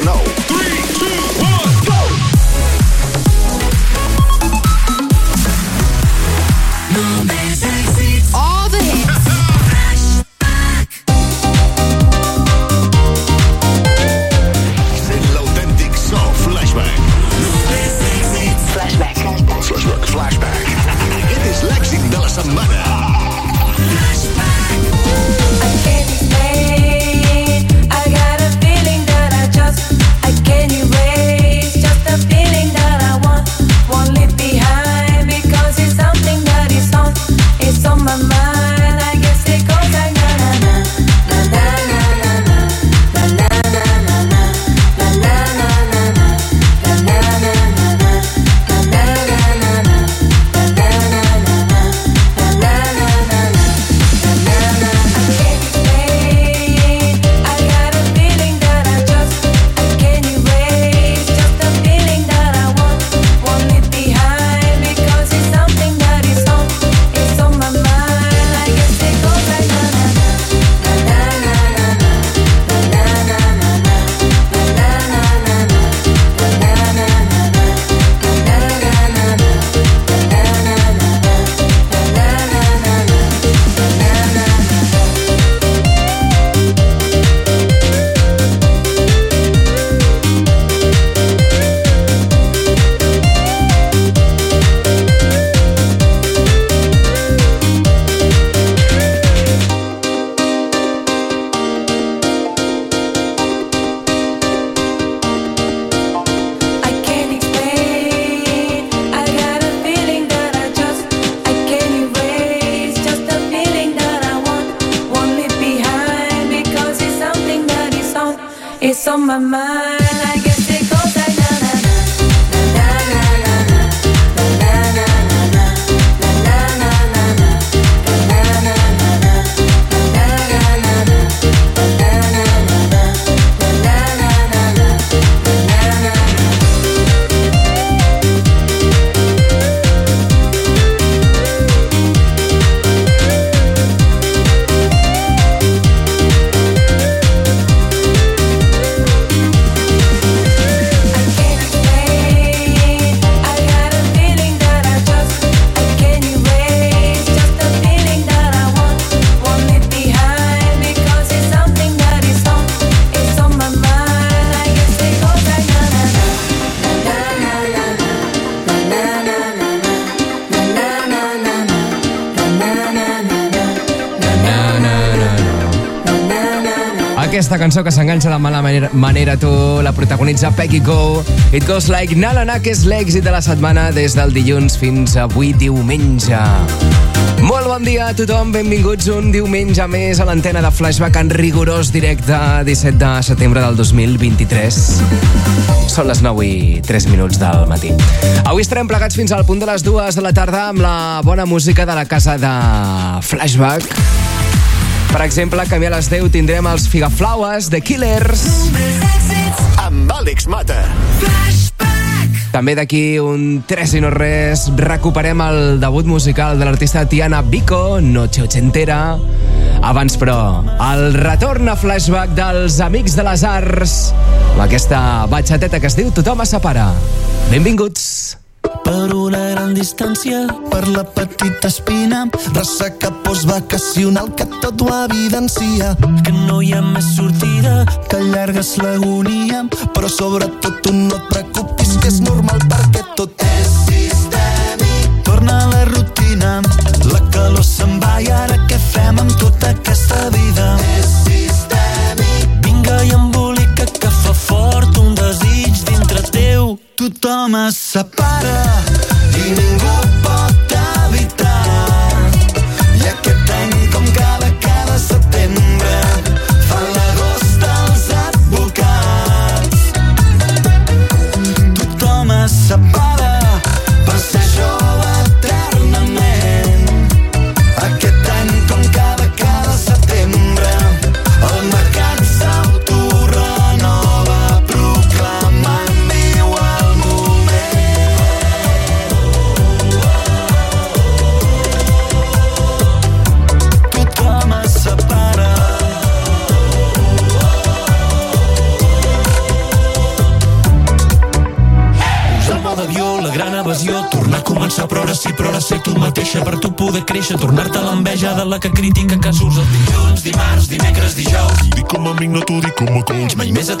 snow. Cançó que s'enganxa de mala manera, manera tu la protagonitza Peggy Go. It goes like na na que és l'èxit de la setmana des del dilluns fins avui diumenge. Molt bon dia a tothom, benvinguts un diumenge més a l'antena de Flashback en rigorós directe 17 de setembre del 2023. Són les 9 i 3 minuts del matí. Avui estarem plegats fins al punt de les 2 de la tarda amb la bona música de la casa de Flashback. Per exemple, que a les 10 tindrem els Figaflaues, The Killers. Amb Àlex Mata. Flashback. També d'aquí un 3 i no res recuperem el debut musical de l'artista Tiana Vico, Noche Ochentera. Abans, però, el retorn a flashback dels Amics de les Arts amb aquesta batxateta que es diu Tothom es separa. Benvinguts. Per una gran distància, per la petita espina, ressaca postvacacional que tot ho evidencia. Que no hi ha més sortida, que allargues l'agonia, però sobretot tu no et la que critica que surts el dilluns, dimarts, dimecres, dijous. Dic com a amic, no t'ho dic com a cols. Mai més et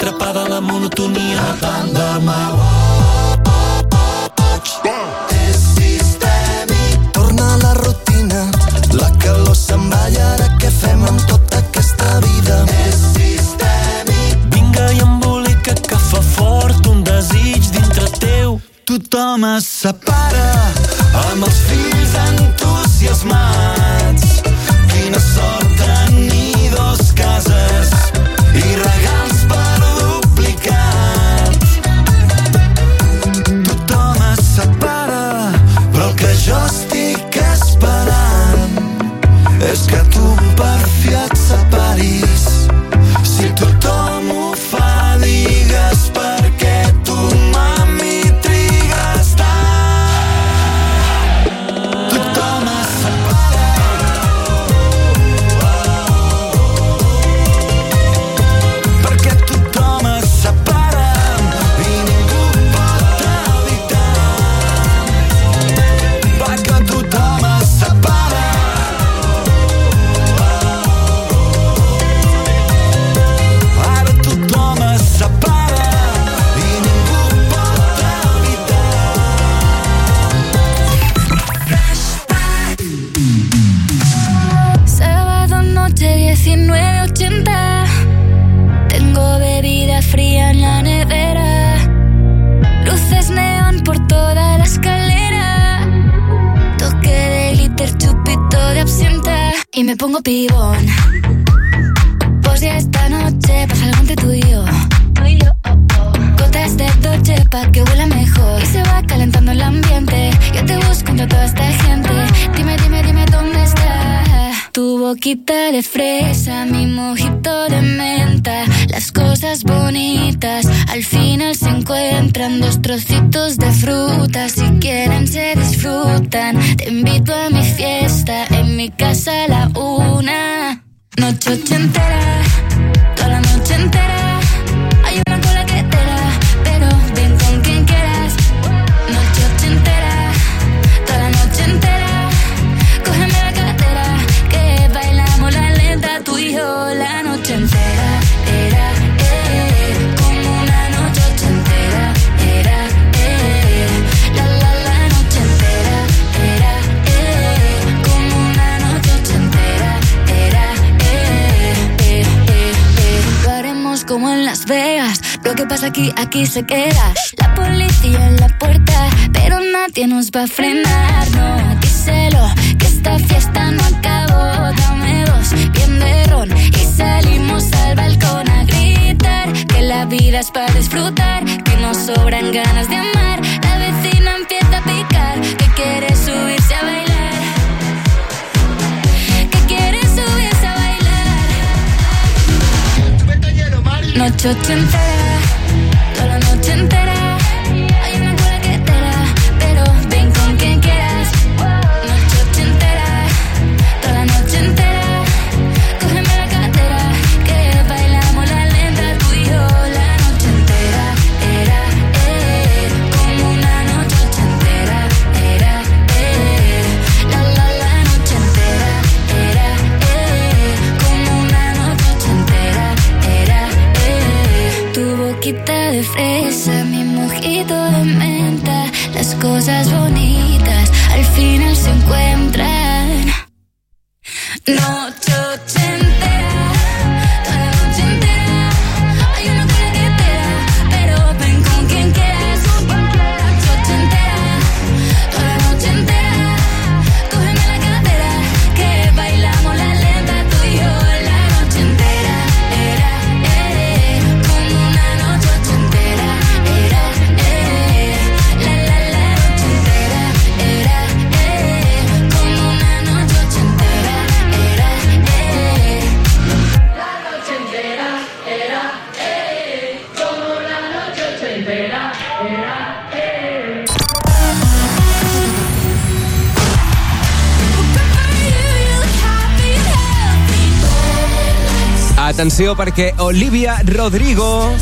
perquè Olivia Rodrigo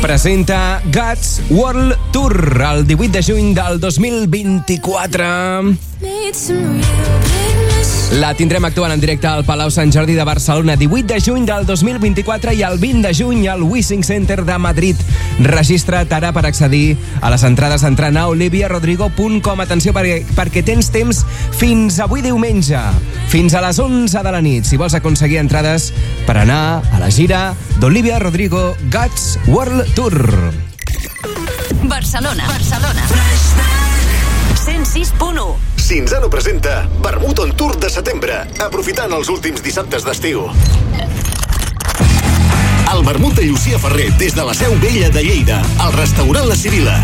presenta Guts World Tour el 18 de juny del 2024. La tindrem actuant en directe al Palau Sant Jordi de Barcelona 18 de juny del 2024 i el 20 de juny al Wissing Center de Madrid. Registra't ara per accedir a les entrades entrant a oliviarodrigo.com. Atenció perquè, perquè tens temps fins avui diumenge, fins a les 11 de la nit. Si vols aconseguir entrades per anar a la gira d'Olivia Rodrigo Guts World Tour. Barcelona. Barcelona. 106.1. Cinzano presenta Vermut on Tour de setembre, aprofitant els últims dissabtes d'estiu. El vermut de Llucia Ferrer des de la Seu Vella de Lleida, al restaurant La Cirila.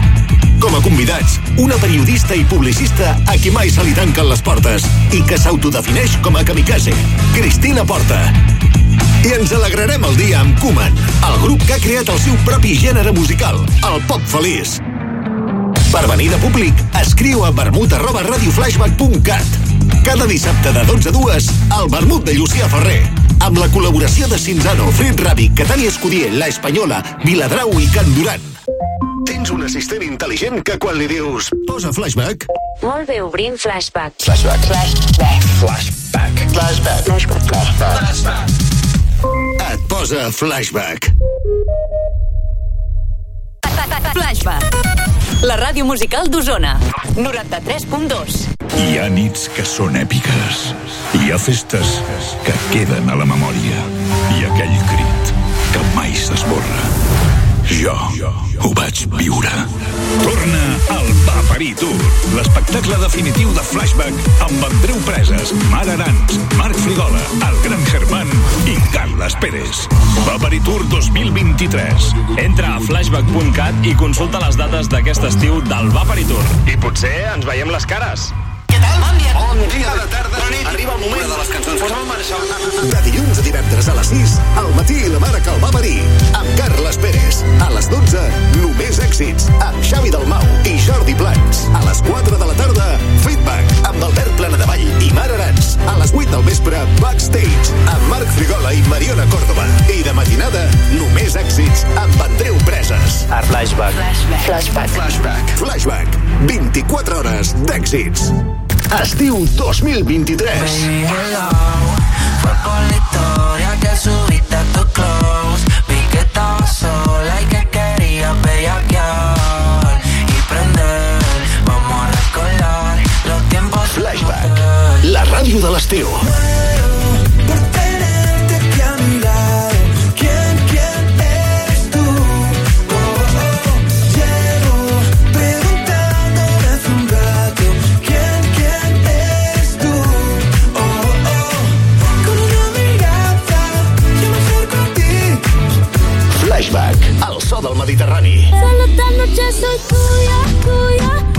Com a convidats, una periodista i publicista a qui mai se li tanquen les portes i que s'autodefineix com a kamikaze, Cristina Porta. I ens alegrarem el dia amb Kuman, el grup que ha creat el seu propi gènere musical, el pop feliç. Per venir de públic, escriu a vermut arroba radioflashback.cat. Cada dissabte de 12 a 2, el vermut de Llucia Ferrer. Amb la col·laboració de Cinzano, Fred Ravi, Catània Escudier, La Espanyola, Viladrau i Can Duran. Tens un assistent intel·ligent que quan li dius posa flashback, Molt bé, obrim flashback. flashback, Flashback. flashback, flashback, Flashback. flashback, et posa flashback. Flashback. La ràdio musical d'Osona. 93.2. Hi ha nits que són èpiques. Hi ha festes que queden a la memòria. I aquell crit que mai s'esborra. Jo ho vaig viure. Torna al Parir Tour, l'espectacle definitiu de Flashback amb Andreu Preses, Mar Arans, Marc Frigola, el Gran Germán i Carles Pérez. Parir Tour 2023. Entra a flashback.cat i consulta les dates d'aquest estiu del Vaporitour. I potser ens veiem les cares. Bon dia de tarda, bona nit. Arriba el moment de les cançons. Posa'm en marxa. De dilluns a divendres a les 6, al matí la mare que el va parir, amb Carles Pérez. A les 12, només èxits, amb Xavi Dalmau i Jordi Plans. A les 4 de la tarda, Feedback, amb Albert Planadavall i Mar Arans. A les 8 del vespre, Backstage, amb Marc Frigola i Mariona Córdoba. I de matinada, només èxits, amb Andreu Preses. A flashback. Flashback. Flashback. Flashback. 24 hores d'èxits. Estiu 2023. Fue por la historia que subiste a tu close. Vi que estabas sola y que querías bellaquear y prender. Vamos a recordar los tiempos. Flashback. La ràdio de l'estiu. Mediterrani. Solo esta noche soy tuya, tuya.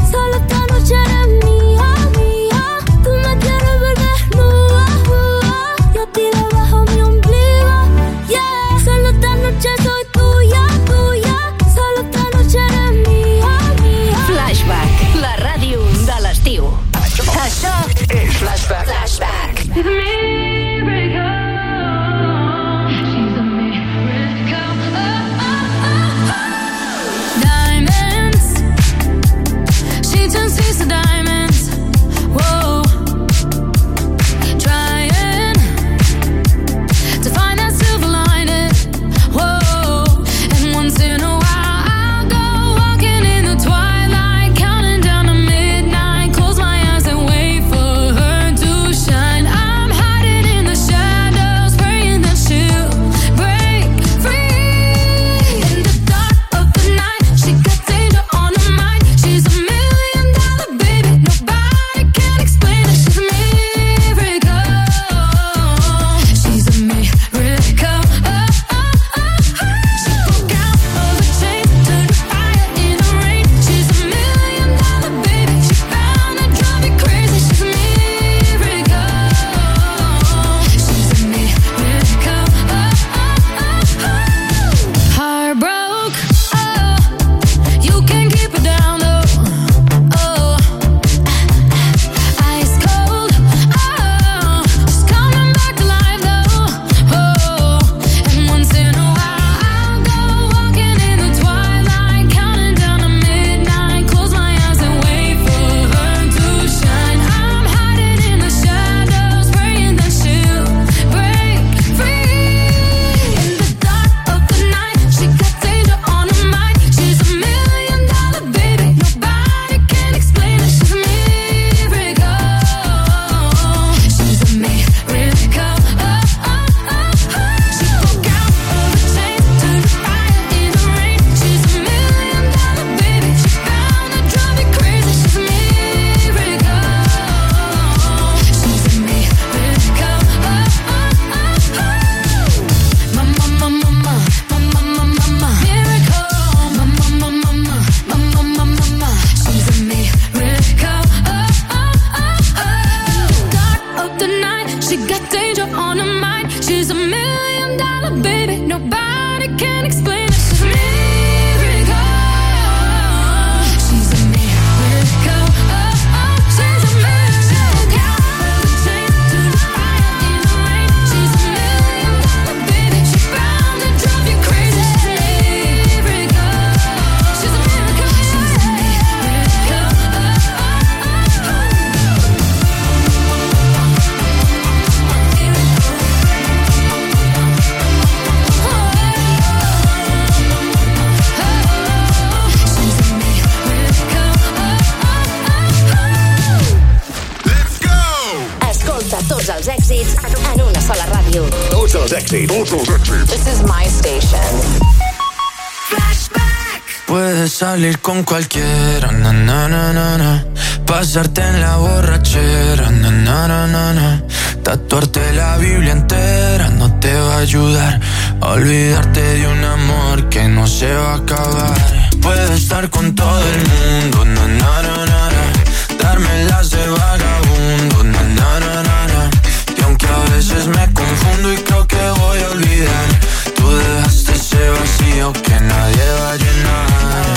Con cualquiera, na, na, na, na, pasarte en la borrachera, na, na, na, na, tatuarte la Biblia entera no te va a ayudar olvidarte de un amor que no se va a acabar. Puedes estar con todo el mundo, na, na, na, na, darme las de vagabundo, na, na, na, na. y aunque a veces me confundo y creo que voy a olvidar, tú dejaste ese vacío que nadie va a llenar.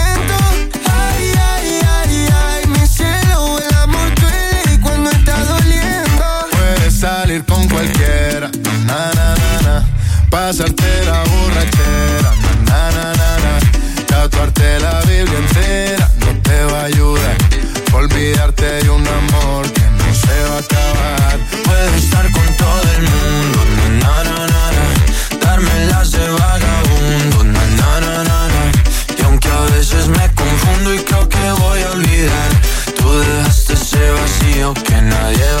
Pasarte la borrachera, na, na, na, na. tatuarte la Biblia entera no te va a ayudar. Olvidarte de un amor que no se va a acabar. Puedes estar con todo el mundo, na, na, na, na. darme las de vagabundo, na, na, na, na, na. y aunque a veces me confundo y creo que voy a olvidar, tú dejaste ese vacío que nadie va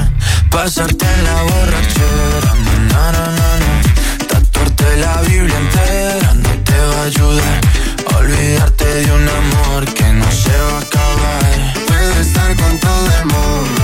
Pasarte en la borrachera, na, na, na, na, tatuarte la Biblia entera no te va a ayudar olvidarte de un amor que no se va a acabar. Puedes estar con todo el mundo,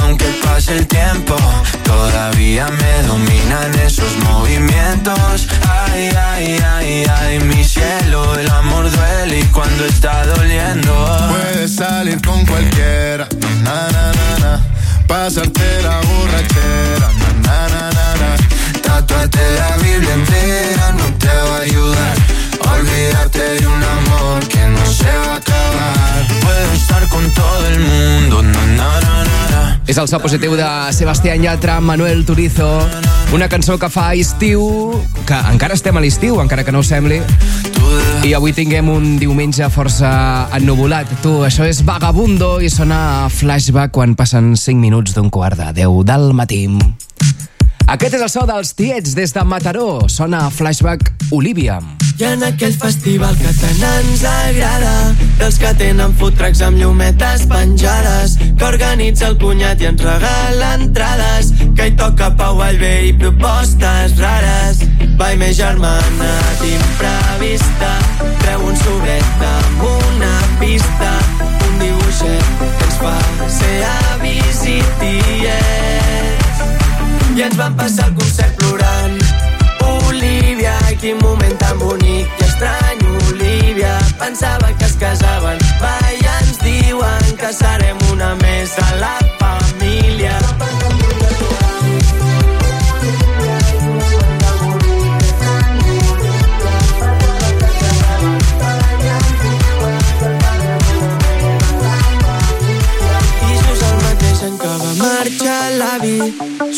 Aunque pase el tiempo, todavía me dominan esos movimientos. Ay, ay, ay, ay, mi cielo, el amor duele y cuando está doliendo. Puedes salir con cualquiera, na, na, na, na. pasarte la borrachera, na, na, na, na. Tatuarte la Biblia entera no te va a ayudar. Olvidarte de un amor que no se va a. Puedo estar con todo el mundo, na, na, na. És el so positiu de Sebastián Yatra, Manuel Turizo, una cançó que fa estiu, que encara estem a l'estiu, encara que no ho sembli, i avui tinguem un diumenge força ennuvolat. Tu, això és Vagabundo i sona flashback quan passen 5 minuts d'un quart de 10 del matí. Aquest és el so dels tiets des de Mataró. Sona flashback Olivia. I en aquell festival que tant ens agrada dels que tenen food trucks amb llumetes penjades que organitza el cunyat i ens regala entrades que hi toca Pau Vallvé i propostes rares Vai més germana d'imprevista treu un sobret amb una pista un dibuixet que ens fa ser avis i ens vam passar el concert plorant. Olivia, quin moment tan bonic i estrany, Olivia. Pensava que es casaven, va, i ens diuen que serem una més a la família. I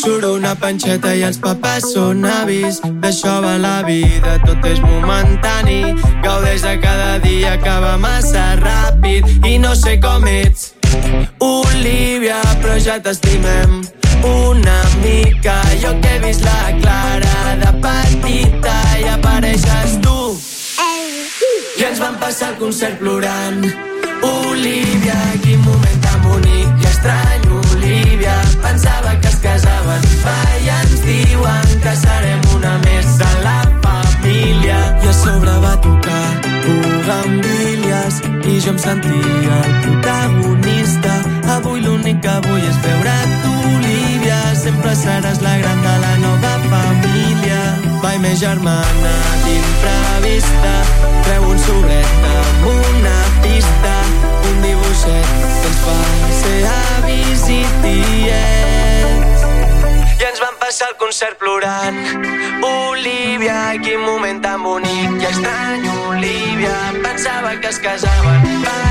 Surt una panxeta i els papers són avis. D'això va la vida, tot és momentani. Gaudeix de cada dia que va massa ràpid. I no sé com ets Olivia, però ja t'estimem. Una mica Jo que he vist la Clara de petita i apareixes tu. I ens vam passar el concert plorant. Olivia, quin moment tan bonic. I estrany, Olivia. Pensava que casaven, va, i ens diuen que serem una més a la família. I a sobre va tocar Bugambilles i jo em sentia el protagonista. Avui l'únic que vull és veure tu, Olivia. Sempre seràs la gran de la nova família. Vai, més germana d'imprevista. Treu un sobret amb una pista, un dibuixet que ens fa ser avis. I ens vam passar el concert plorant. Olivia, quin moment tan bonic i estrany, Olivia. Pensava que es casaven, va,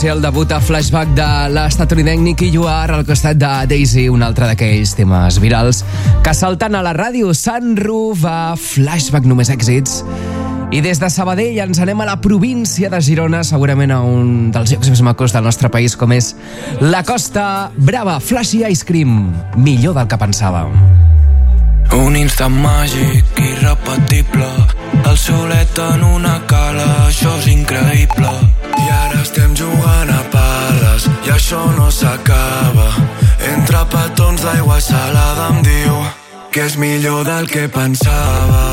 ser el debut a flashback de l'estatunidenc Nicky Juar al costat de Daisy, un altre d'aquells temes virals que salten a la ràdio. Sunroof a flashback només èxits. I des de Sabadell ens anem a la província de Girona, segurament a un dels llocs més macos del nostre país, com és la Costa Brava, Flashy Ice Cream, millor del que pensava. Un instant màgic, irrepetible, el solet en una cala, això és increïble estem jugant a pales i això no s'acaba. Entre petons d'aigua salada em diu que és millor del que pensava.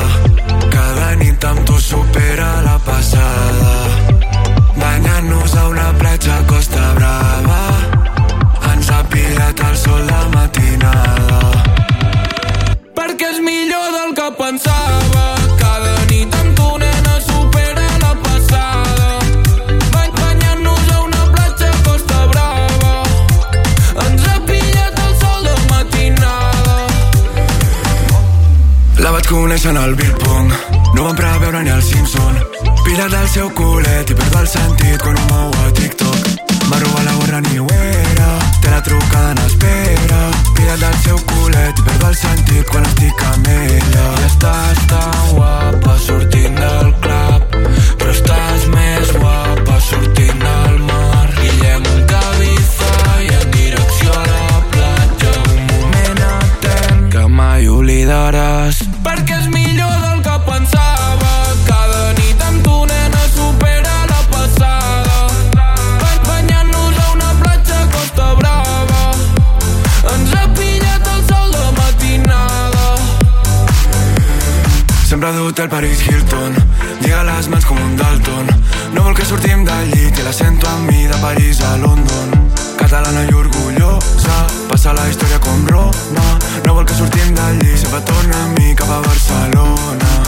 Cada nit amb tu supera la passada. Banyant-nos a una platja a Costa Brava. Ens ha pillat el sol la matinada. Perquè és millor del que pensava. Cada nit amb coneixen el Bilpong No van preveure ni el Simpson. Pirat del seu culet i perdo el sentit quan ho mou a TikTok. Va robar la gorra ni ho era Té la trucada en espera. Pirat del seu culet i perdo el sentit quan estic amb ella. I estàs tan guapa, sortir Sortim del llit i la sento amb mi de París a London. Catalana i orgullosa, passa la història com Roma. No vol que sortim del llit, sempre torna a mi cap a Barcelona.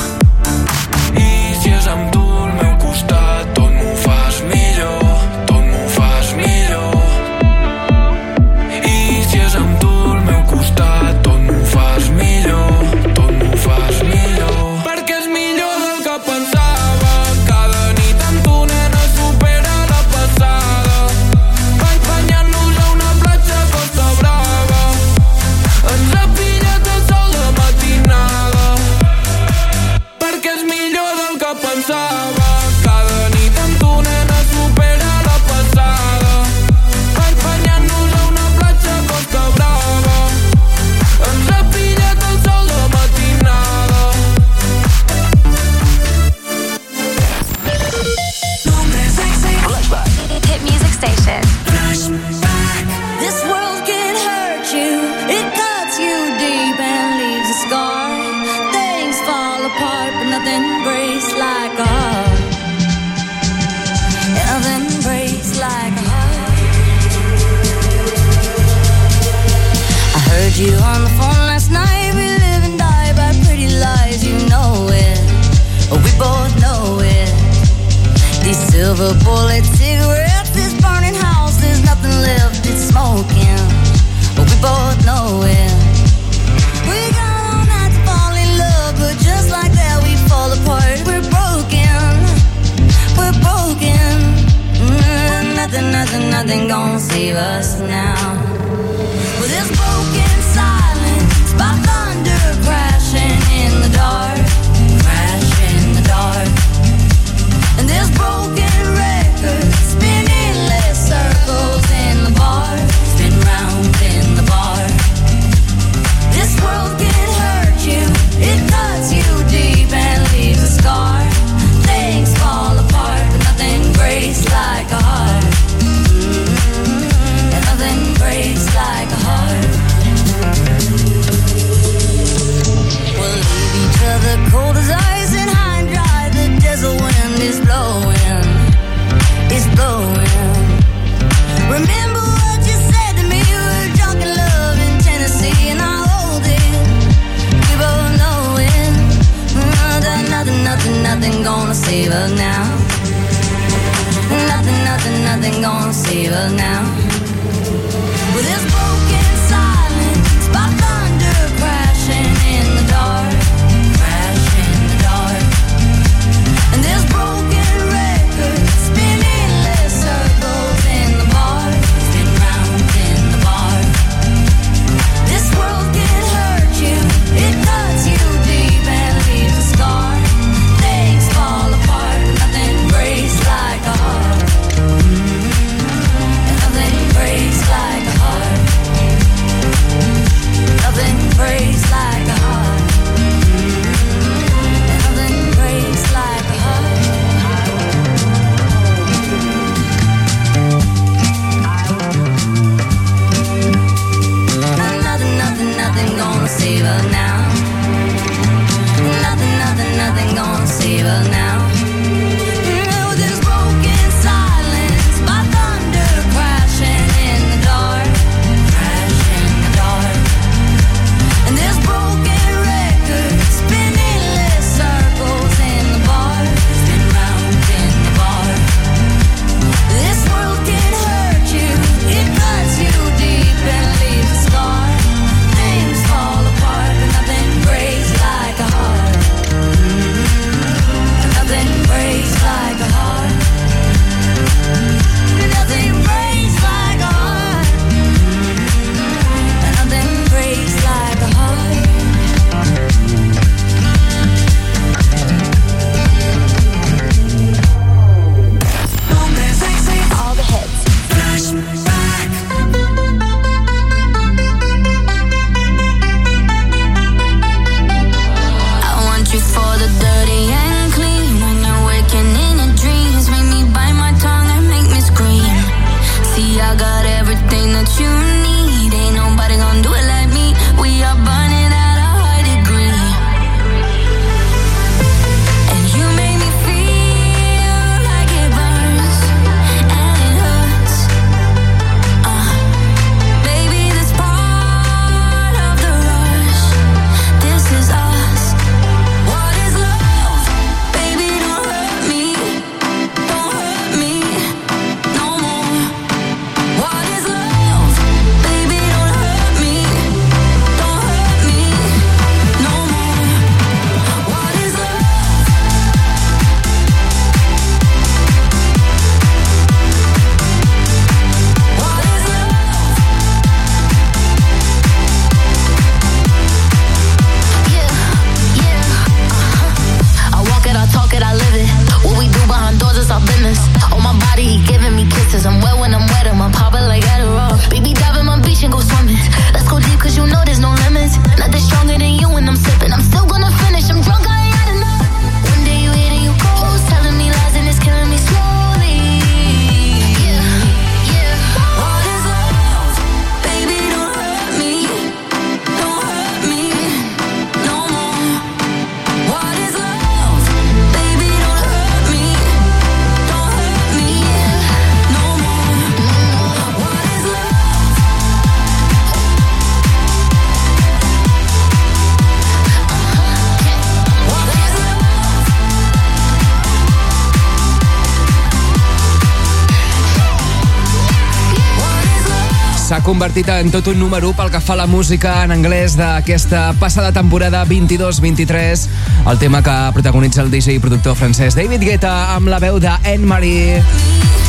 convertit en tot un número pel que fa a la música en anglès d'aquesta passada temporada 22-23, el tema que protagonitza el DJ i productor francès David Guetta amb la veu de Anne-Marie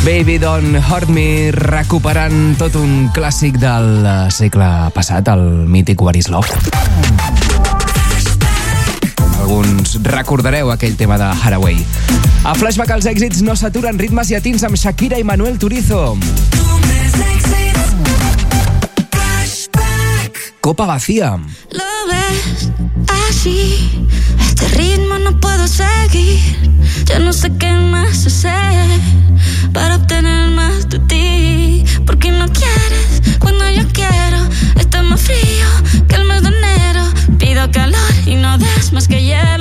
Baby Don't Hurt Me recuperant tot un clàssic del segle passat, el mític What is Love. Alguns recordareu aquell tema de Haraway. A Flashback els èxits no s'aturen ritmes i atins amb Shakira i Manuel Turizo. Tu Copa Vacía. Lo ves así, este ritmo no puedo seguir. Yo no sé qué más hacer para obtener más de ti. Porque no quieres cuando yo quiero. Está más frío que el mes de enero. Pido calor y no das más que hielo.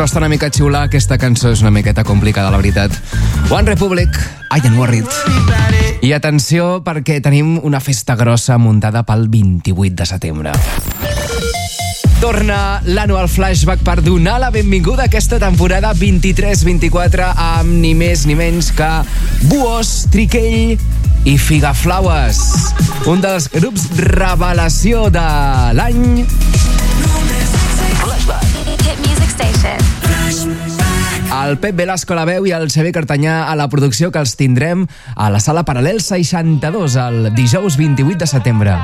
costa una mica xiular, aquesta cançó és una miqueta complicada, la veritat. One Republic, I am worried. I atenció, perquè tenim una festa grossa muntada pel 28 de setembre. Torna l'Annual Flashback per donar la benvinguda a aquesta temporada 23-24 amb ni més ni menys que Buos, Triquell, i Figaflaues, un dels grups revelació de l'any el Pep Velasco a la veu i el Xavier Cartanyà a la producció que els tindrem a la sala Paral·lel 62 el dijous 28 de setembre.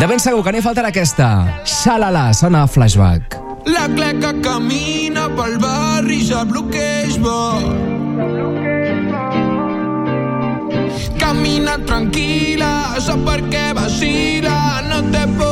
De ben segur que n'hi faltarà aquesta. Xalala, sona flashback. La cleca camina pel barri ja bloqueix Camina tranquil·la, sap per què vacila, no té por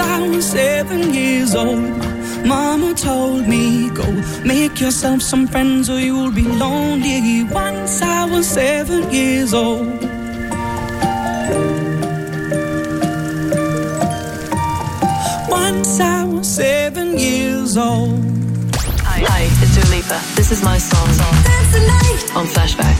I was seven years old. Mama told me, go make yourself some friends or you'll be lonely. Once I was seven years old. Once I was seven years old. Hi, hi it's Dua Lipa. This is my song. song. That's the night. On flashback.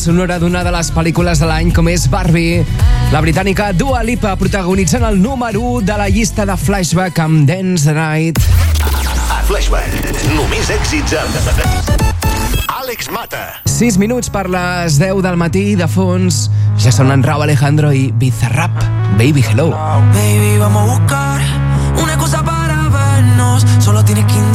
sonora d'una de les pel·lícules de l'any com és Barbie. La britànica Dua Lipa protagonitzant el número 1 de la llista de Flashback amb Dance the Night. A Flashback, només èxits amb... Àlex Mata. 6 minuts per les 10 del matí de fons. Ja sonen Rau Alejandro i Bizarrap. Baby, hello. Baby, vamos a buscar una cosa para vernos. Solo tienes 15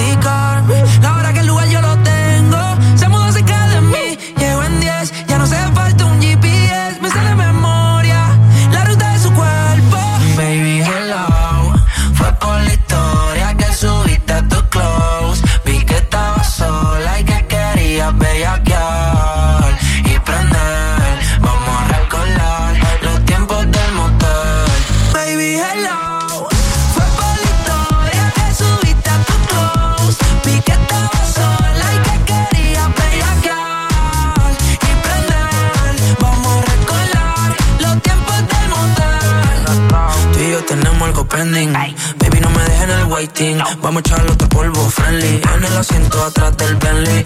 Vamos a echarle otro polvo friendly En el asiento atrás del Bentley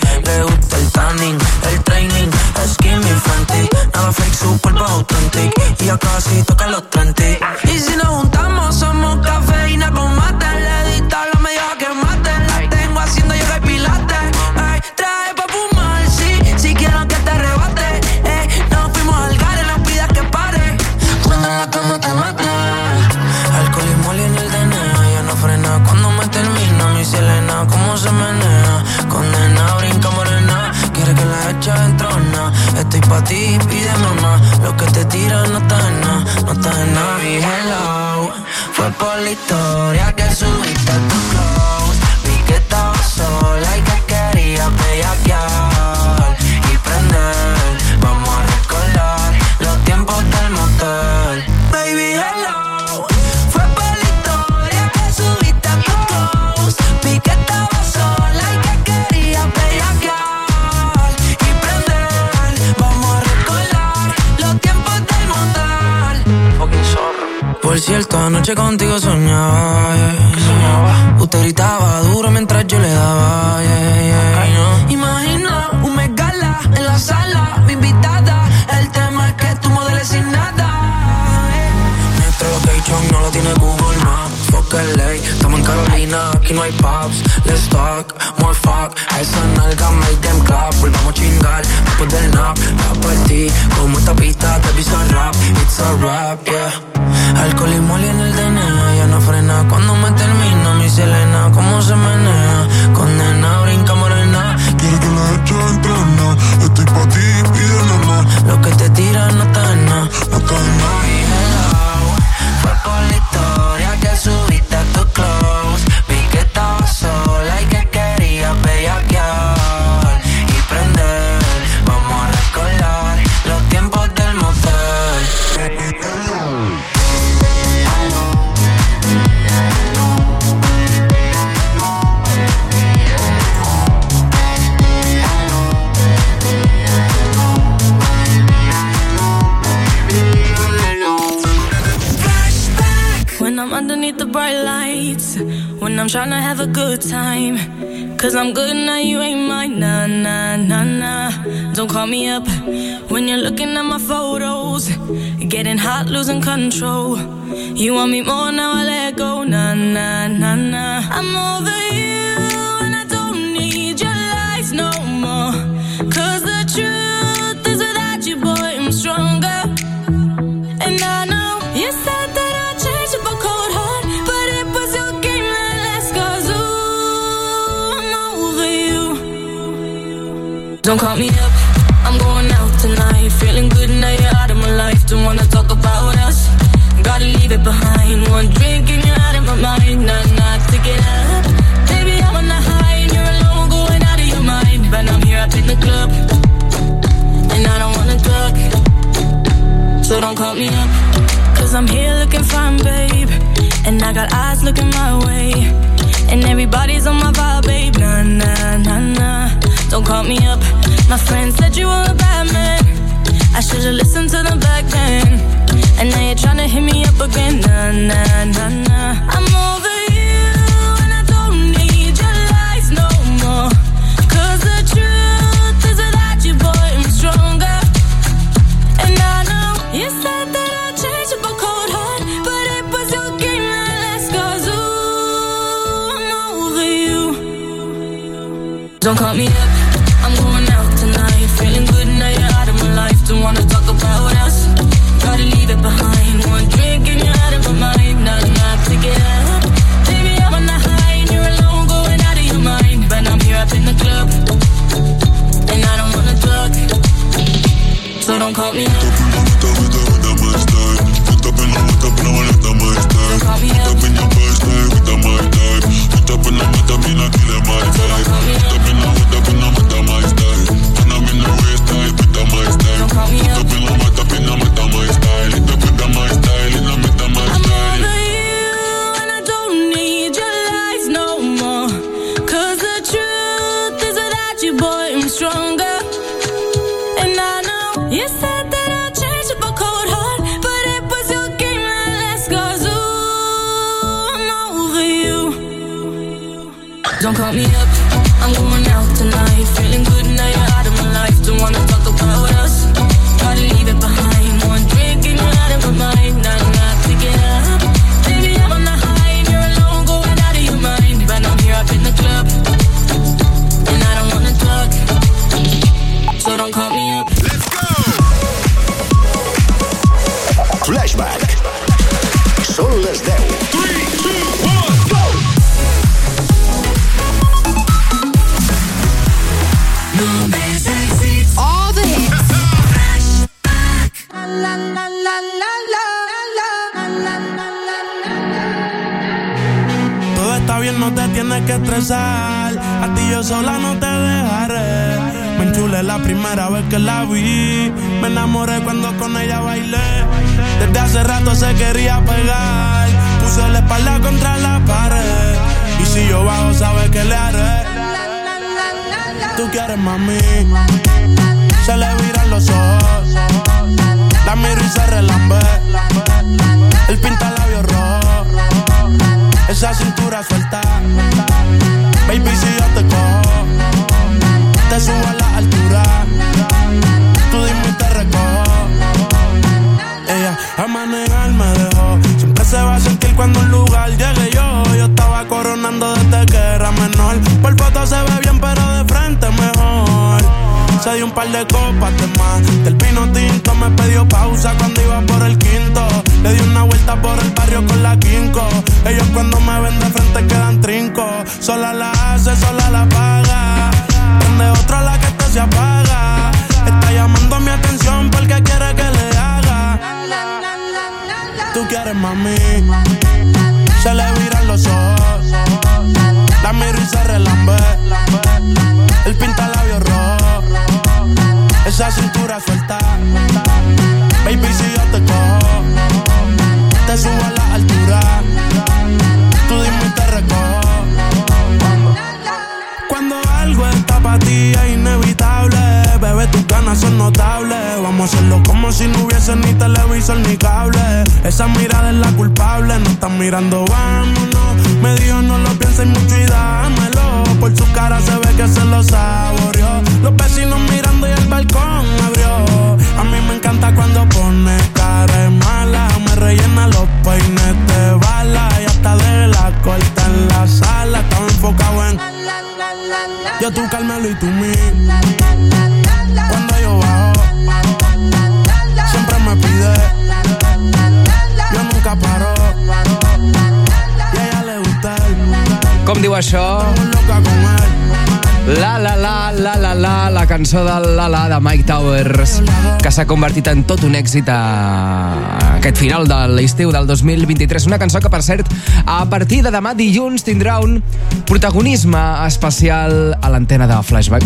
convertit en tot un èxit a aquest final de l'estiu del 2023. Una cançó que, per cert, a partir de demà dilluns tindrà un protagonisme especial a l'antena de Flashback.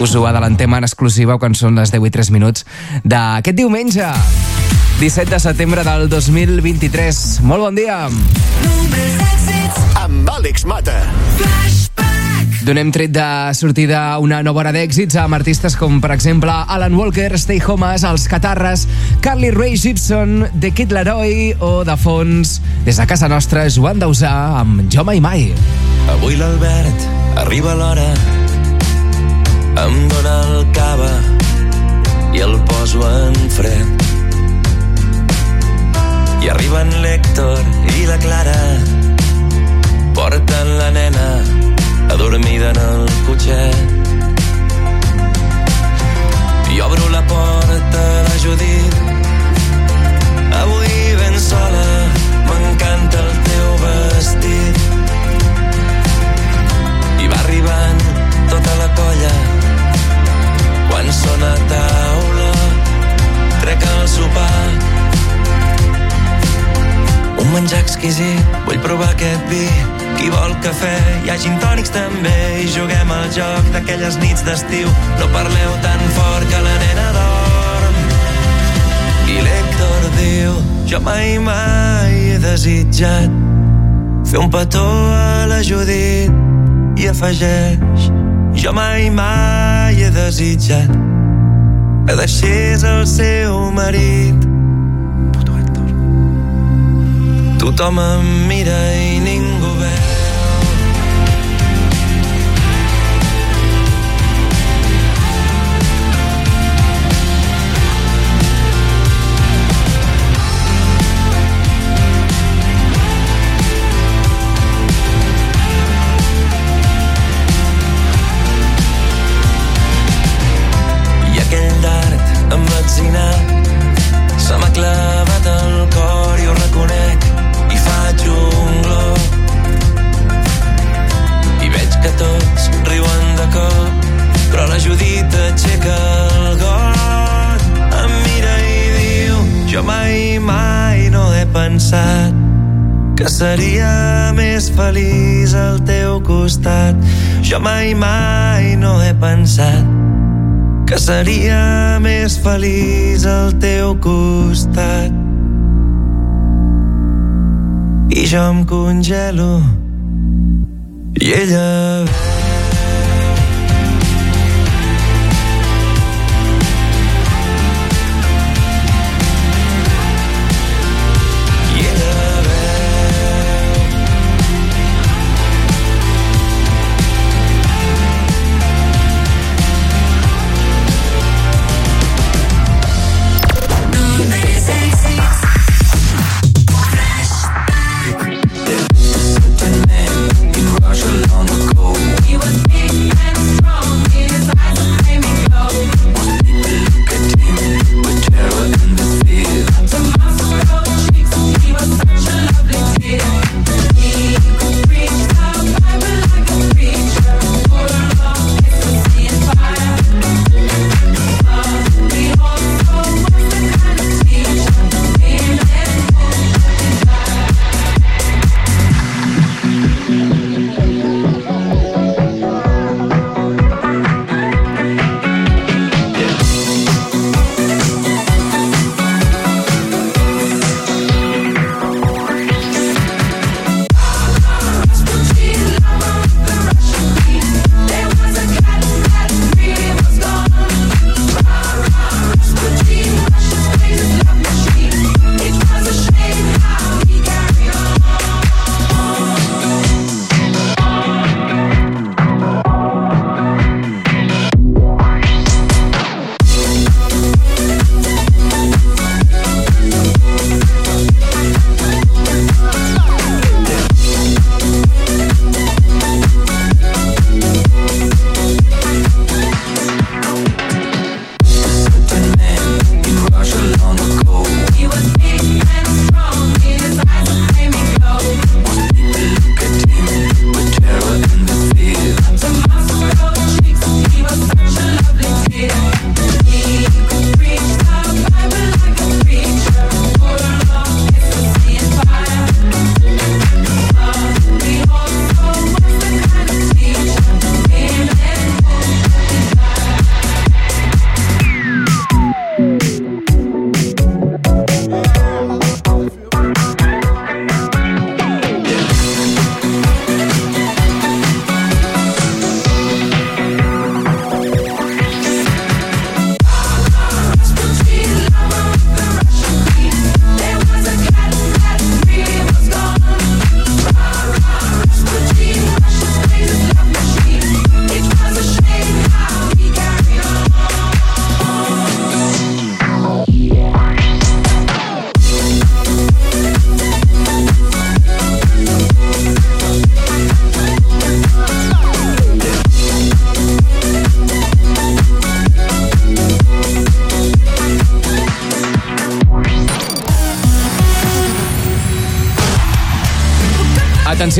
Us ho adelantem en exclusiva quan són les 10 i 3 minuts d'aquest diumenge. 17 de setembre del 2023. Molt bon dia. Amb Àlex Mata. Donem tret de sortida una nova hora d'èxits amb artistes com, per exemple, Alan Walker, Stay Homes, Els Catarres, Carly Rae Gibson, The Kid Laroi o, de fons, des de casa nostra, Joan Dausà amb Jo Mai Mai. Avui l'Albert arriba a l'hora em dóna el cava i el poso en fred i arriben l'Hèctor i la Clara porten la nena adormida en el cotxet i obro la porta a la Judit. Avui ben sola m'encanta el teu vestit. I va arribant tota la colla. Quan sona taula trec el sopar. Un menjar exquisit, vull provar aquest vi qui vol cafè, hi ha gin tònics també. I juguem al joc d'aquelles nits d'estiu. No parleu tan fort que la nena dorm. I l'Hèctor diu jo mai mai he desitjat fer un petó a la Judit. I afegeix jo mai mai he desitjat que deixés el seu marit. Tothom em mira i ningú veu. Jo mai mai no he pensat que seria més feliç al teu costat. I jo em congelo i ella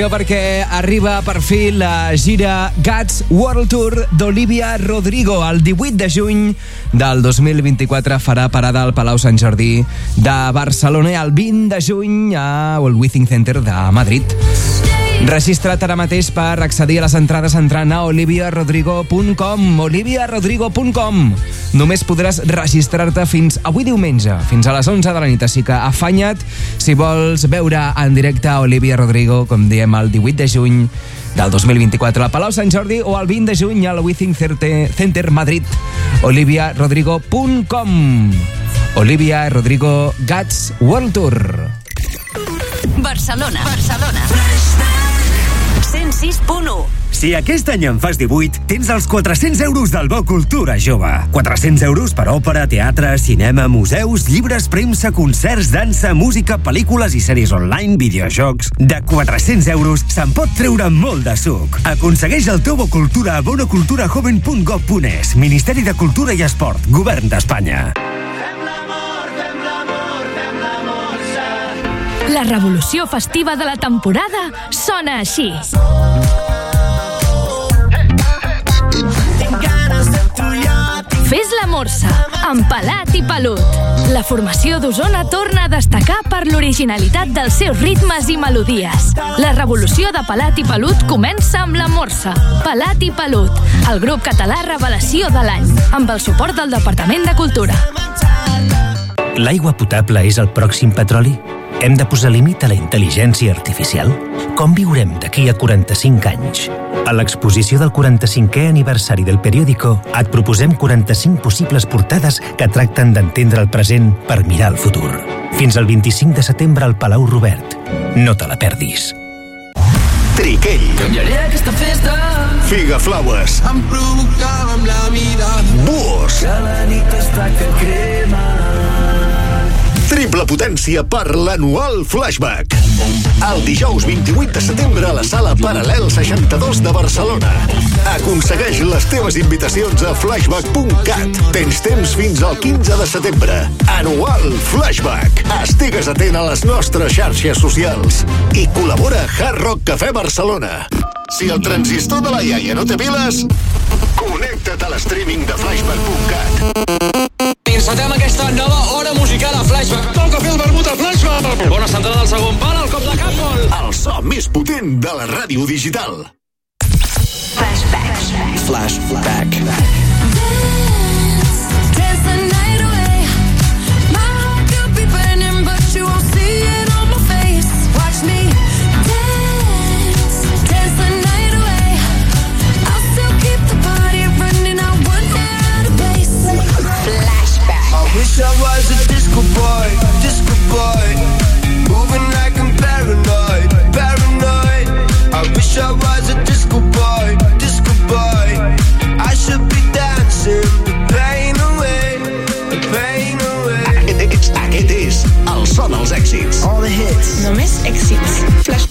Atenció perquè arriba per fi la gira Gats World Tour d'Olivia Rodrigo. El 18 de juny del 2024 farà parada al Palau Sant Jordi de Barcelona i el 20 de juny al Withing Center de Madrid. Registra't ara mateix per accedir a les entrades entrant a oliviarodrigo.com oliviarodrigo.com Només podràs registrar-te fins avui diumenge, fins a les 11 de la nit, així que afanya't si vols veure en directe Olivia Rodrigo, com diem, el 18 de juny del 2024 a Palau Sant Jordi o el 20 de juny al Withing Certe- Center Madrid oliviarodrigo.com Olivia Rodrigo Gats World Tour Barcelona. Barcelona. 106.1. Si aquest any en fas 18, tens els 400 euros del Bo Cultura Jove. 400 euros per òpera, teatre, cinema, museus, llibres, premsa, concerts, dansa, música, pel·lícules i sèries online, videojocs... De 400 euros se'n pot treure molt de suc. Aconsegueix el teu Bo Cultura a bonoculturajoven.gov.es Ministeri de Cultura i Esport, Govern d'Espanya. La revolució festiva de la temporada sona així. Fes la morsa, amb pelat i pelut. La formació d'Osona torna a destacar per l'originalitat dels seus ritmes i melodies. La revolució de pelat i pelut comença amb la morsa. Pelat i pelut, el grup català revelació de l'any, amb el suport del Departament de Cultura. L'aigua potable és el pròxim petroli? Hem de posar límit a la intel·ligència artificial? Com viurem d'aquí a 45 anys? A l'exposició del 45è aniversari del periòdico et proposem 45 possibles portades que tracten d'entendre el present per mirar el futur. Fins al 25 de setembre al Palau Robert. No te la perdis. Triquell. Canviaré aquesta festa. Figaflaues. Em provocava amb la vida. Búhos. Cada nit està que crema. Triple potència per l'anual Flashback. El dijous 28 de setembre a la sala Paral·lel 62 de Barcelona. Aconsegueix les teves invitacions a flashback.cat. Tens temps fins al 15 de setembre. Anual Flashback. Estigues atent a les nostres xarxes socials. I col·labora Hard Rock Cafè Barcelona. Si el transistor de la iaia no té piles, connecta't a l'streaming de flashback.cat. Encetem aquesta nova hora musical a Flashback. Toca fer el vermut a Flashback. Bona centrada del segon pal, al cop de cap gol. El so més potent de la ràdio digital. Flashback. Dance I was a disco boy, disco boy. I should be dancing the pain away, the pain away. Aquest, aquest és el so dels èxits. All the hits. Només èxits. Flashback.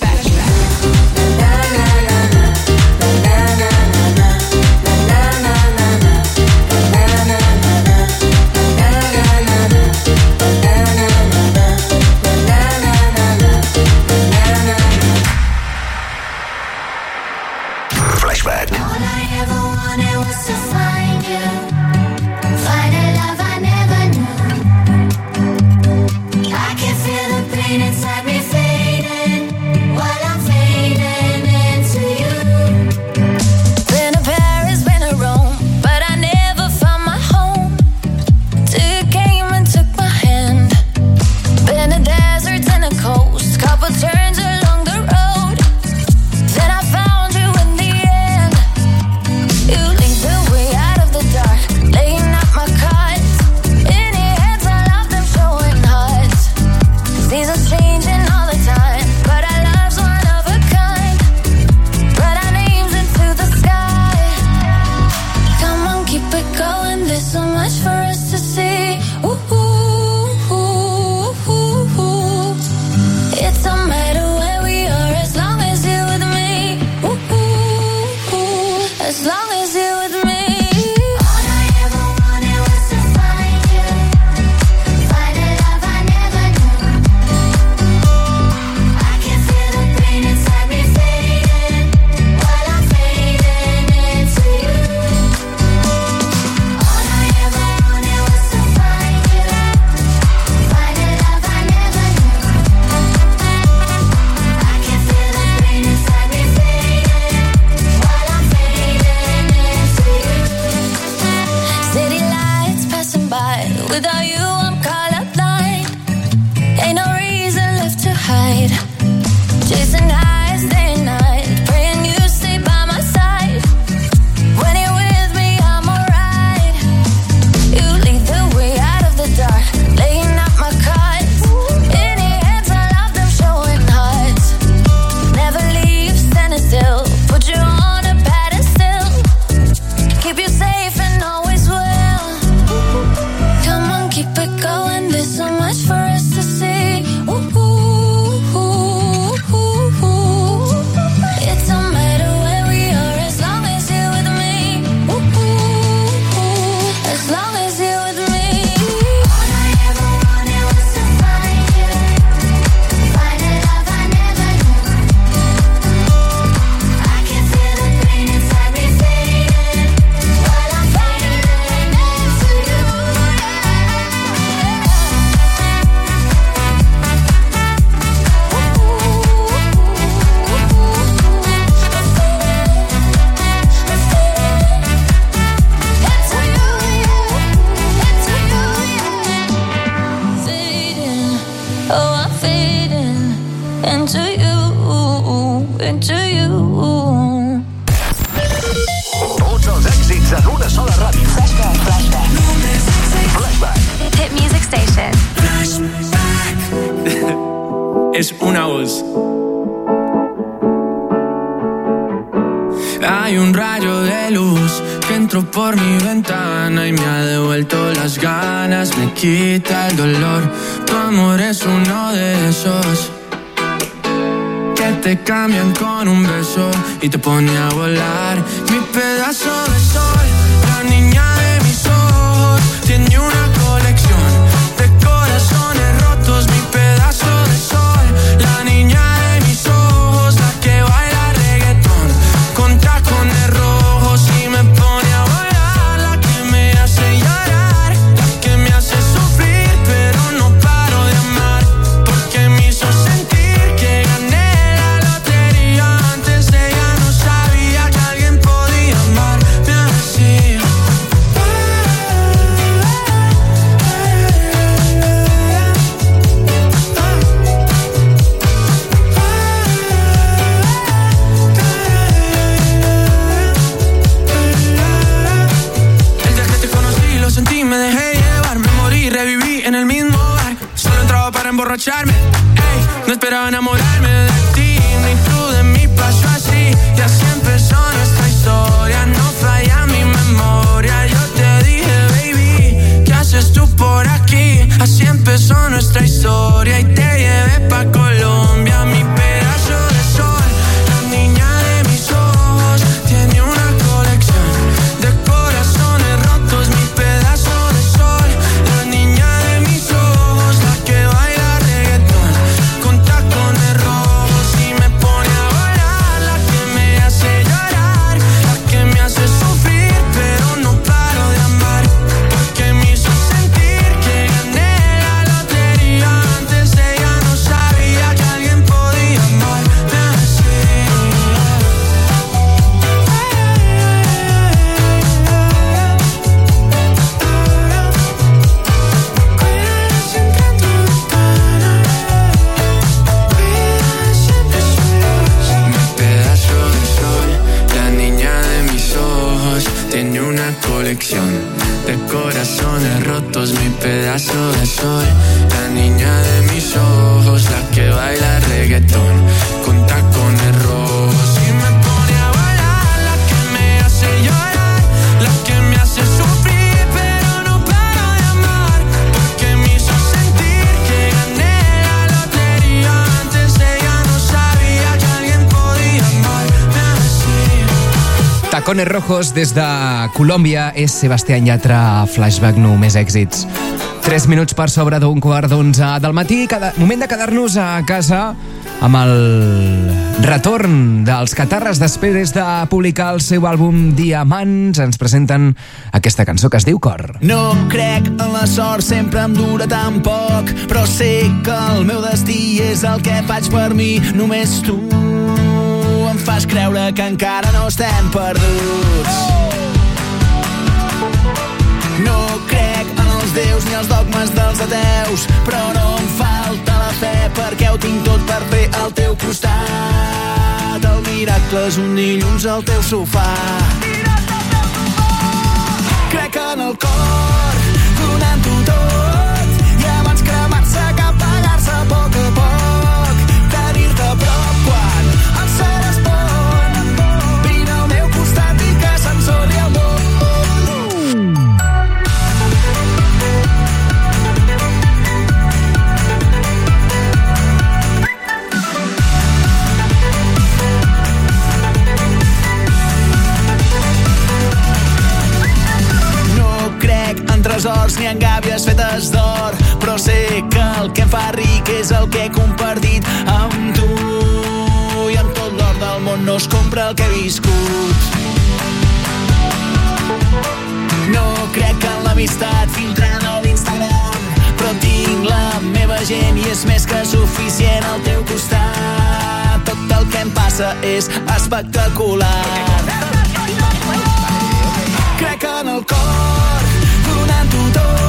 te pongo Amigos des de Colòmbia és Sebastián Llatra, flashback no més èxits. 3 minuts per sobre d'un quart d'onze del matí, cada... moment de quedar-nos a casa amb el retorn dels Catarres després de publicar el seu àlbum Diamants. Ens presenten aquesta cançó que es diu Cor. No crec en la sort, sempre em dura tan poc, però sé que el meu destí és el que faig per mi, només tu fas creure que encara no estem perduts. No crec en els déus ni els dogmes dels ateus, però no em falta la fe perquè ho tinc tot per fer al teu costat. El miracle és un dilluns al teu sofà. Crec en el cor, donant-ho tot tresors ni en gàbies fetes d'or, però sé que el que em fa ric és el que he compartit amb tu. I amb tot l'or del món no es compra el que he viscut. No crec en l'amistat filtrant a l'Instagram, però tinc la meva gent i és més que suficient al teu costat. Tot el que em passa és espectacular. Crec en el cor, donant-ho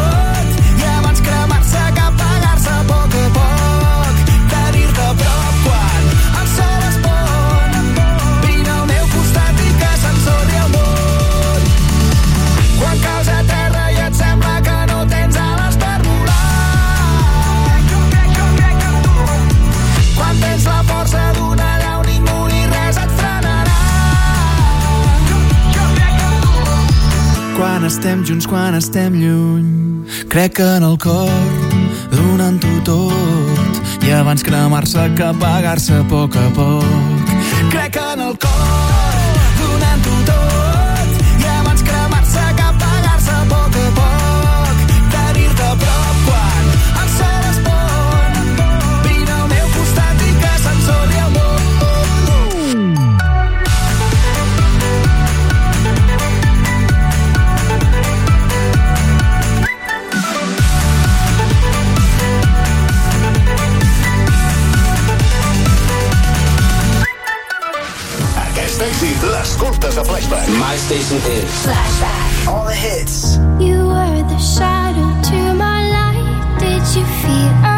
estem junts, quan estem lluny, crec en el cor, donant-ho tot, i abans cremar-se que apagar-se a poc a poc. Crec en el cor, èxit l'escoltes a Flashback. My station is Flashback. all the hits. You were the shadow to my light. Did you feel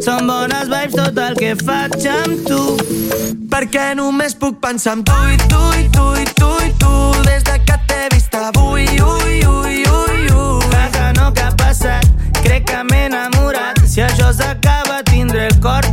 Són bones vibes tot el que faig amb tu. Perquè només puc pensar en tu i tu i tu i tu i tu des de que t'he vist avui, ui, ui, ui, ui. Passa no que ha passat, crec que m'he enamorat. Si això s'acaba tindré el cor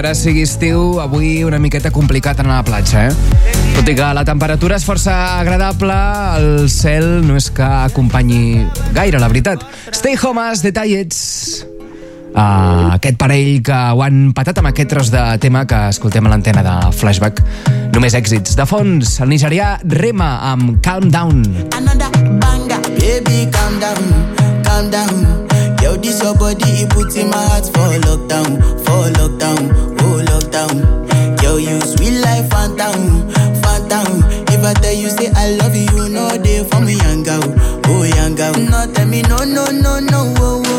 encara sigui estiu, avui una miqueta complicat anar a la platja, eh? Tot i que la temperatura és força agradable, el cel no és que acompanyi gaire, la veritat. Stay home, homes, detallets. Uh, aquest parell que ho han patat amb aquest tros de tema que escoltem a l'antena de Flashback. Només èxits. De fons, el nigerià Rema amb Calm Down. Another banger, baby, calm down, calm down. Yo, this your body, it puts in my heart for lockdown, for lockdown, oh lockdown. Yo, you sweet life, phantom, phantom. If I tell you, say I love you, you know they for me, young girl, oh young girl. No, tell me, no, no, no, no, oh.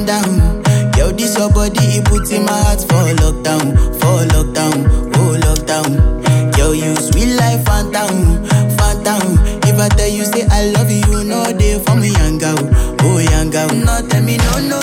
calm down. Yo, this your body, it puts in my heart for lockdown, for lockdown, oh lockdown. Yo, you sweet life, phantom, phantom. If I tell you, say I love you, you know they for me, young girl, oh young girl. No, tell me, no, no.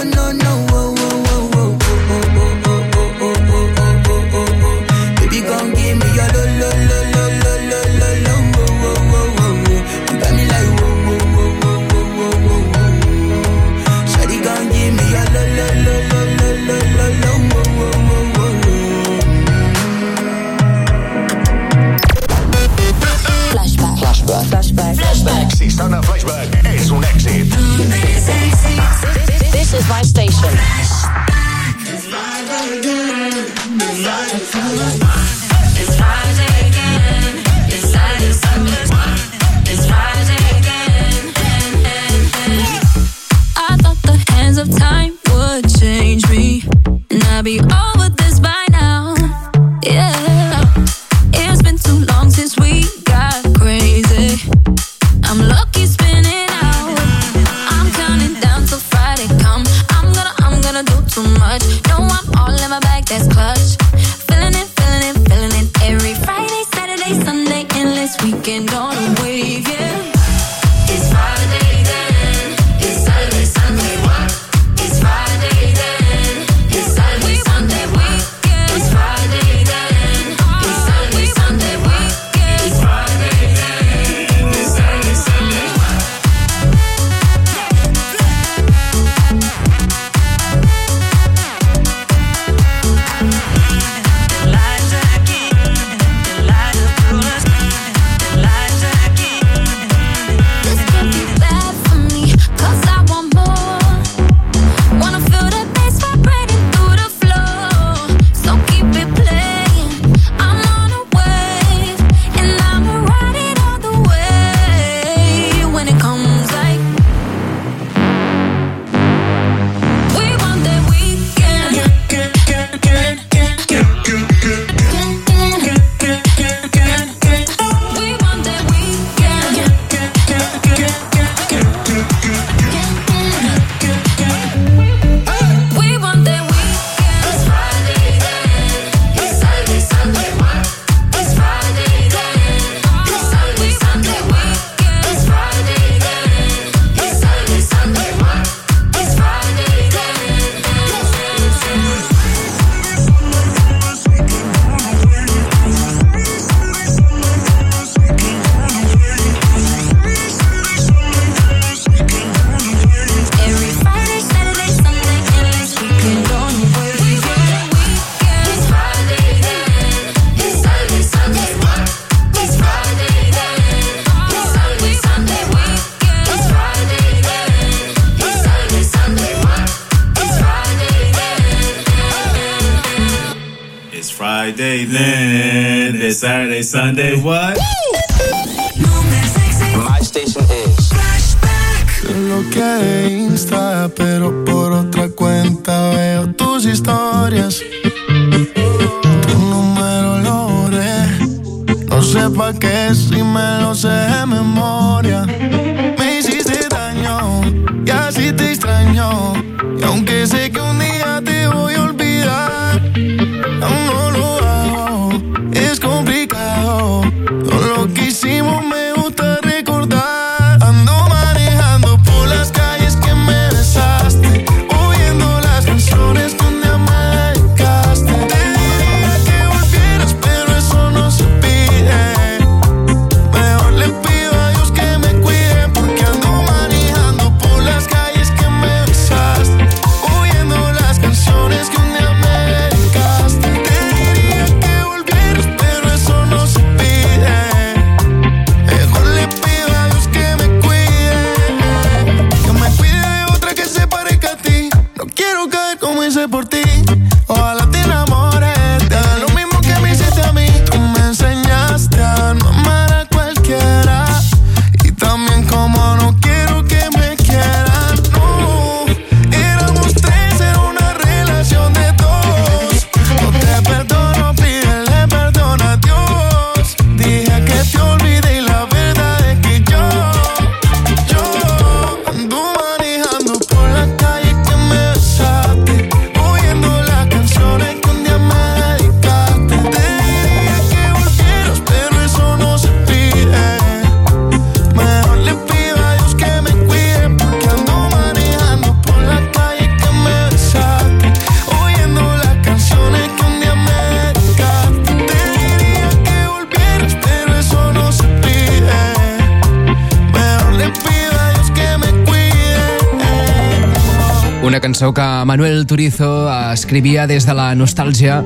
escrivia des de la nostàlgia,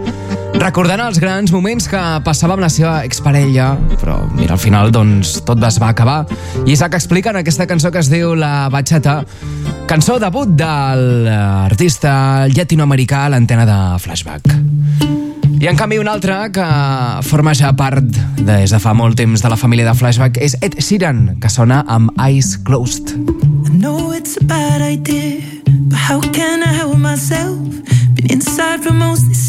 recordant els grans moments que passava amb la seva exparella, però mira, al final doncs, tot es va acabar. I Isaac explica en aquesta cançó que es diu La Batxeta cançó debut de l'artista eh, llatinoamericà a l'antena de Flashback. I en canvi un altre que forma ja part de, des de fa molt temps de la família de Flashback és Ed Sheeran, que sona amb Eyes Closed. I know it's a bad idea, but how can I help myself? aside from most.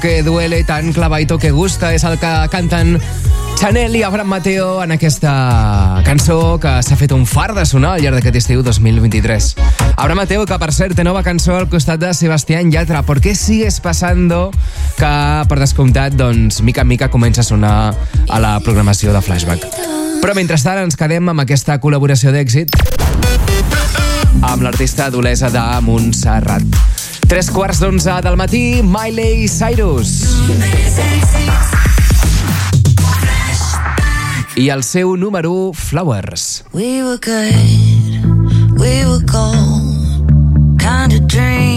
que duele, tan clavaito que gusta, és el que canten Chanel i Abraham Mateo en aquesta cançó que s'ha fet un far de sonar al llarg d'aquest estiu 2023. Abraham Mateo, que per cert té nova cançó al costat de Sebastián Yatra, ¿Por qué sigues pasando? que per descomptat, doncs, mica en mica comença a sonar a la programació de Flashback. Però mentrestant ens quedem amb aquesta col·laboració d'èxit amb l'artista d'Olesa de Montserrat. Tres quarts d'onze del matí, Miley Cyrus. I el seu número 1, Flowers. We were good, we were cold, kind of dream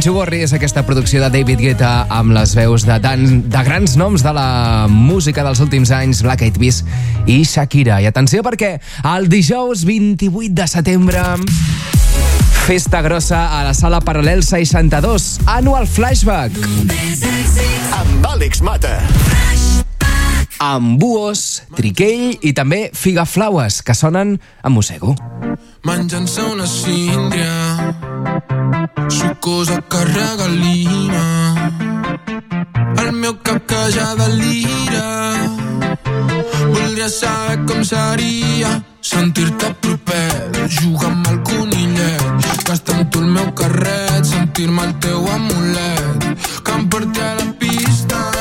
Don't You Worry és aquesta producció de David Guetta amb les veus de, tan, de grans noms de la música dels últims anys, Black Eyed Peas i Shakira. I atenció perquè el dijous 28 de setembre Festa grossa a la sala Paral·lel 62, Annual Flashback. Amb Àlex Mata. Amb Buos, Triquell i també Figaflaues, que sonen a mossego. Mossego menjant-se una síndria sucosa que regalina. El meu cap que ja delira. Voldria saber com seria sentir-te proper jugar amb el conillet. Gastar amb tu el meu carret sentir-me el teu amulet. Que em porti a la pista.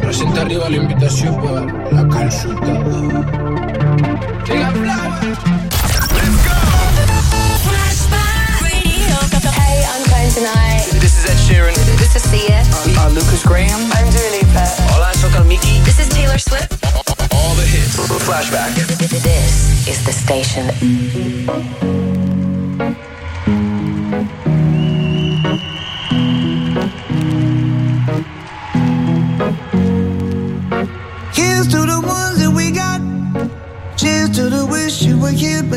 Presenta arriba la la Hey, I'm This is Ed Sheeran. This is Sia. I'm, I'm Lucas Graham. I'm Dua Lipa. Hola, soy Miki. This is Taylor Swift. All the hits. Flashback. This is the station.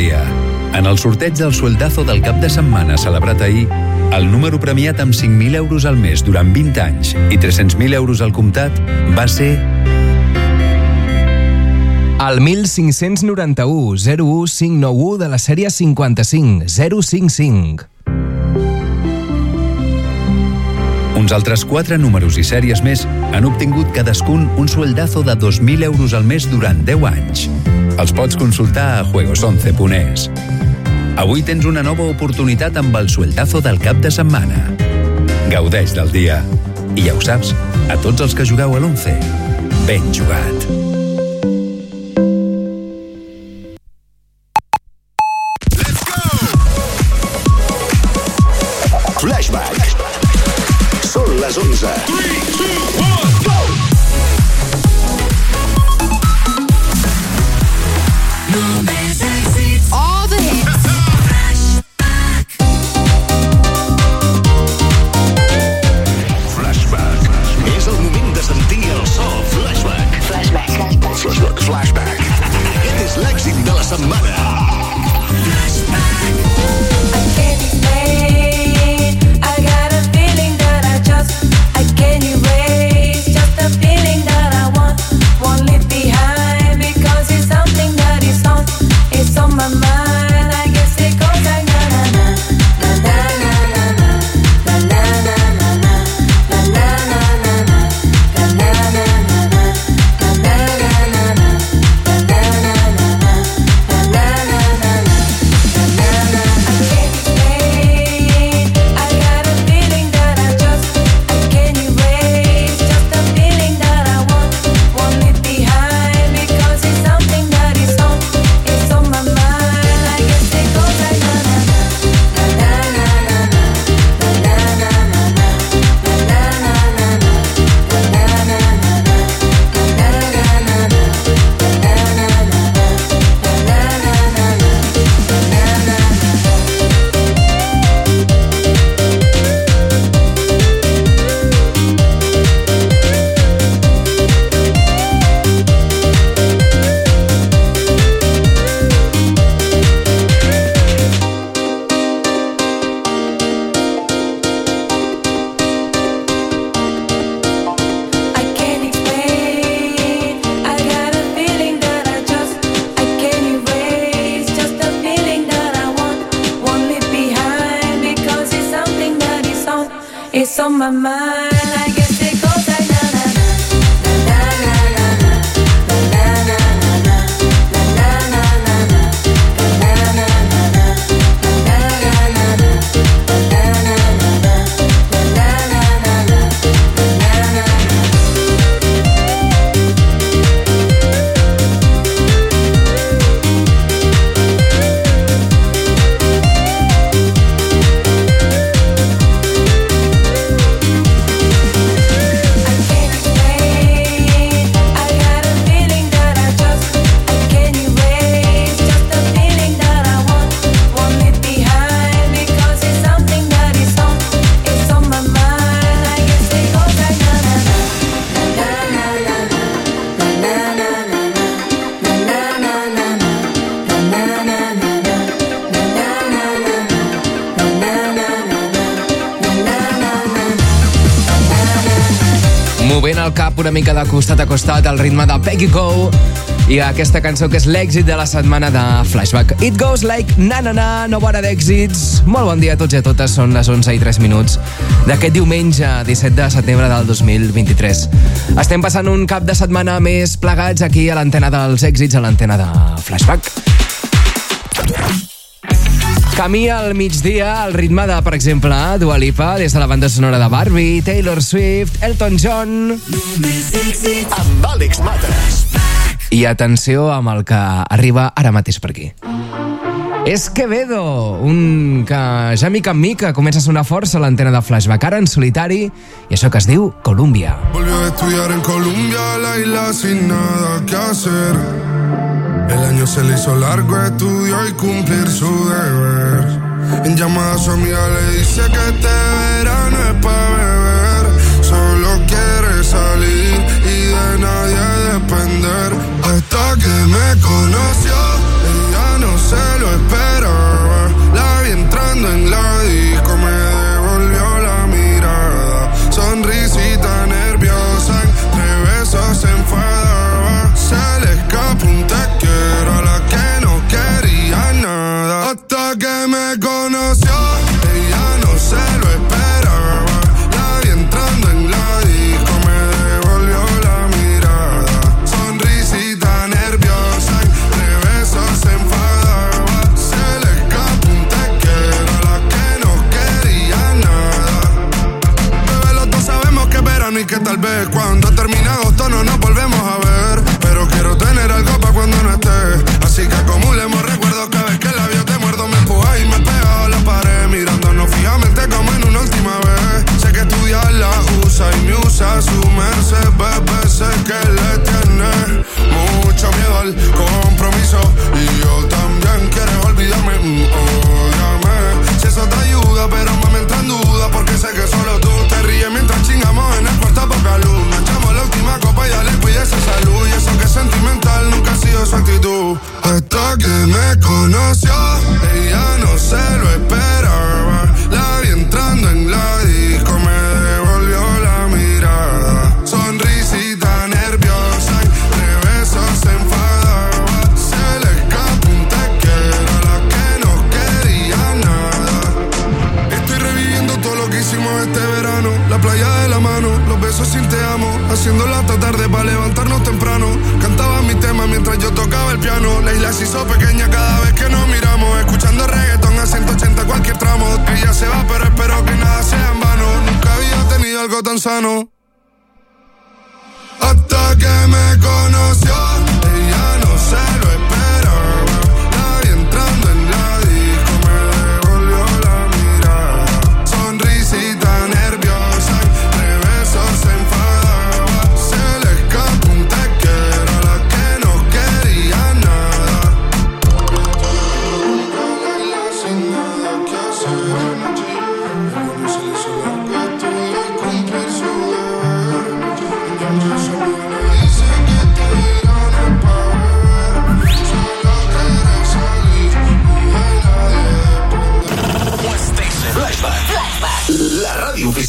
Dia. En el sorteig del sueldazo del cap de setmana celebrat ahir, el número premiat amb 5.000 euros al mes durant 20 anys i 300.000 euros al comptat va ser El 1591 01591 de la sèrie 55 055. Uns altres quatre números i sèries més han obtingut cadascun un sueldazo de 2.000 euros al mes durant 10 anys. Els pots consultar a juegos11.es. Avui tens una nova oportunitat amb el sueldazo del cap de setmana. Gaudeix del dia. I ja ho saps, a tots els que jugueu a l'11, ben jugat. Mica de costat a costat al ritme de Peggy Go i aquesta cançó que és l'èxit de la setmana de Flashback. It goes like na na na, nova hora d'èxits. Molt bon dia a tots i a totes, són les 11 i 3 minuts d'aquest diumenge 17 de setembre del 2023. Estem passant un cap de setmana més plegats aquí a l'antena dels èxits, a l'antena de Flashback. Camí al migdia al ritme de, per exemple, Dua Lipa, des de la banda sonora de Barbie, Taylor Swift, Elton John... Amb Àlex Mates. I atenció amb el que arriba ara mateix per aquí. És Quevedo, un que ja mica en mica comença a sonar força a l'antena de Flashback, ara en solitari, i això que es diu Columbia. Volvió a estudiar en Colombia, la isla sin nada que hacer. El año se le hizo largo, estudió y cumplir su deber. En llamada a su amiga le dice que este verano es para beber. Solo quiere salir y de nadie depender. Hasta que me conoció, me conoció, piano. La isla se hizo pequeña cada vez que nos miramos. Escuchando reggaetón a 180 cualquier tramo. Ella se va, pero espero que nada sea en vano. Nunca había tenido algo tan sano.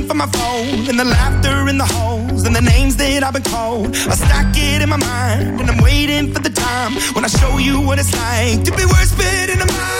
You're for my phone, and the laughter in the holes, and the names that I've been called. I stack it in my mind, and I'm waiting for the time when I show you what it's like to be worse fit in a mind.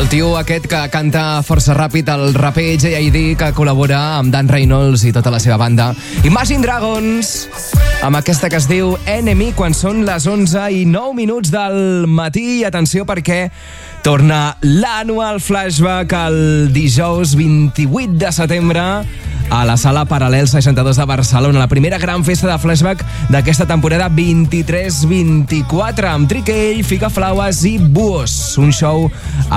El tio aquest que canta força ràpid, el raper J.I.D. que col·labora amb Dan Reynolds i tota la seva banda. Imagine Dragons, amb aquesta que es diu Enemy, quan són les 11 i 9 minuts del matí. I atenció perquè torna l'annual flashback el dijous 28 de setembre a la sala Paral·lel 62 de Barcelona, la primera gran festa de flashback d'aquesta temporada 23-24, amb Triquell, Fica Flaues i Buos. Un show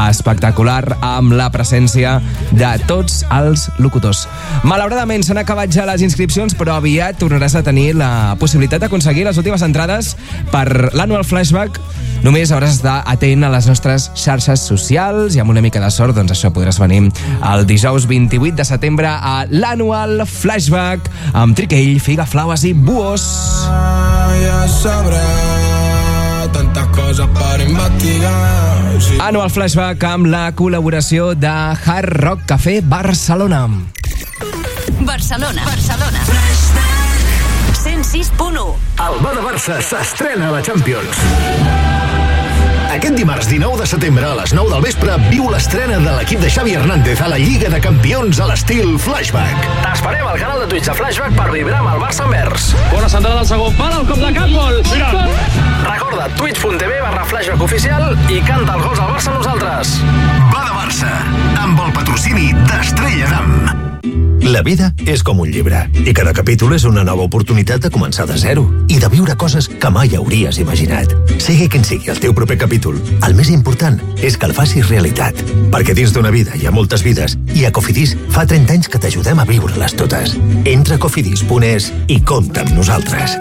espectacular amb la presència de tots els locutors. Malauradament s'han acabat ja les inscripcions, però aviat tornaràs a tenir la possibilitat d'aconseguir les últimes entrades per l'annual flashback. Només hauràs d'estar atent a les nostres xarxes socials i amb una mica de sort, doncs això podràs venir el dijous 28 de setembre a l'annual flashback amb Triquell, Figa Flaues i Buos. Ya sabrá tantas cosas para investigar. Sí. Annual flashback amb la col·laboració de Hard Rock Café Barcelona. Barcelona. Barcelona. 106.1. El Barça s'estrena a la Champions. Aquest dimarts 19 de setembre a les 9 del vespre viu l'estrena de l'equip de Xavi Hernández a la Lliga de Campions a l'estil Flashback. T'esperem al canal de Twitch de Flashback per vibrar amb el Barça envers. Bona centrada del segon pal, el cop de cap, gol. Mira. Recorda twitch.tv barra flashback oficial i canta els gols al Barça amb nosaltres. Va de Barça, amb el patrocini d'Estrella Damm. La vida és com un llibre i cada capítol és una nova oportunitat de començar de zero i de viure coses que mai hauries imaginat. Sigui quin sigui el teu proper capítol, el més important és que el facis realitat. Perquè dins d'una vida hi ha moltes vides i a Cofidis fa 30 anys que t'ajudem a viure-les totes. Entra a cofidis.es i compta amb nosaltres.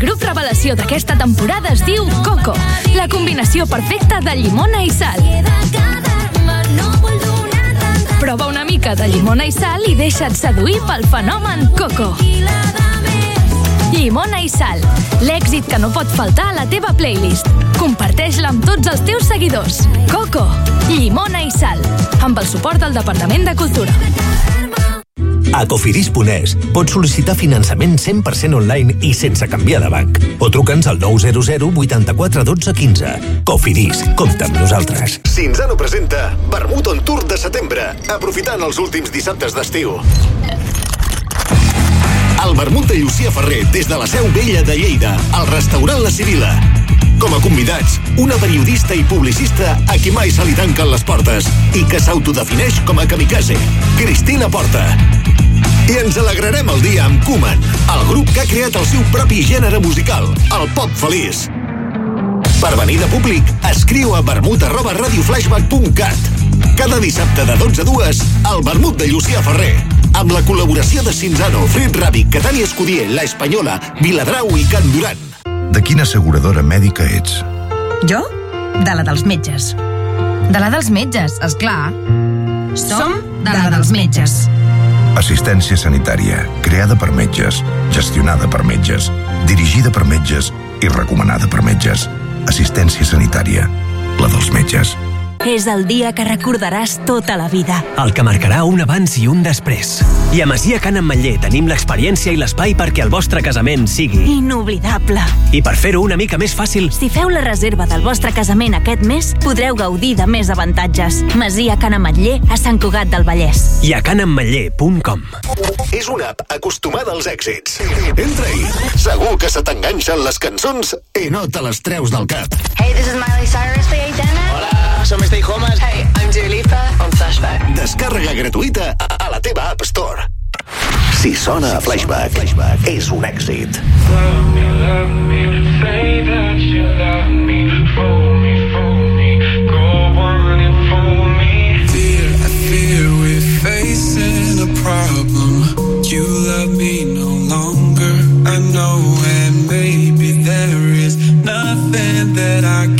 Grup revelació d'aquesta temporada es diu Coco, la combinació perfecta de llimona i sal. Prova una mica de llimona i sal i deixa't seduir pel fenomen Coco. Llimona i sal, l'èxit que no pot faltar a la teva playlist. Comparteix-la amb tots els teus seguidors. Coco, llimona i sal, amb el suport del Departament de Cultura. A cofidis.es pots sol·licitar finançament 100% online i sense canviar de banc. O truca'ns al 900 84 12 15. Cofidis, compta amb nosaltres. Cinzano presenta Vermut on Tour de setembre, aprofitant els últims dissabtes d'estiu. El vermut de Llucia Ferrer des de la Seu Vella de Lleida, al restaurant La Cirila. Com a convidats, una periodista i publicista a qui mai se li tanquen les portes i que s'autodefineix com a kamikaze, Cristina Porta. I ens alegrarem el dia amb Kuman, el grup que ha creat el seu propi gènere musical, el pop feliç. Per venir de públic, escriu a vermut arroba radioflashback.cat. Cada dissabte de 12 a 2, el vermut de Llucià Ferrer. Amb la col·laboració de Cinzano, Fred Ràbic, Catània Escudier, La Espanyola, Viladrau i Can Duran. De quina asseguradora mèdica ets? Jo? De la dels metges. De la dels metges, és clar. Som de la dels metges. Assistència sanitària, creada per metges, gestionada per metges, dirigida per metges i recomanada per metges. Assistència sanitària, la dels metges. És el dia que recordaràs tota la vida. El que marcarà un abans i un després. I a Masia Can Ametller tenim l'experiència i l'espai perquè el vostre casament sigui... Inoblidable. I per fer-ho una mica més fàcil, Si feu la reserva del vostre casament aquest mes, podreu gaudir de més avantatges. Masia Can Ametller a Sant Cugat del Vallès. i a canametller.com. És una app acostumada als èxits. Entra-hi. Segur que se t'enganxen les cançons i no te les treus del cap. Hey, this is Miley Cyrus de Aitana. Hola, som Stay Homes. Hey, I'm Dua Lipa on Flashback. Descàrrega gratuïta a la teva App Store. Si sona a Flashback, Flashback és un èxit. Say that you love me, fool me, fool me, go on and fool me. Fear, I fear we're facing a problem. You love me no longer, I know, and maybe there is nothing that I can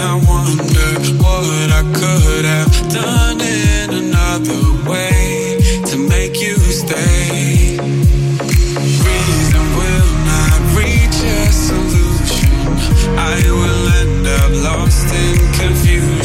I wonder What I could have done in another way stay. Reason will not reach a solution. I will end up lost in confusion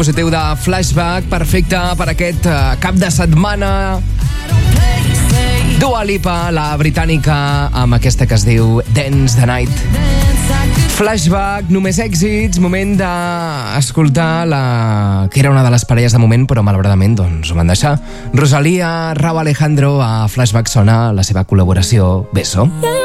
positiu de Flashback, perfecte per aquest eh, cap de setmana. Dua Lipa, la britànica, amb aquesta que es diu Dance the Night. Flashback, només èxits, moment d'escoltar la... que era una de les parelles de moment, però malauradament doncs, ho van deixar. Rosalia, Rau Alejandro, a Flashback sona la seva col·laboració Beso. Yeah.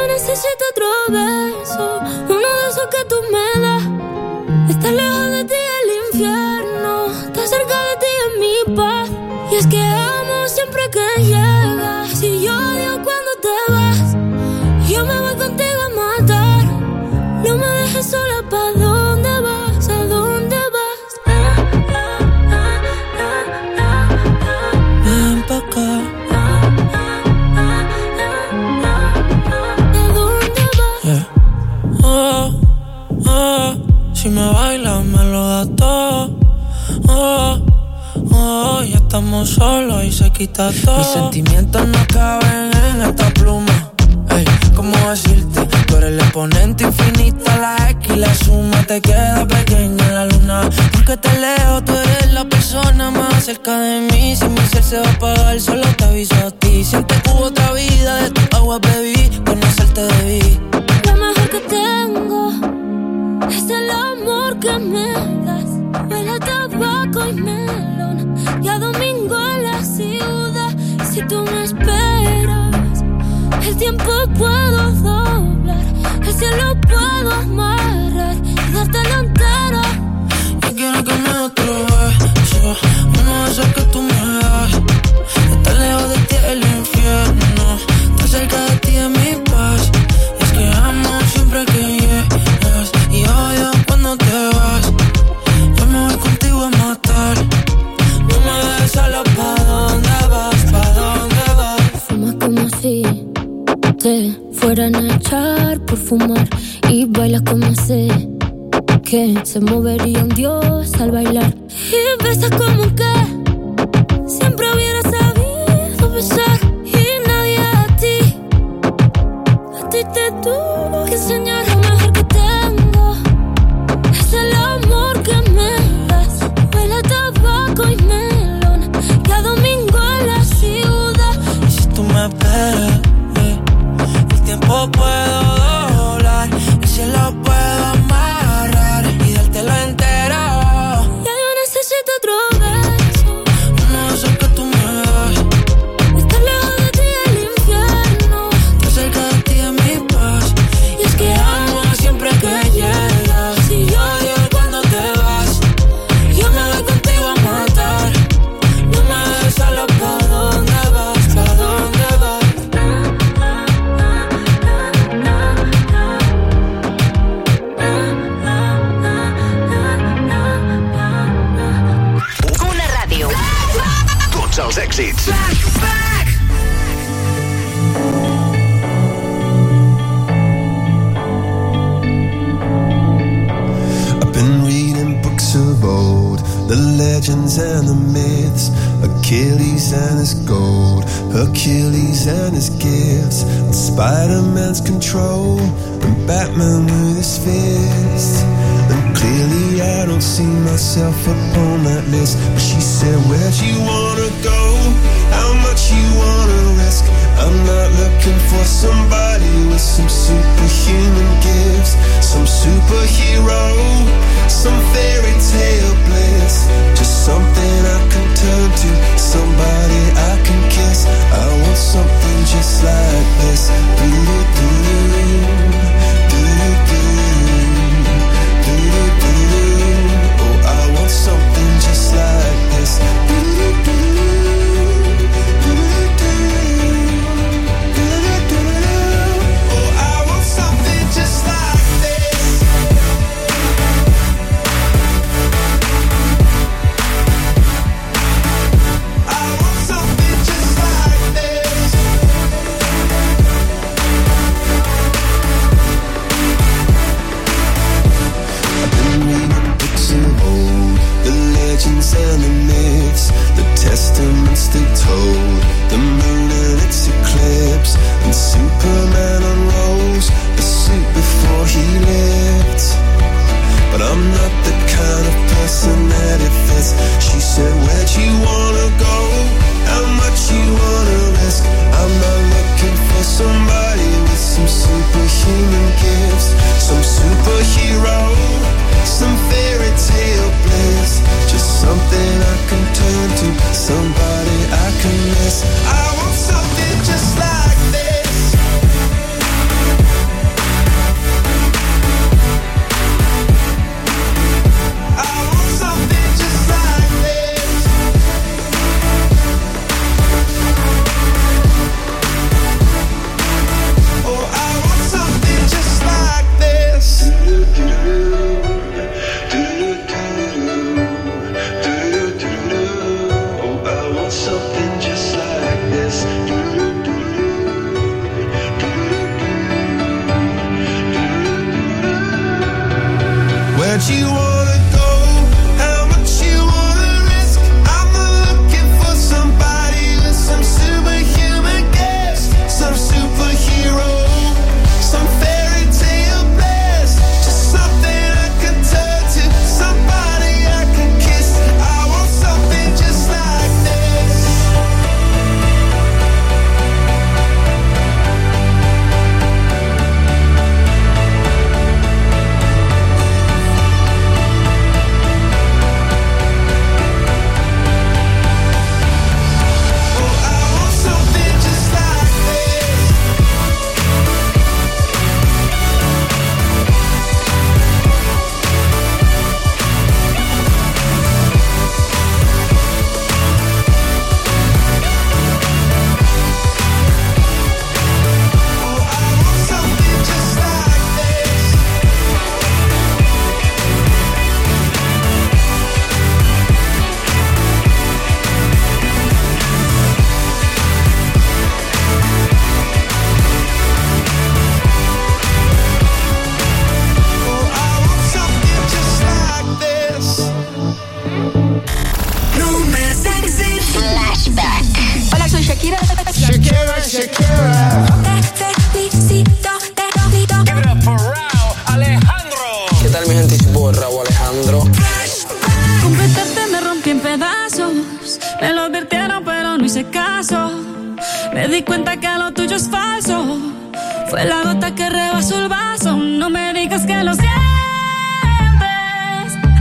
que rebaso el vaso. No me digas que lo sientes.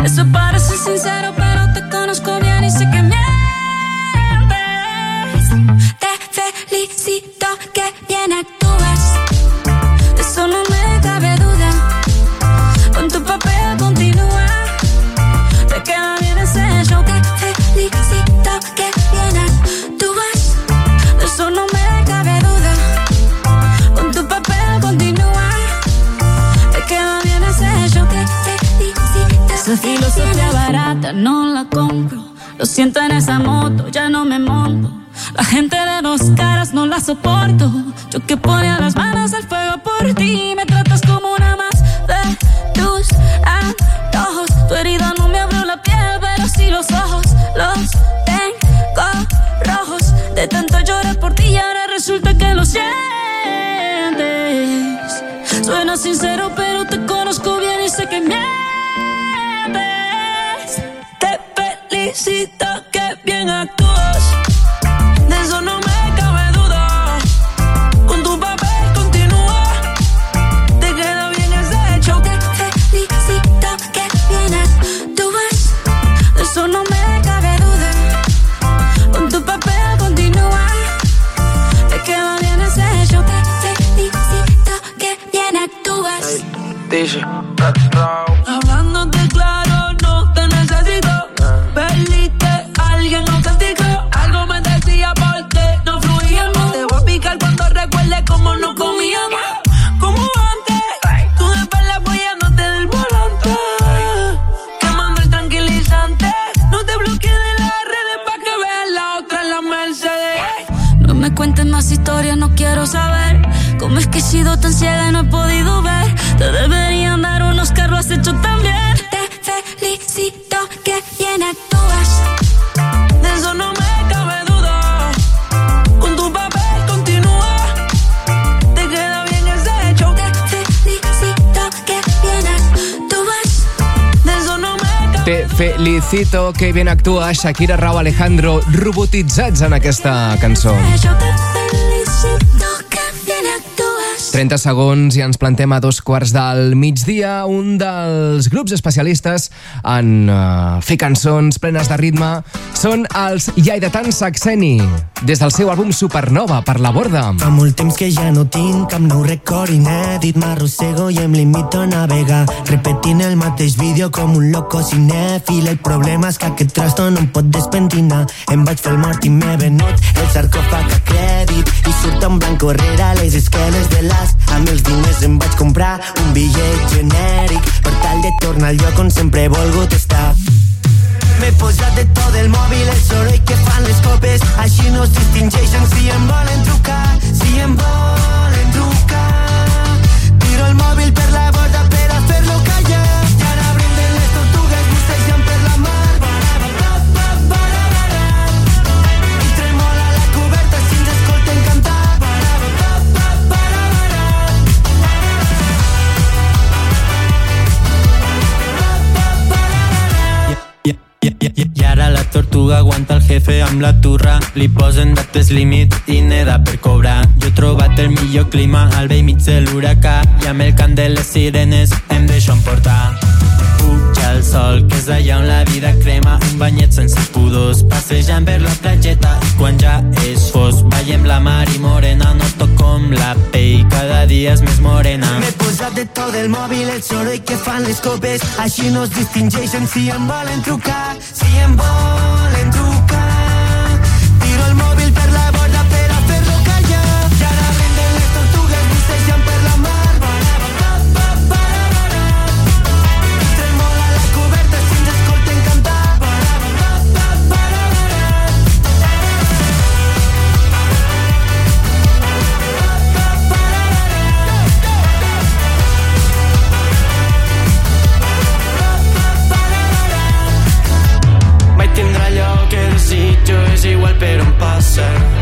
Eso parece sincero, pero que ben actua Shakira, Rau, Alejandro, robotitzats en aquesta cançó. Yo te felicito que bien actúas. 30 segons i ens plantem a dos quarts del migdia. Un dels grups especialistes en uh, fer cançons plenes de ritme són els Lleidatans Saxeni, des del seu àlbum Supernova, per la borda. Fa molt temps que ja no tinc cap nou record inèdit. M'arrossego i em limito a navegar Repetint el mateix vídeo com un loco cinèfil. El problema és que aquest trasto no em pot despentinar Em vaig fer el mort i m'he venut. El sarcòfag a crèdit I surt en blanco rere les esquenes de l'as. Amb els diners em vaig comprar un bitllet genèric Per tal de tornar al lloc on sempre he volgut estar M'he posat de tot el mòbil, el soroll que fan les copes, així no es distingeixen si em volen trucar, si em volen trucar. Tiro el mòbil per la borda tortuga aguanta el jefe amb la turra. Li posen dates límit i neda per cobrar. Jo he trobat el millor clima al vell mig de l'huracà. I amb el cant de les sirenes em deixo emportar Puja el sol, que és allà on la vida crema. Un banyet sense pudors, passejant per la platgeta. Quan ja és fos, veiem la mar i morena. Noto com la pell cada dia és més morena. M'he posat de tot el mòbil, el soroll que fan les copes, així no es distingeixen si em volen trucar, si em volen és igual per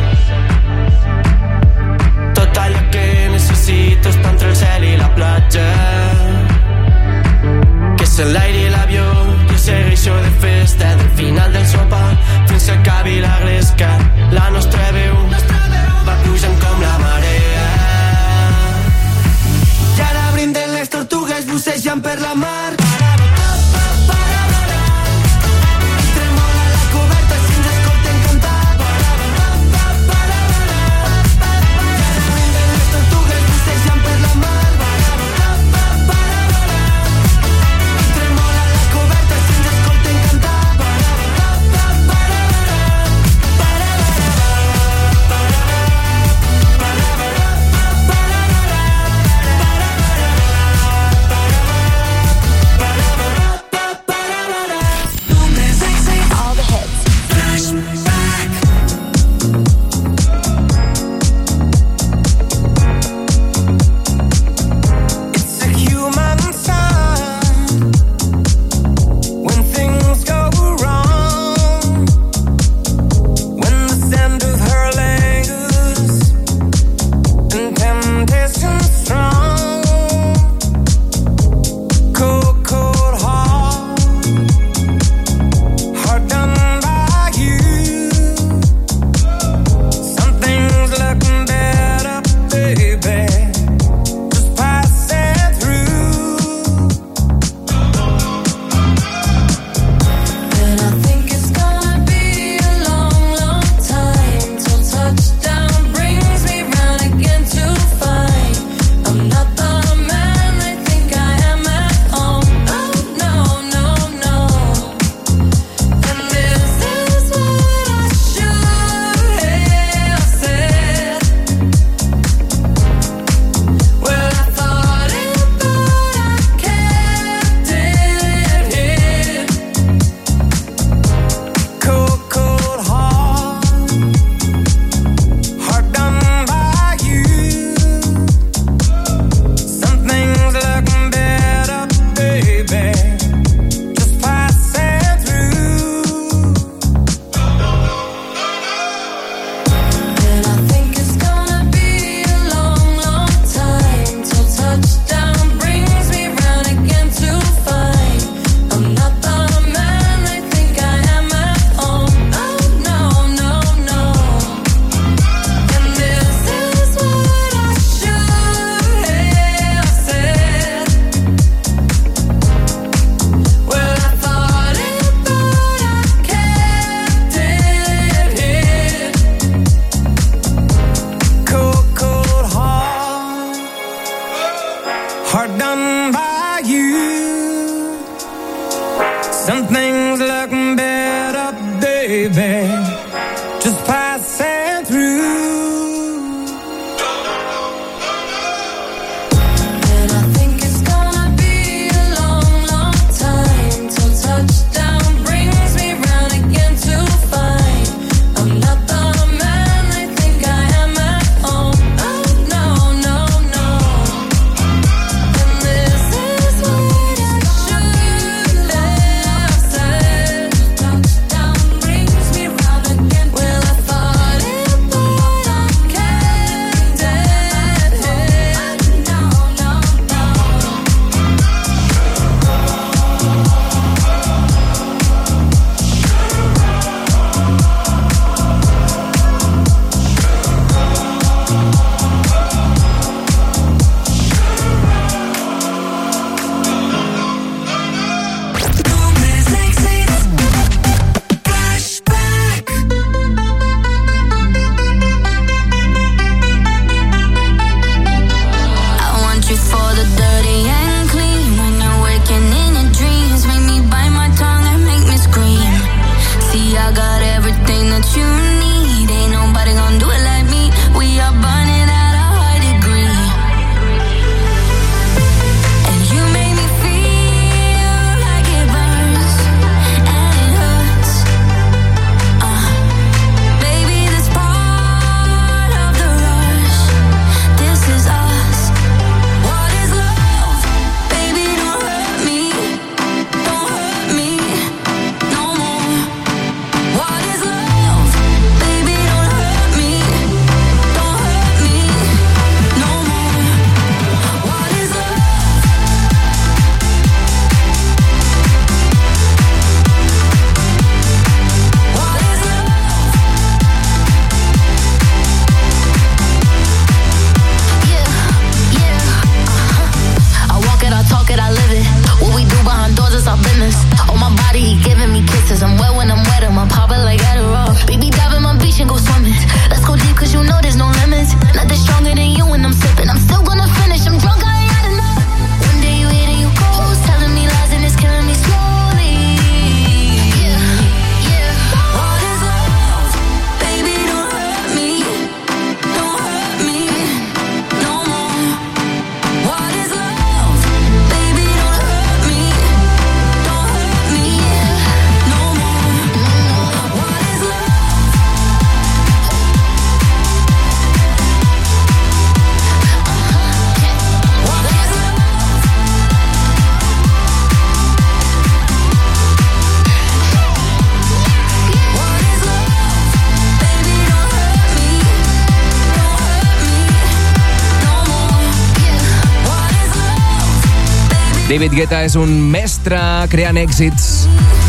David Guetta és un mestre creant èxits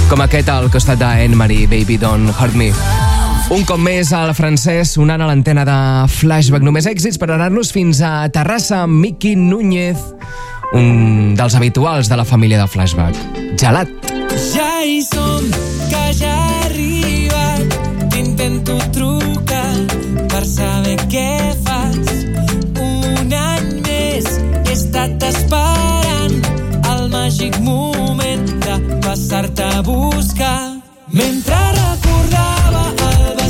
com aquest al costat d'Anne-Marie Baby Don't Hurt Me. Un cop més al francès, sonant a l'antena de Flashback. Només èxits per anar-nos fins a Terrassa amb Miqui Núñez, un dels habituals de la família de Flashback. Gelat. Ja hi som, que ja arriba. T'intento trucar per saber què fas. Un any més he estat esperant màgic moment de passar-te a buscar. Mentre recordava el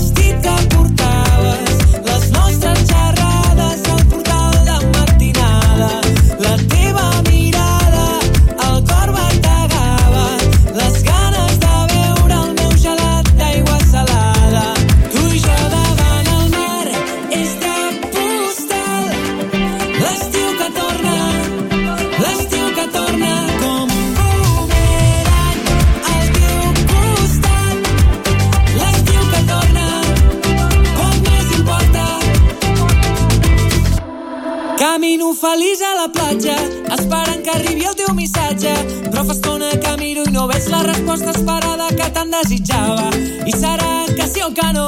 feliç a la platja, esperant que arribi el teu missatge. Però fa estona que miro i no veig la resposta esperada que tant desitjava. I serà que sí o que no?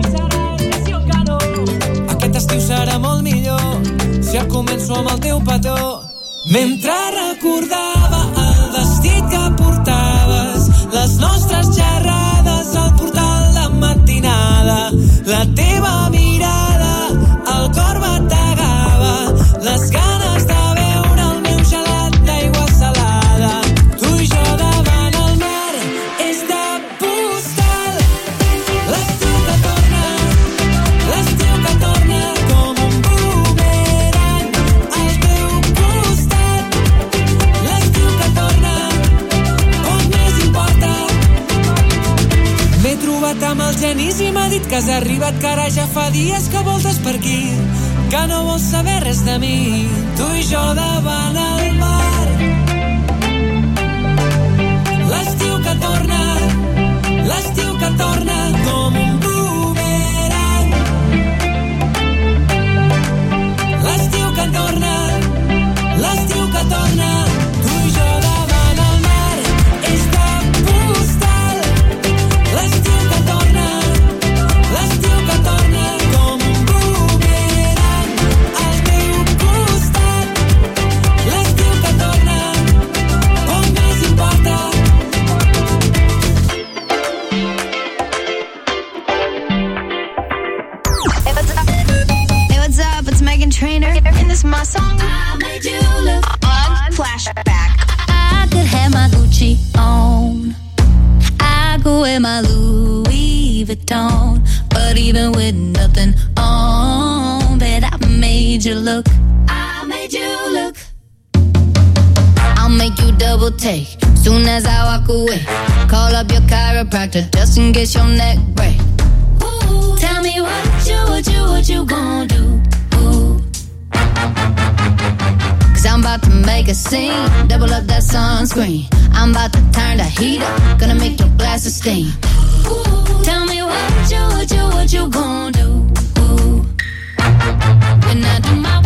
I serà que sí o que no? Aquest estiu serà molt millor si ja començo amb el teu petó. Mentre recordava el vestit que portaves, les nostres xerrades que has arribat, que ara ja fa dies que voltes per aquí, que no vols saber res de mi, tu i jo davant el mar. L'estiu que torna, l'estiu que torna com un But even with nothing on, bet I made you look. I made you look. I'll make you double take soon as I walk away. Call up your chiropractor just in case your neck break. Ooh, tell me what you, what you, what you gonna do? Cause I'm about to make a scene, double up that sunscreen. I'm about to turn the heat up, gonna make your glasses steam. When I do my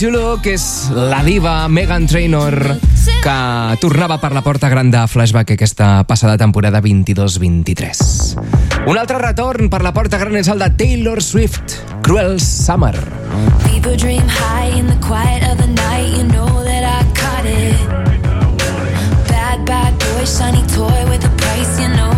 You Look és la diva Megan Trainor que tornava per la porta gran de Flashback aquesta passada temporada 22-23. Un altre retorn per la porta gran és el de Taylor Swift, Cruel Summer. People dream high in the quiet of the night. You know that I caught it. Bad, bad boy, shiny toy with a price. You know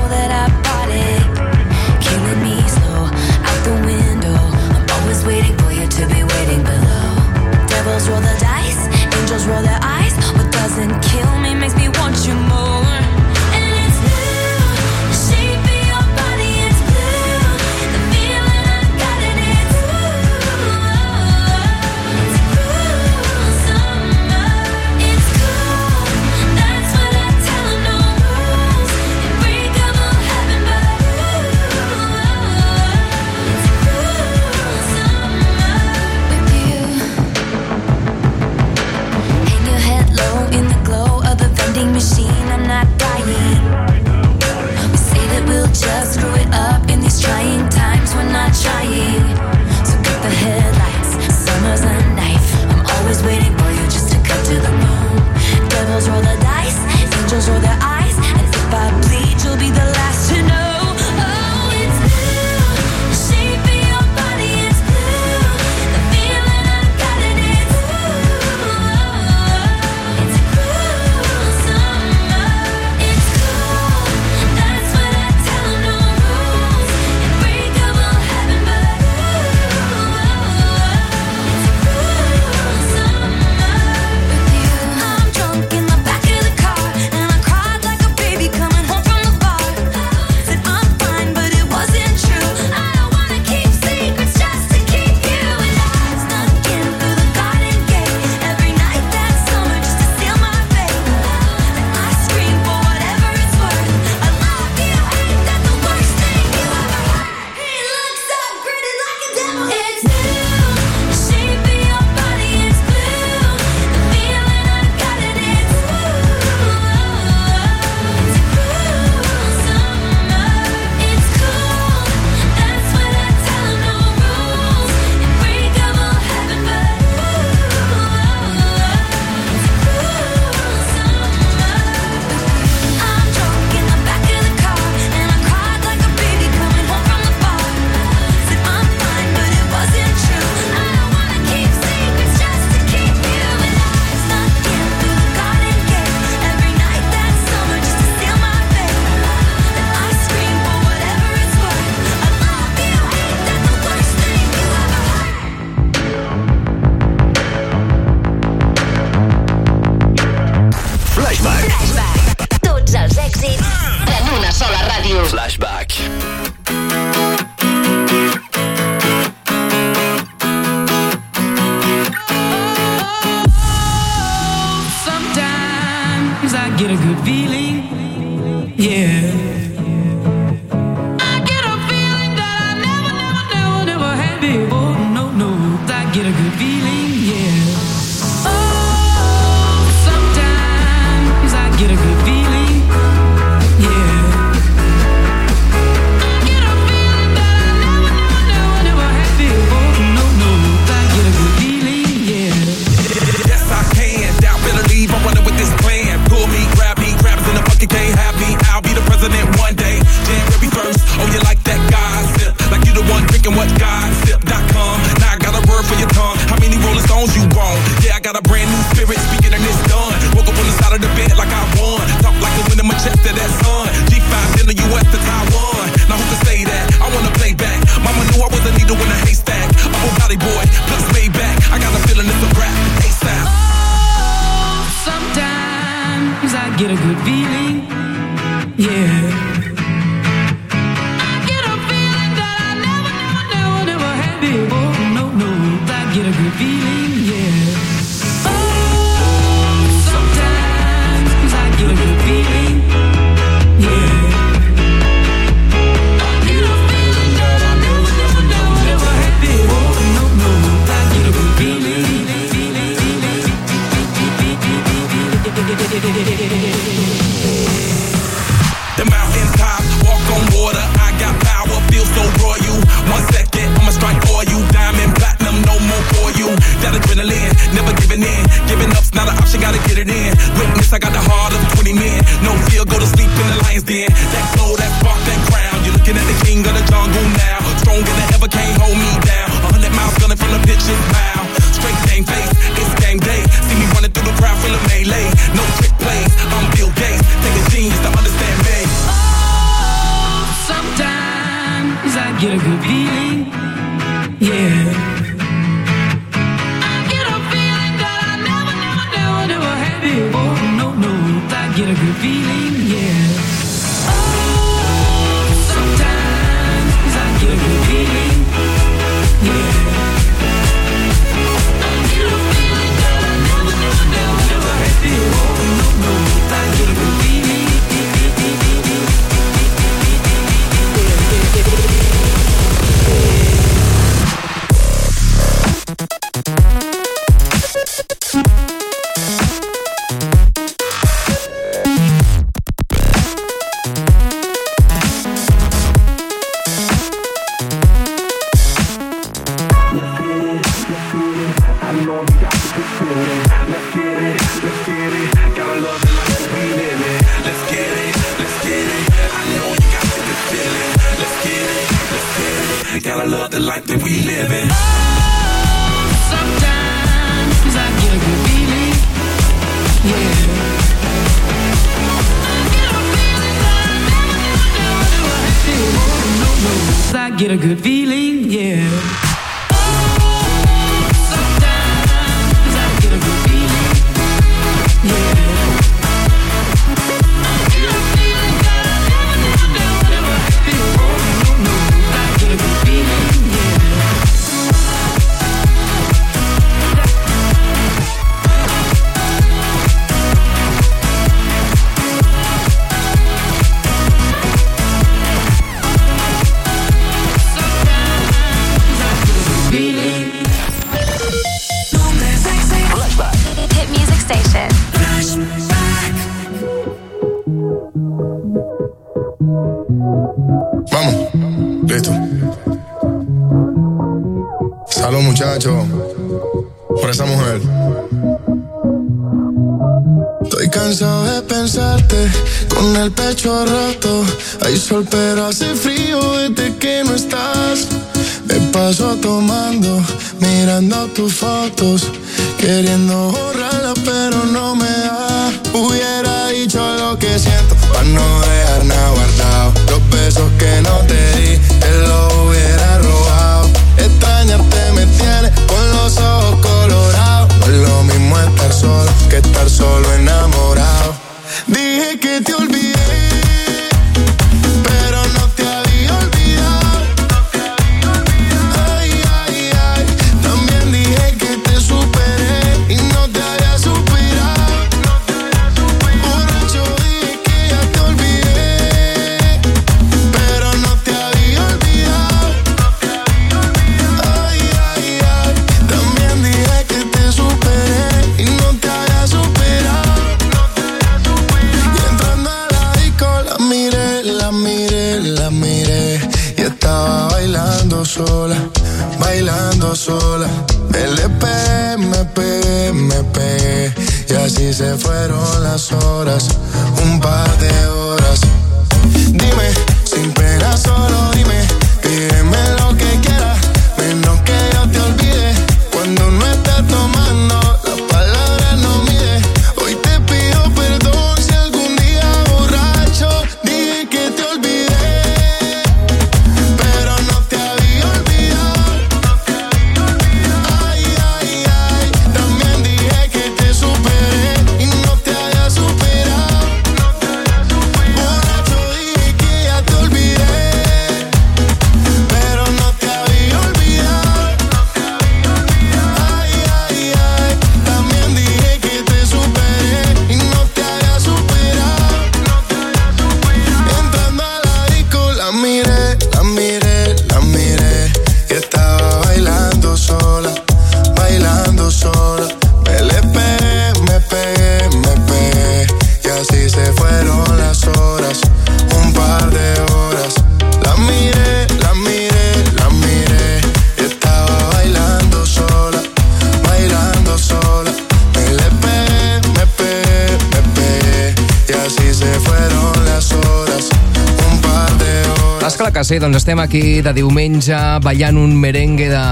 estem aquí de diumenge ballant un merengue de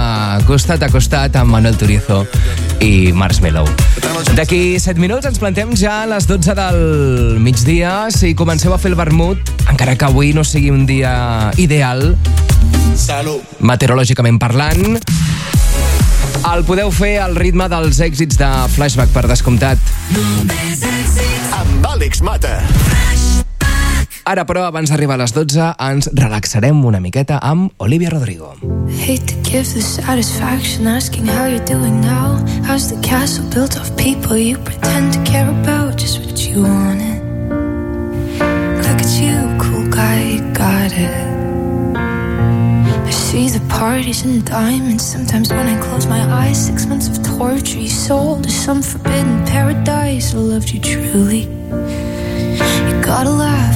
costat a costat amb Manuel Turizo i Marshmello. D'aquí 7 minuts ens plantem ja a les 12 del migdia. Si comenceu a fer el vermut, encara que avui no sigui un dia ideal, Salut. meteorològicament parlant, el podeu fer al ritme dels èxits de Flashback, per descomptat. Amb Àlex Mata. Ara, però, abans d'arribar a les 12, ens relaxarem una miqueta amb Olivia Rodrigo. Hate to give the satisfaction asking how you're doing now. How's the castle built of people you pretend to care about? Just what you wanted. Look at you, cool guy, got it. I see the parties and diamonds. Sometimes when I close my eyes, six months of torture you sold to some forbidden paradise. I loved you truly. You gotta laugh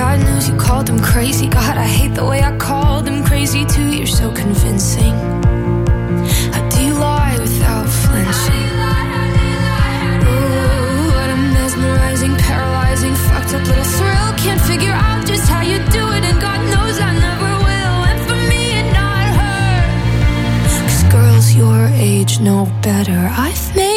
bad, news. You called them crazy. God, I hate the way I called them crazy too. You're so convincing. How do lie without flinching? Ooh, what a mesmerizing, paralyzing, fucked up little thrill. Can't figure out just how you do it, and God knows I never will. And for me and not her. Cause girls your age know better. I've made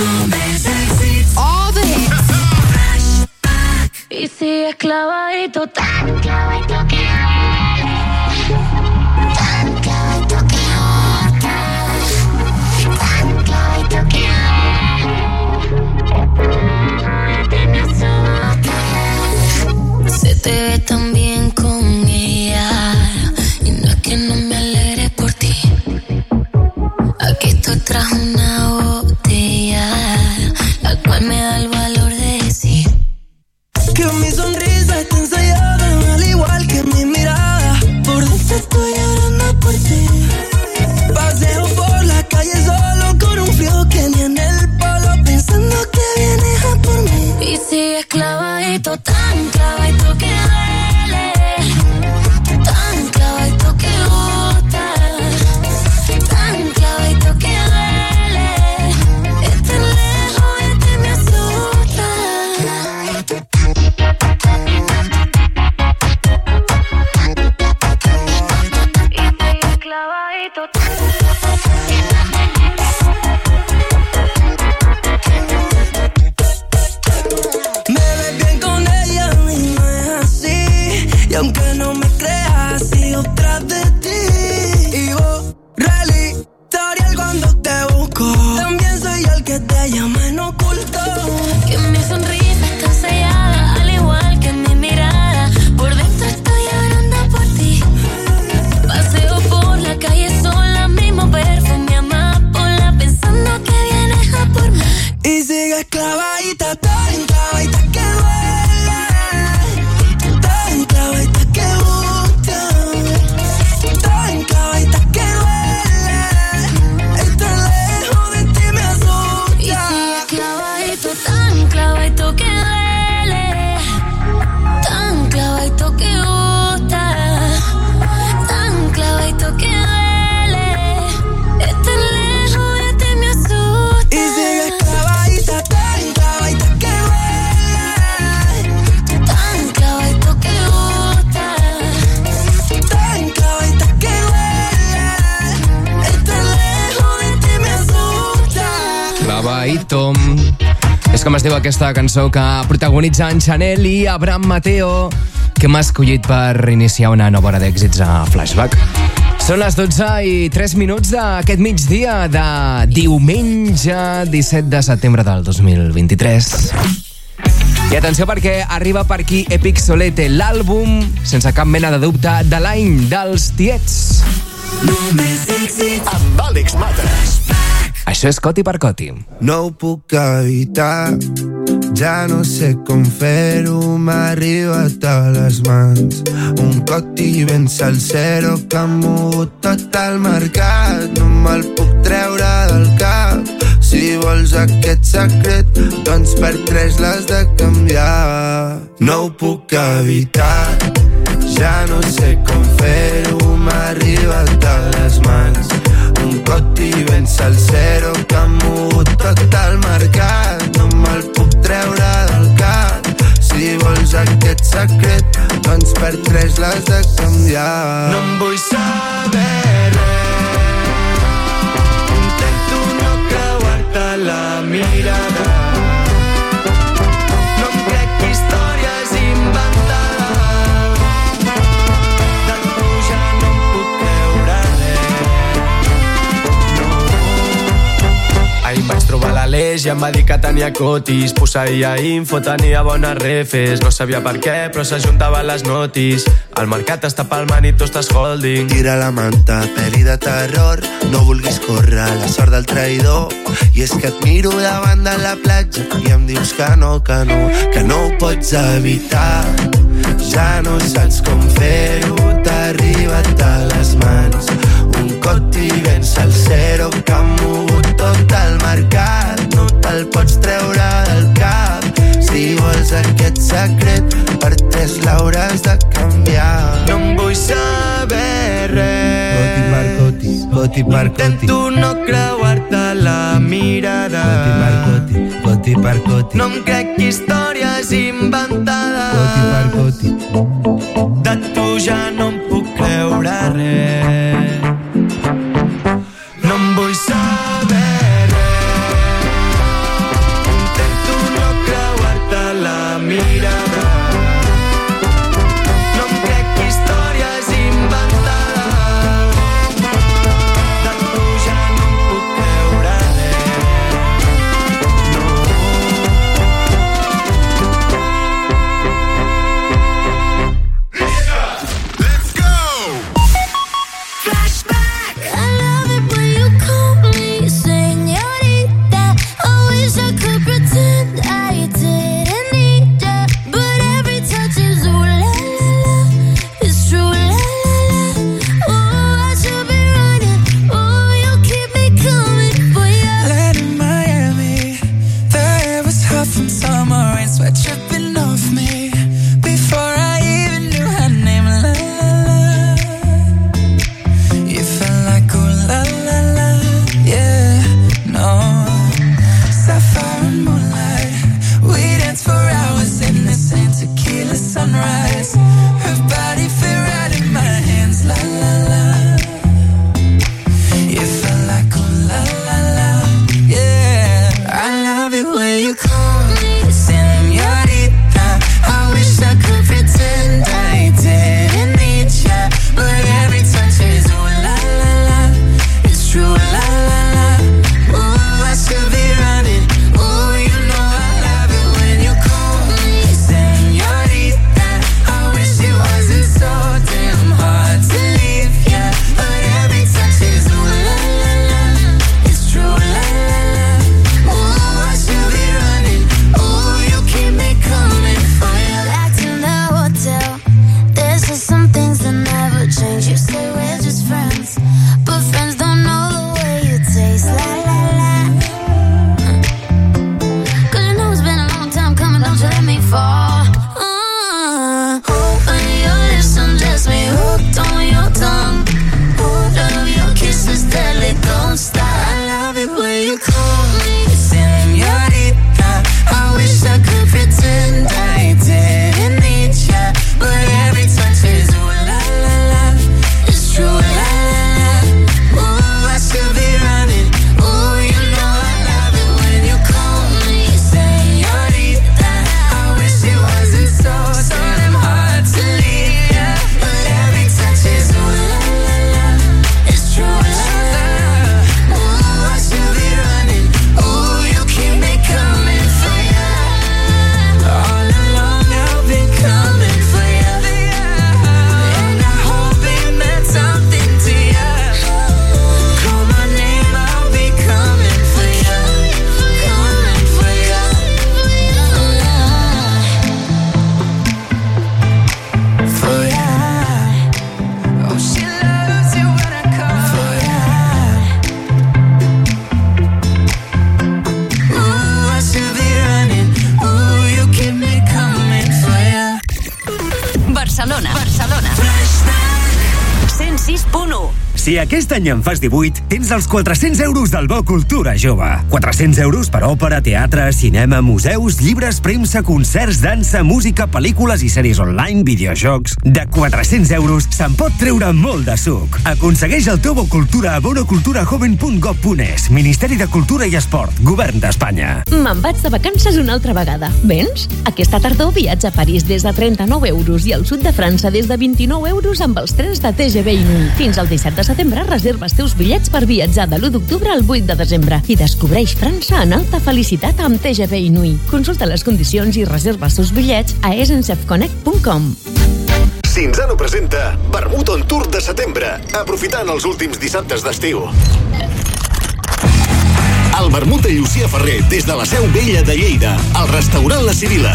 All the hits. Y sigues clavadito, tan clavadito que Tan clavadito que Tan clavadito que Se te ve tan bien con ella. Y no es que no me alegre por ti. Aquí estoy tras una time aquesta cançó que protagonitza en Chanel i Abraham Mateo, que m'ha escollit per iniciar una nova hora d'èxits a Flashback. Són les 12 i 3 minuts d'aquest migdia de diumenge 17 de setembre del 2023. I atenció perquè arriba per aquí Epic Solete, l'àlbum, sense cap mena de dubte, de l'any dels tiets. Només èxits. Amb Àlex Mates. Això és Coti per Coti. No ho puc evitar, ja no sé com fer-ho, m'ha arribat a les mans. Un coti ben salsero que ha mogut tot el mercat, no me'l puc treure del cap. Si vols aquest secret, doncs per tres l'has de canviar. No ho puc evitar, ja no sé com fer-ho, m'ha arribat a les mans. Un coti ben salsero que ha mogut tot el mercat. Treure del cap. Si vols aquest secret, doncs per tres l'has de canviar. No em vull saber res. Trobar l'Aleix i em va dir que tenia cotis. Posseïa info, tenia bones refes. No sabia per què, però s'ajuntaven les notis. El mercat està palmant i tu estàs holding. Tira la manta, pel·li de terror. No vulguis córrer la sort del traïdor. I és que et miro davant de la platja I em dius que no, que no Que no ho pots evitar. Ja no saps com fer-ho T'ha arribat a les mans. Un coti ben salsero Que ha tot el mercat No te'l pots treure del cap. Si vols aquest secret Per tres l'hauràs de canviar. No em vull saber res. Coti per coti, coti per coti Intento no creuar-te la mirada. Coti per coti, coti per coti No em crec històries inventades. Coti per coti De tu ja no em puc creure res any en fas 18, tens els 400 euros del Bo Cultura Jove. 400 euros per òpera, teatre, cinema, museus, llibres, premsa, concerts, dansa, música, pel·lícules i sèries online, videojocs... De 400 euros se'n pot treure molt de suc. Aconsegueix el teu Bo Cultura a bonoculturajoven.gov.es Ministeri de Cultura i Esport, Govern d'Espanya. Me'n vaig de vacances una altra vegada. Vens? Aquesta tardor viatge a París des de 39 euros i al sud de França des de 29 euros amb els trens de TGV Inouï. Fins al 17 de setembre reserva els teus bitllets per viatjar de l'1 d'octubre al 8 de desembre i descobreix França en alta felicitat amb TGV Inouï. Consulta les condicions i reserva els teus bitllets a sncfconnect.com. Cinzano presenta Vermut on Tour de setembre, aprofitant els últims dissabtes d'estiu. El vermut de Llucia Ferrer des de la Seu Vella de Lleida, al restaurant La Cirila.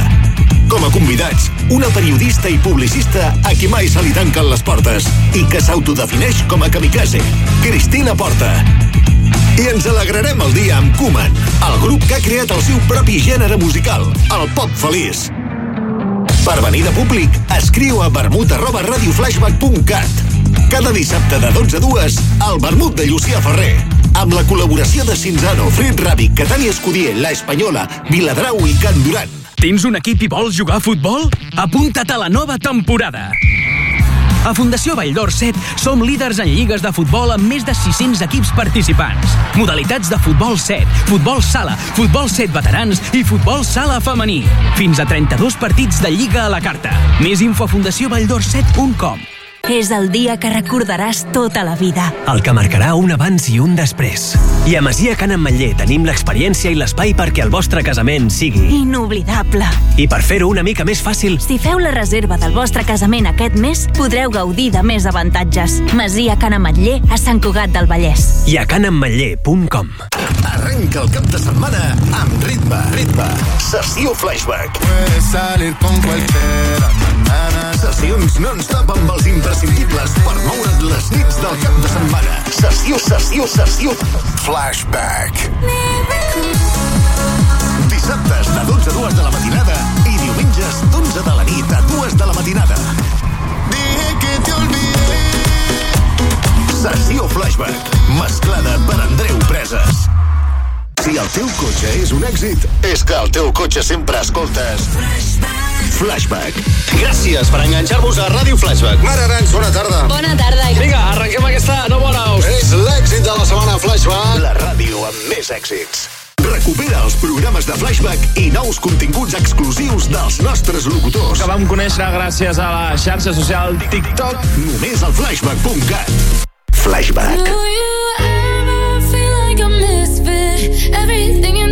Com a convidats, una periodista i publicista a qui mai se li tanquen les portes i que s'autodefineix com a kamikaze, Cristina Porta. I ens alegrarem el dia amb Kuman, el grup que ha creat el seu propi gènere musical, el pop feliç. Per venir de públic, escriu a vermut arroba. Cada dissabte de 12 a 2, el vermut de Llucià Ferrer. Amb la col·laboració de Cinzano, Fred Ràbic, Catània Escudier, La Espanyola, Viladrau i Can Duran. Tens un equip i vols jugar a futbol? Apunta't a la nova temporada. A Fundació Valldor 7 som líders en lligues de futbol amb més de 600 equips participants. Modalitats de futbol 7, futbol sala, futbol 7 veterans i futbol sala femení. Fins a 32 partits de lliga a la carta. Més info a fundaciovalldor7.com. És el dia que recordaràs tota la vida. El que marcarà un abans i un després. I a Masia Can Ametller tenim l'experiència i l'espai perquè el vostre casament sigui... Inoblidable. I per fer-ho una mica més fàcil, Si feu la reserva del vostre casament aquest mes, podreu gaudir de més avantatges. Masia Can Ametller a Sant Cugat del Vallès. i a canametller.com. Arrenca el cap de setmana amb ritme, ritme. Sessió Flashback. Puedes salir con cualquiera. Sessions non-stop amb els imprescindibles per moure't les nits del cap de setmana. Sessió, sessió, sessió. Flashback. Dissabtes de 12 a 2 de la matinada i diumenges d'11 de la nit a 2 de la matinada. Dije que te olvidé. Sessió Flashback, mesclada per Andreu Preses. Si el teu cotxe és un èxit, és que el teu cotxe sempre escoltes... Flashback. Flashback. Gràcies per enganxar-vos a Ràdio Flashback. Mare Arans, bona tarda. Bona tarda. Vinga, arrenquem aquesta nova hora. És l'èxit de la setmana Flashback. La ràdio amb més èxits. Recupera els programes de Flashback i nous continguts exclusius dels nostres locutors. Que vam conèixer gràcies a la xarxa social TikTok. Només al flashback.cat. Flashback. Do you ever feel like a misfit? Everything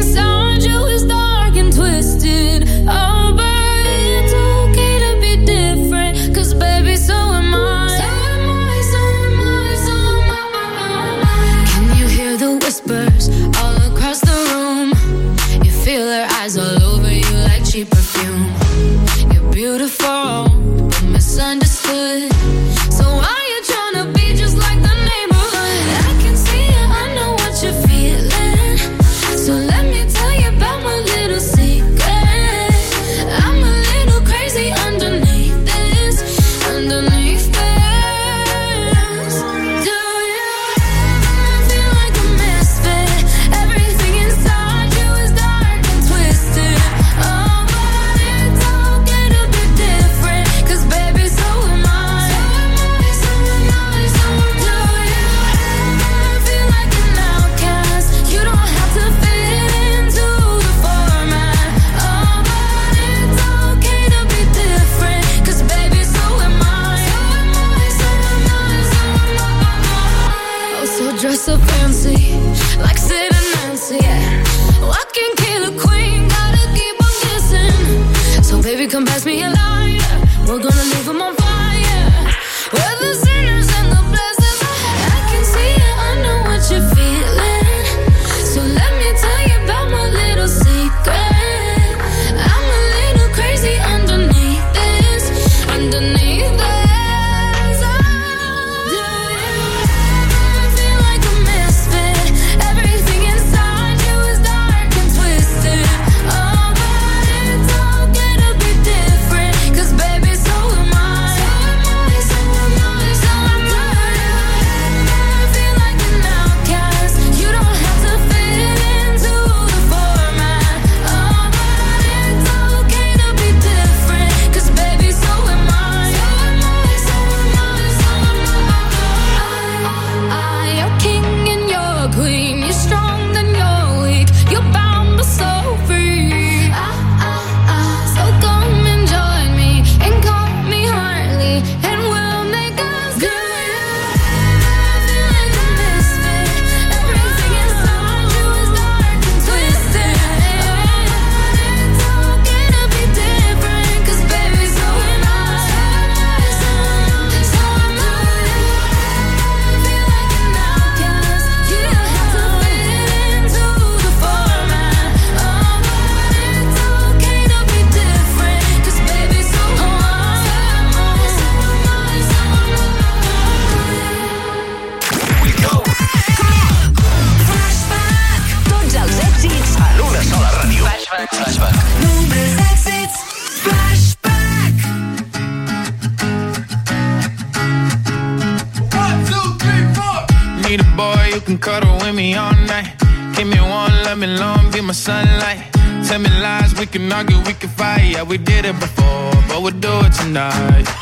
tonight.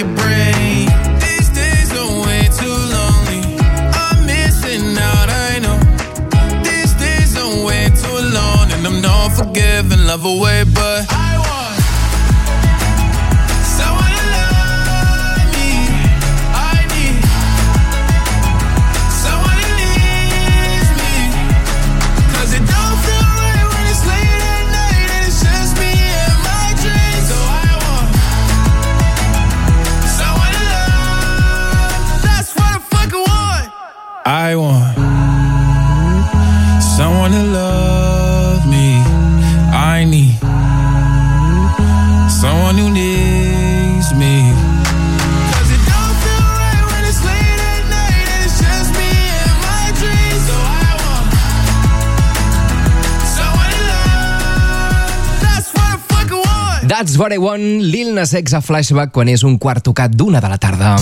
your bread. 21, Lil Nas X a Flashback quan és un quart tocat d'una de la tarda.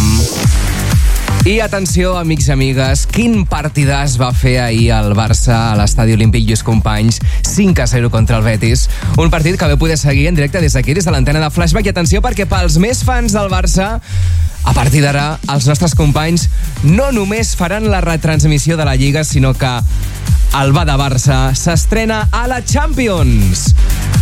I atenció, amics i amigues, quin partidàs va fer ahir el Barça a l'estadi olímpic Lluís Companys, 5 a 0 contra el Betis. Un partit que veu poder seguir en directe des d'aquí, des de l'antena de Flashback. I atenció, perquè pels més fans del Barça, a partir d'ara, els nostres companys no només faran la retransmissió de la Lliga, sinó que el Bada Barça s'estrena a la Champions.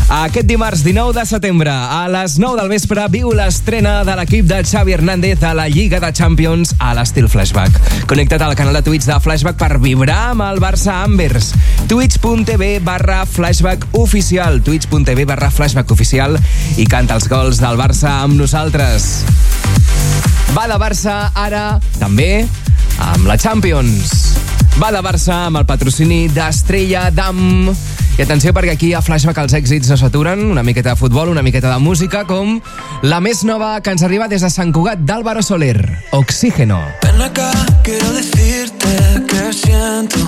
Aquest dimarts 19 de setembre, a les 9 del vespre, viu l'estrena de l'equip de Xavi Hernández a la Lliga de Champions a l'estil Flashback. Connecta't al canal de Twitch de Flashback per vibrar amb el Barça Ambers. twitch.tv barra flashback oficial twitch.tv barra flashback oficial i canta els gols del Barça amb nosaltres. Va de Barça ara també amb la Champions. Va de Barça amb el patrocini d'Estrella Damm. I atenció perquè aquí a Flashback els èxits no s'aturen, una miqueta de futbol, una miqueta de música, com la més nova que ens arriba des de Sant Cugat d'Álvaro Soler, Oxígeno. Ven acá, quiero decirte que siento.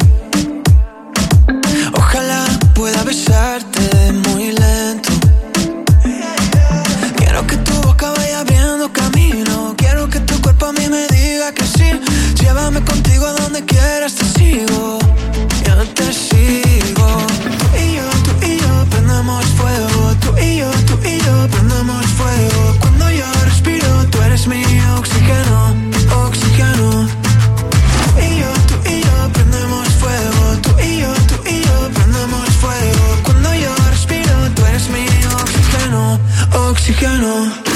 Ojalá pueda besarte muy lento. Quiero que tu boca vaya abriendo camino. Quiero que tu cuerpo a mí me diga que sí. Llévame contigo a donde quieras, te sigo. Yo te sigo. Tú y yo, tú y yo prendemos fuego. Tú y yo, tú y yo prendemos fuego. Cuando yo respiro, tú eres mi oxígeno, oxígeno. Tú y yo, tú y yo prendemos fuego. Tú y yo, tú y yo prendemos fuego. Cuando yo respiro, tú eres mi oxígeno, oxígeno.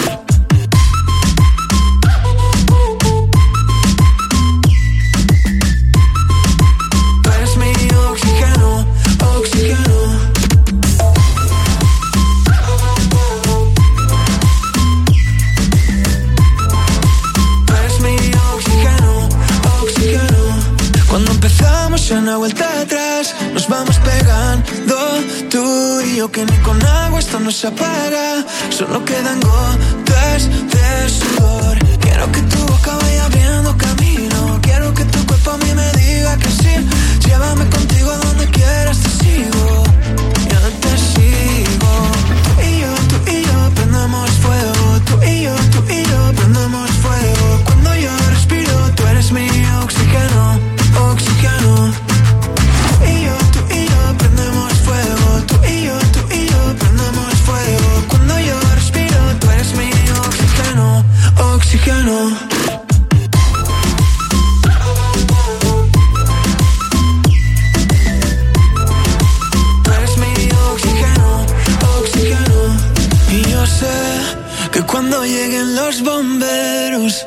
Yo que ni con agua esto no se apaga, solo quedan gotas de sudor. Quiero que tu boca vaya abriendo camino, quiero que tu cuerpo a mí me diga que sí. Llévame contigo a donde quieras, te sigo, yo te sigo. Tú y yo, tú y yo prendemos fuego, tú y yo, tú y yo prendemos fuego. Cuando yo respiro, tú eres mi oxígeno, oxígeno. Tú eres mi oxígeno, oxígeno. Y yo sé que cuando lleguen los bomberos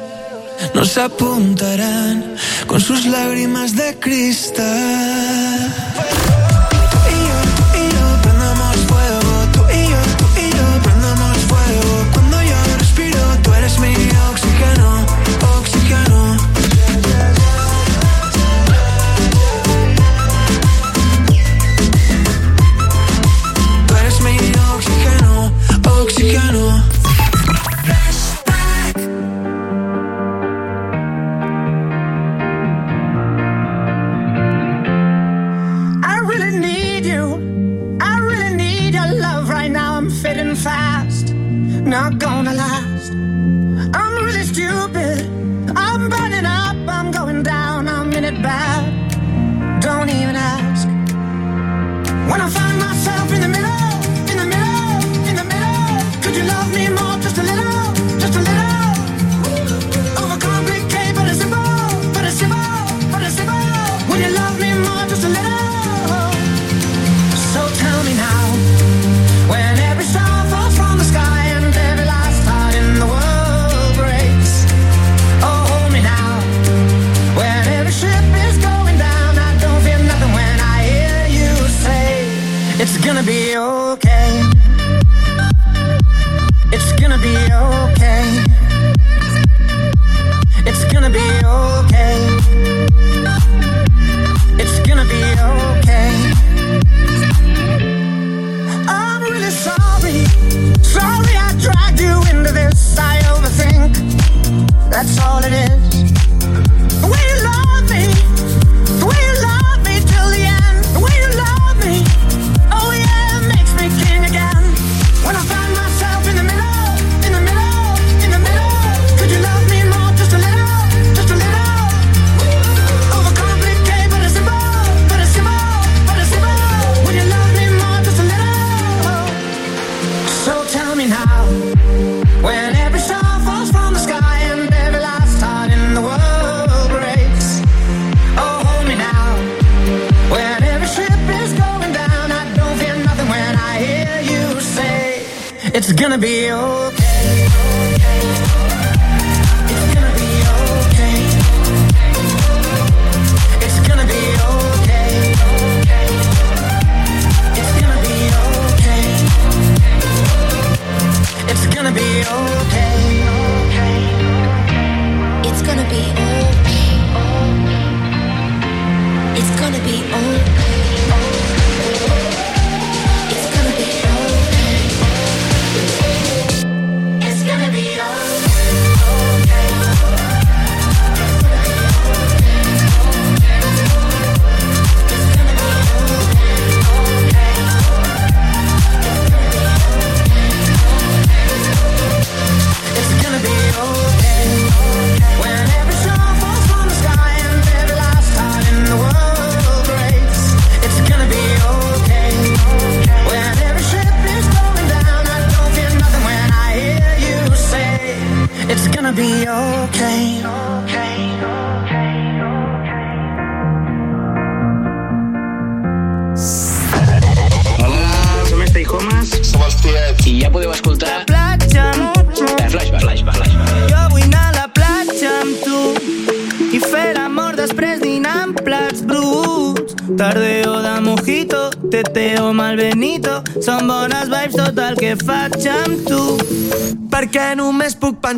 nos apuntarán con sus lágrimas de cristal.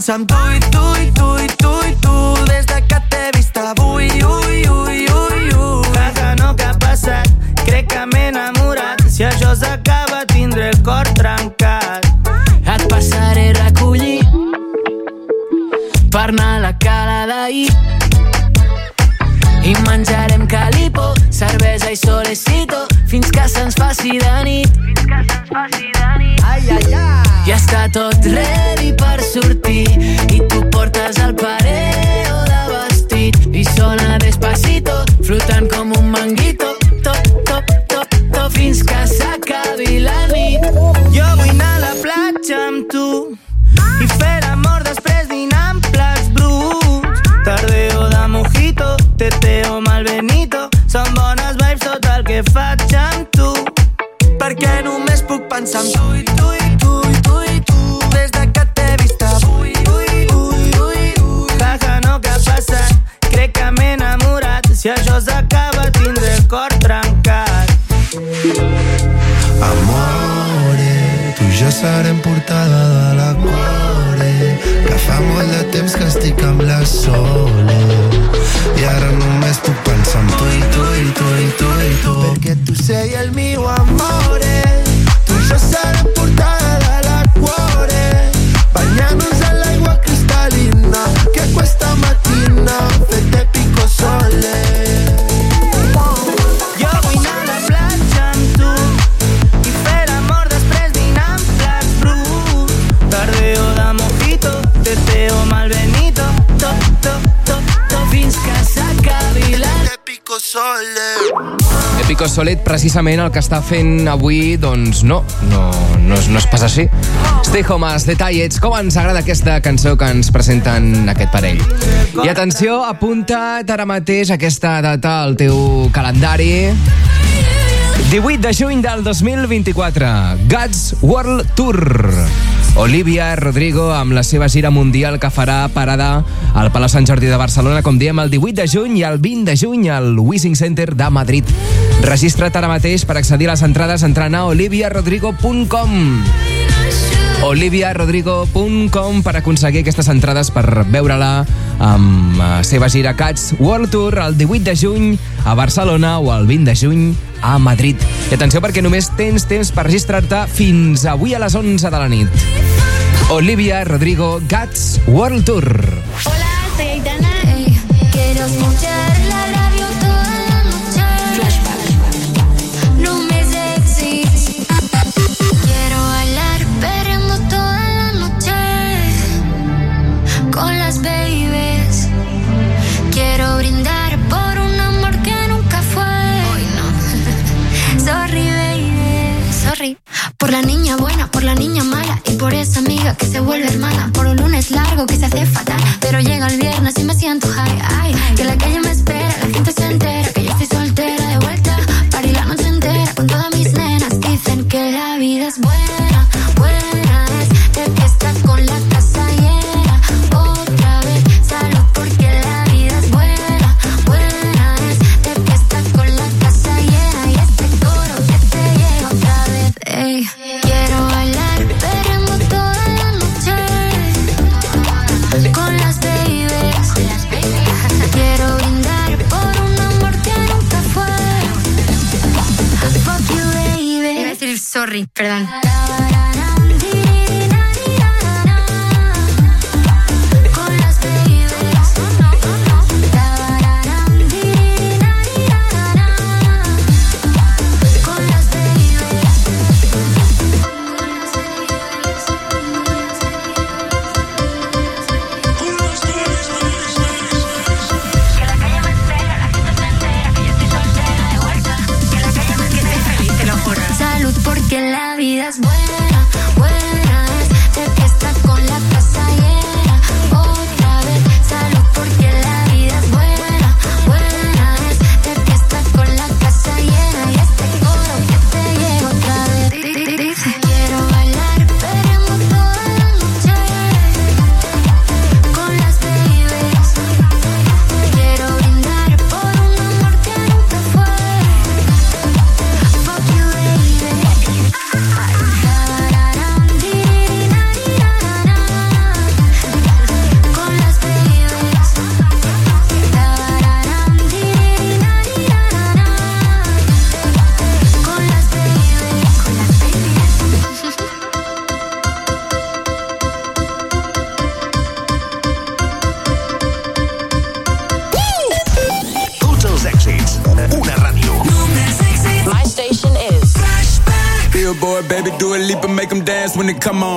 Sometimes precisament el que està fent avui, doncs no, no, no, és, no és pas així. Stay Home, els detallets, com ens agrada aquesta cançó que ens presenten aquest parell. I atenció, apunta't ara mateix aquesta data al teu calendari. 18 de juny del 2024, Guts World Tour. Olivia Rodrigo amb la seva gira mundial que farà parada al Palau Sant Jordi de Barcelona, com diem, el 18 de juny i el 20 de juny al Wissing Center de Madrid. Registra't ara mateix per accedir a les entrades entrant a oliviarodrigo.com oliviarodrigo.com per aconseguir aquestes entrades per veure-la amb la seva gira Cats World Tour el 18 de juny a Barcelona o el 20 de juny a Madrid. I atenció perquè només tens temps per registrar-te fins avui a les 11 de la nit. Olivia Rodrigo Cats World Tour. Hola, soy Aitana. Hey, quiero escuchar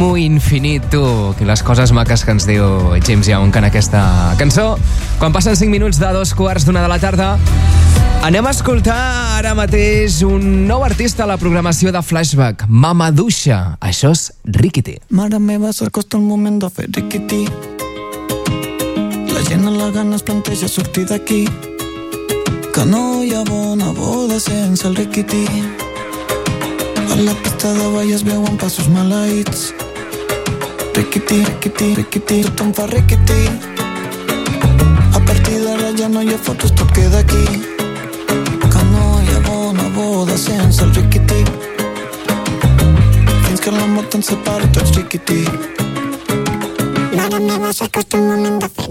T'estimo infinit, tu. Que les coses maques que ens diu James Young en aquesta cançó. Quan passen 5 minuts de dos quarts d'una de la tarda, anem a escoltar ara mateix un nou artista a la programació de Flashback, Mama Duixa. Això és Rickety. Mare meva, s'acosta el moment de fer riquití. La gent a la gana es planteja sortir d'aquí. Que no hi ha bona boda sense el riquití. A la pista de ball es veuen passos maleïts. Riquití, riquití, riquití, tothom fa riquití. A partir d'ara ja no hi ha fotos, tot queda aquí. Que no hi ha bona boda sense el riquití. Fins que la mort ens separi tots riquití. Mare meva, s'acosta el moment de fer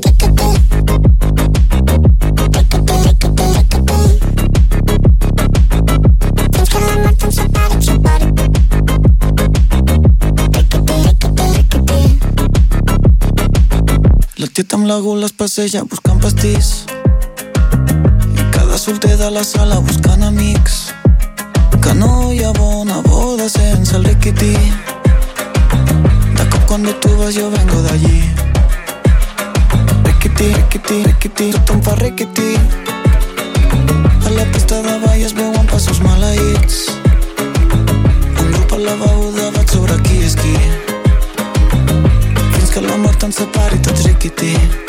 La tieta amb la gula es passeja buscant pastís. I cada solter de la sala buscant amics. Que no hi ha bona boda sense el riquití. De cop cuando tú vas yo vengo de allí. Riquití, riquití, riquití, tothom fa riquití. A la pista de ball es veuen passos maleïts. La mort ens separi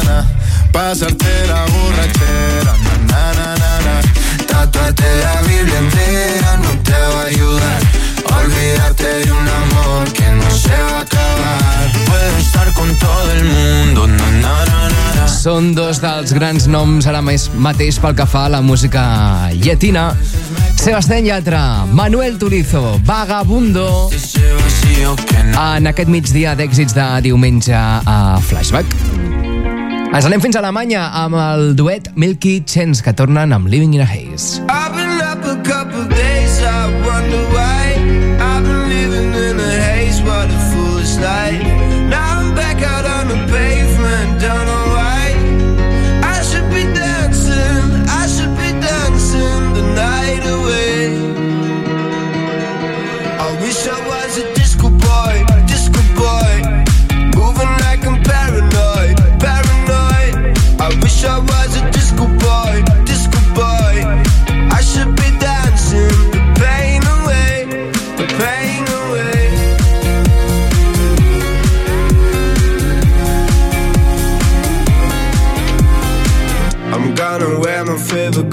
Pasarte la borrachera, na na na na na. Tatuarte la Biblia entera no te va a ayudar. Olvidarte de un amor que no se va a acabar. Puedo estar con todo el mundo, na, na, na, na, na. Són dos dels grans noms ara més mateix pel que fa a la música llatina. Sebastián Yatra, Manuel Turizo, Vagabundo, en aquest migdia d'èxits de diumenge a Flashback. Ens anem fins a Alemanya amb el duet Milky Chance, que tornen amb Living in a Haze. I've been up a couple days, I wonder why. I've been living in a haze, what a foolish life. Now I'm back out on the pavement,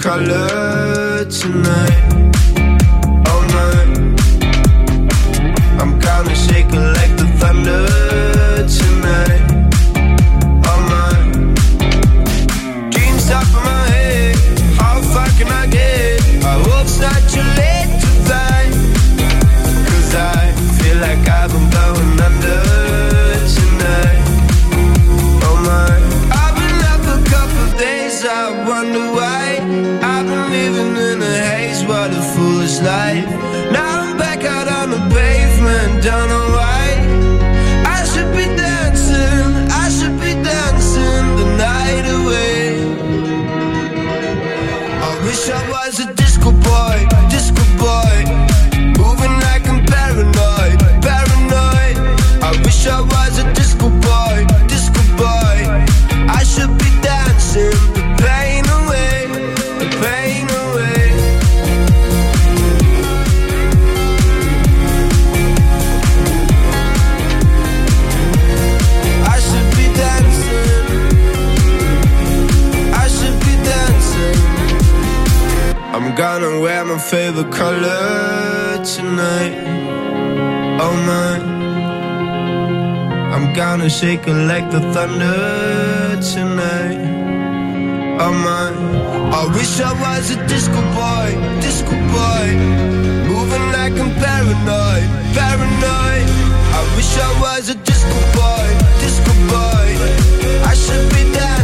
color tonight. My favorite color tonight. All night. I'm gonna shake it like the thunder tonight. Oh my. I wish I was a disco boy, disco boy. Moving like I'm paranoid, paranoid. I wish I was a disco boy, disco boy. I should be dancing,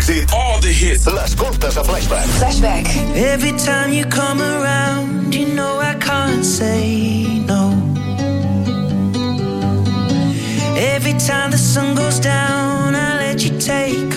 Si és un èxit, All the hits. l'escoltes a Flashback. Flashback. Every time you come around, you know I can't say no. Every time the sun goes down, I let you take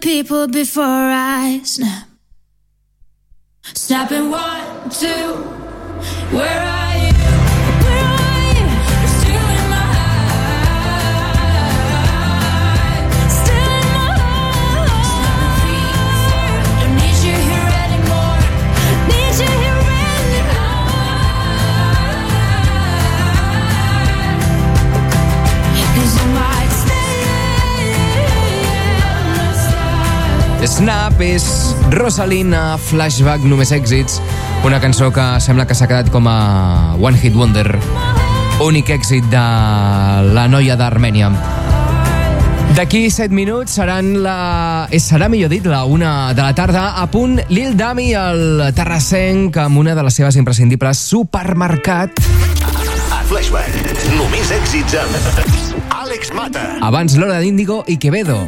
people before Snap és Rosalina Flashback Només Èxits, una cançó que sembla que s'ha quedat com a One Hit Wonder, únic èxit de la noia d'Armènia. D'aquí 7 minuts seran la... eh, serà, millor dit, la una de la tarda. A punt, Lil Dami, el terrassenc, amb una de les seves imprescindibles supermercat. A Flashback, només èxits amb Àlex Mata. Abans l'hora d'Índigo i Quevedo.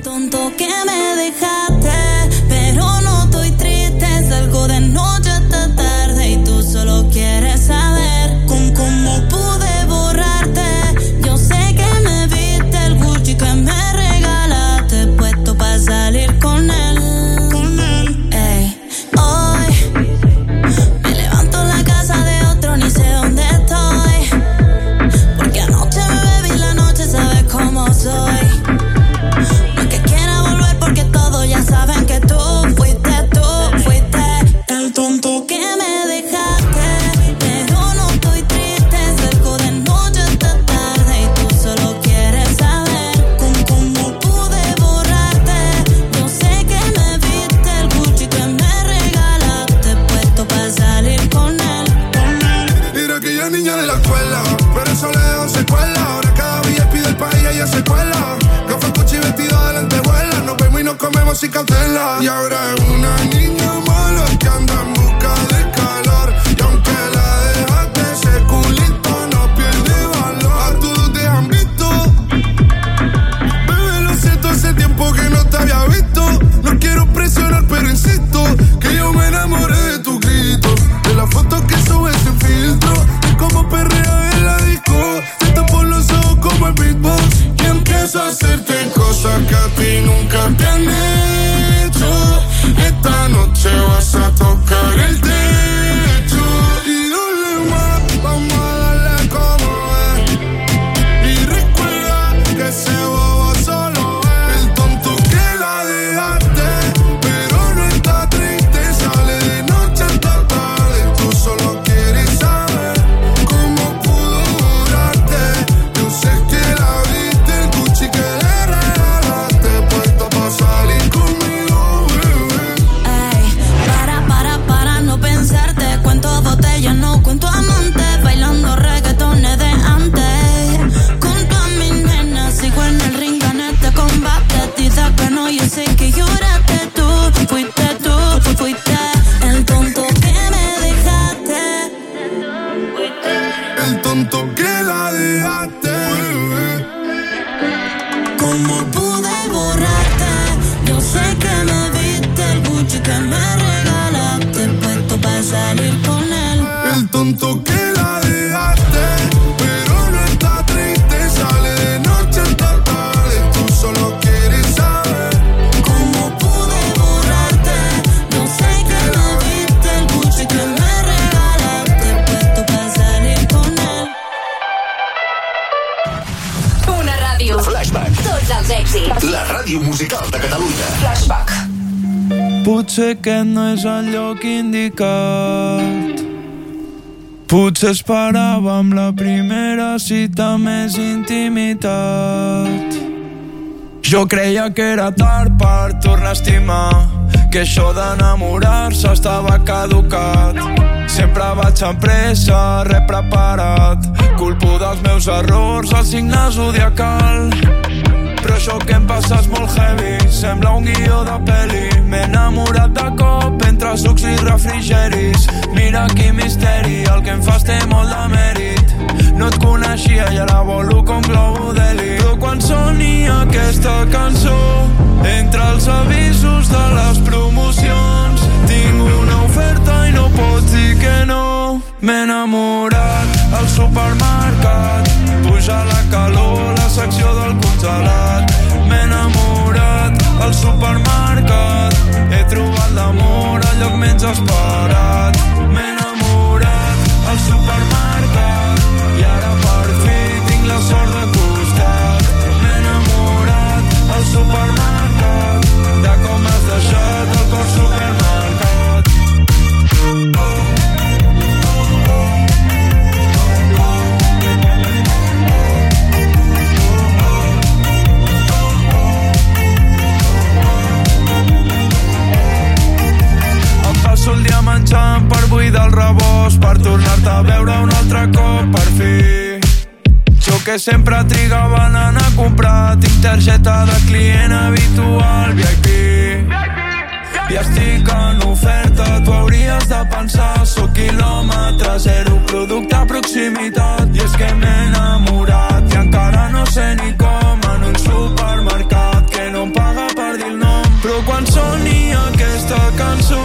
És el lloc indicat. Potser esperàvem la primera cita més intimitat. Jo creia que era tard per tornar a estimar, que això d'enamorar-se estava caducat. Sempre vaig amb pressa, res preparat, culpo dels meus errors, el signe zodiacal. Però això que em passa és molt heavy Sembla un guió de pel·li M'he enamorat de cop entre sucs i refrigeris. Mira quin misteri El que em fas té molt de mèrit. No et coneixia i ara volo com globo d'heli Però quan soni aquesta cançó Entre els avisos de les promocions Tinc una oferta i no pots dir que no. M'he enamorat al supermercat Puja la calor, la secció del congelat. M'he enamorat al supermercat. He trobat l'amor al lloc menys esperat. M'he enamorat al supermercat. I ara per fi tinc la sort de costat. M'he enamorat al supermercat. De com has deixat el cor supermercat menjant per buidar el rebost, per tornar-te a veure un altre cop, per fi. Jo que sempre trigava a anar a comprar, tinc targeta de client habitual, VIP. I estic en oferta, tu hauries de pensar, sóc quilòmetre zero, producte a proximitat. I és que m'he enamorat i encara no sé ni com, en un supermercat que no em paga per dir el nom. Però quan soni aquesta cançó,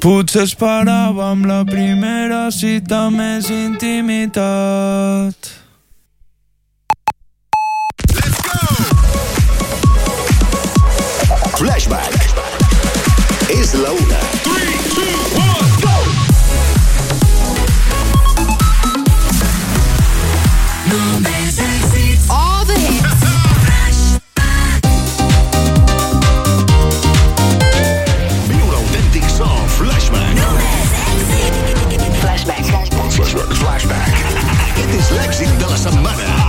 Potser esperàvem la primera cita més intimitat. Flashback. És la una. L'èxit de la setmana.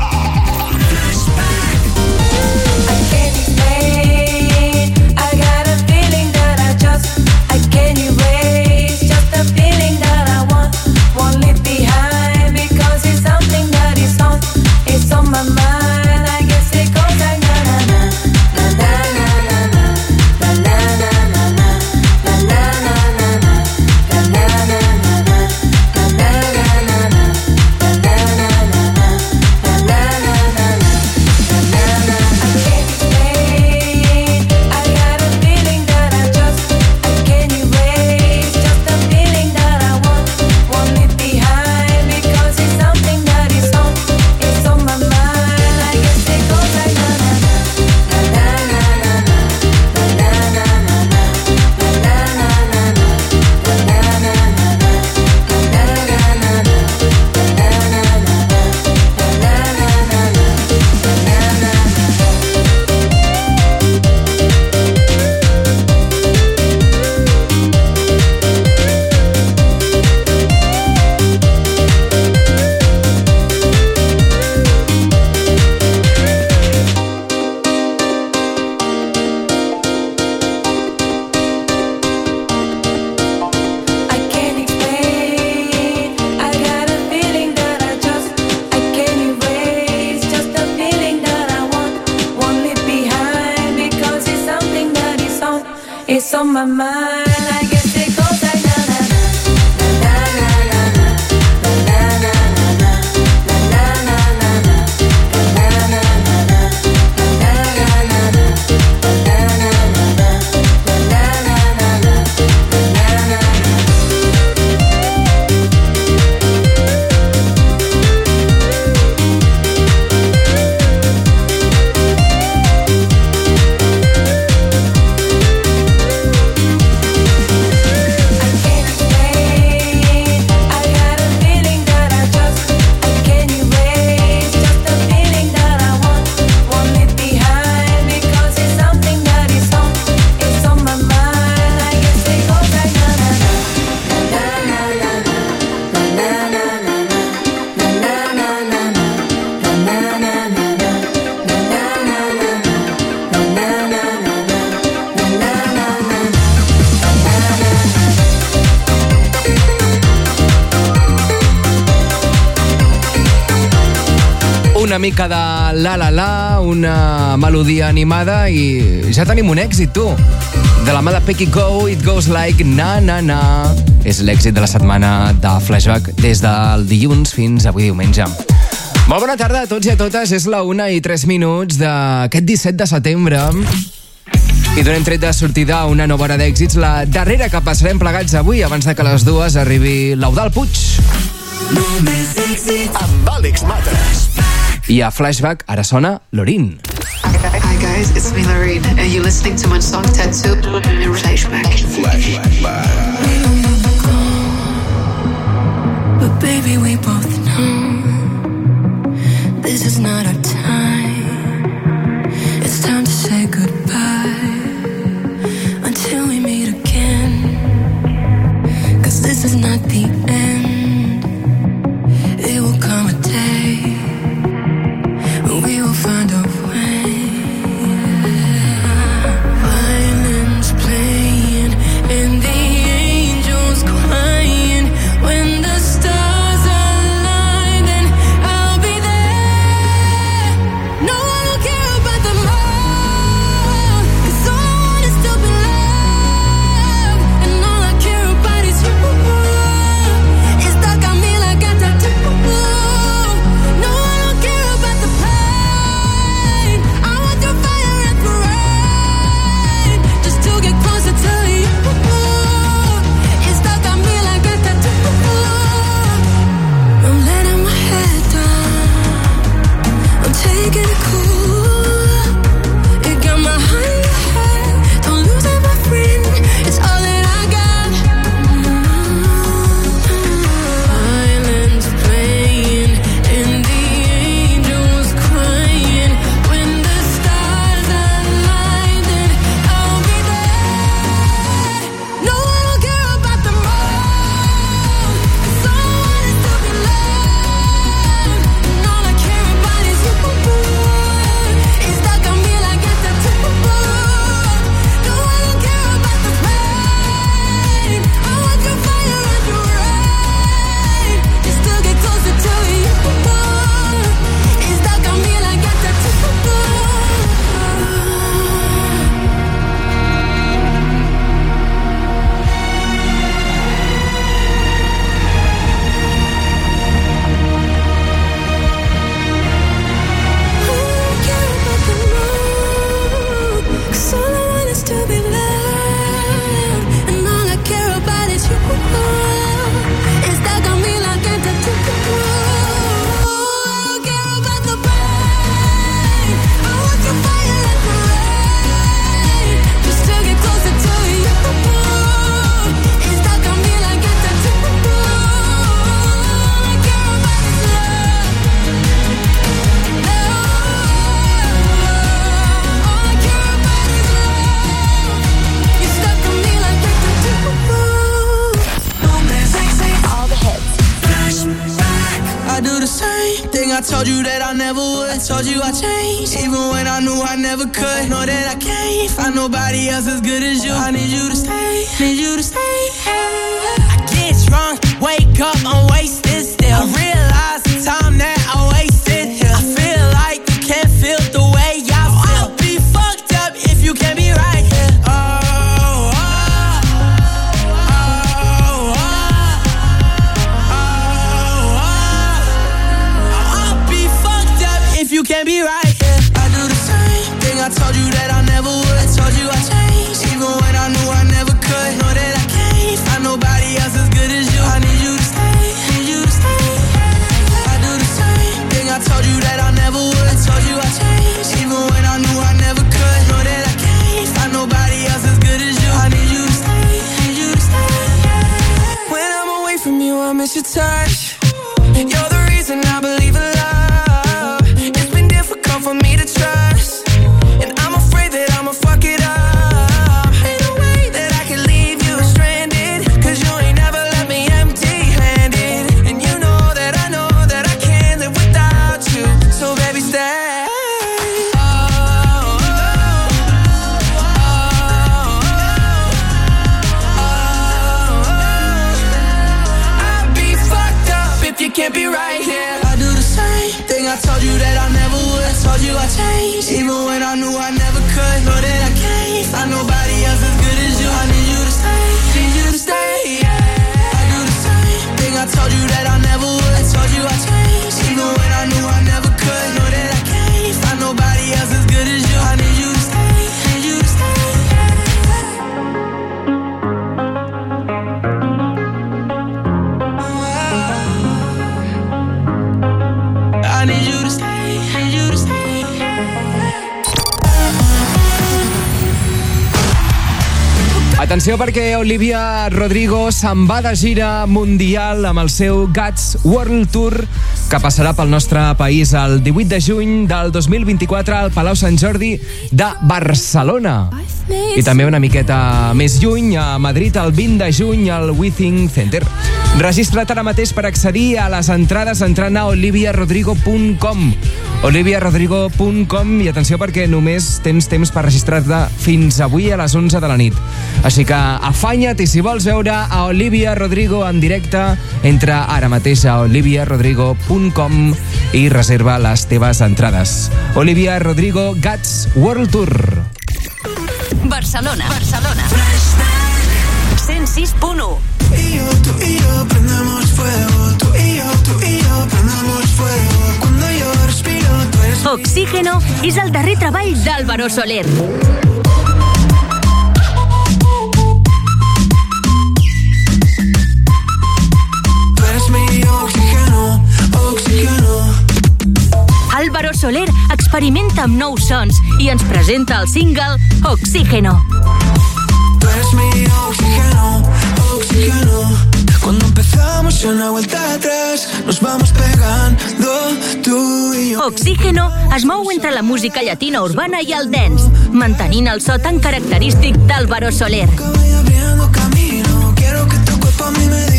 melodia animada i ja tenim un èxit, tu. De la mà de Pecky Go, It Goes Like Na Na Na. És l'èxit de la setmana de Flashback des del dilluns fins avui diumenge. Molt bona tarda a tots i a totes. És la 1 i 3 minuts d'aquest 17 de setembre. I donem tret de sortida a una nova hora d'èxits, la darrera que passarem plegats avui abans de que les dues arribi l'Eudal Puig. Només èxits amb Àlex Matres. I a Flashback ara sona l'Orin. guys, it's me, Lorraine, and you're listening to my song Tattoo in Flashback. Flashback. But baby, we both know this is not our time. It's time to say goodbye. Atenció perquè Olivia Rodrigo se'n va de gira mundial amb el seu Guts World Tour que passarà pel nostre país el 18 de juny del 2024 al Palau Sant Jordi de Barcelona. I també una miqueta més lluny, a Madrid, el 20 de juny al Withing Center. Registra't ara mateix per accedir a les entrades entrant a oliviarodrigo.com oliviarodrigo.com i atenció perquè només tens temps per registrar-te fins avui a les 11 de la nit. Així que afanya't i si vols veure a Olivia Rodrigo en directe, entra ara mateix a oliviarodrigo.com i reserva les teves entrades. Olivia Rodrigo Guts World Tour. Barcelona. Barcelona. 106.1 Y yo, tú y yo prendemos fuego. Tú y yo, tú y yo prendemos fuego. Oxígeno és el darrer treball d'Álvaro Soler. Tú eres mi oxígeno, oxígeno. Álvaro Soler experimenta amb nous sons i ens presenta el single Oxígeno. Tú eres mi oxígeno, oxígeno. Cuando empezamos una vuelta atrás, nos vamos pegando tú y yo. Oxígeno es mou entre la música llatina urbana i el dance, mantenint el so tan característic d'Álvaro Soler. Voy abriendo camino. Quiero que tu cuerpo a mí me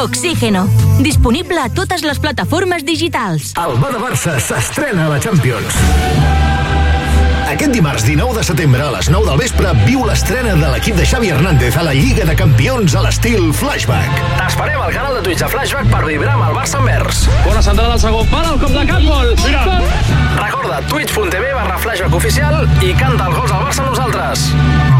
Oxígeno, disponible a totes les plataformes digitals. El Barça s'estrena a la Champions. Aquest dimarts 19 de setembre a les 9 del vespre viu l'estrena de l'equip de Xavi Hernández a la Lliga de Campions a l'estil Flashback. T'esperem al canal de Twitch de Flashback per vibrar amb el Barça envers. Bona centrada al segon pal, el cop de cap, gol. Mira. Recorda, twitch.tv barra flashback oficial i canta els gols del Barça amb nosaltres.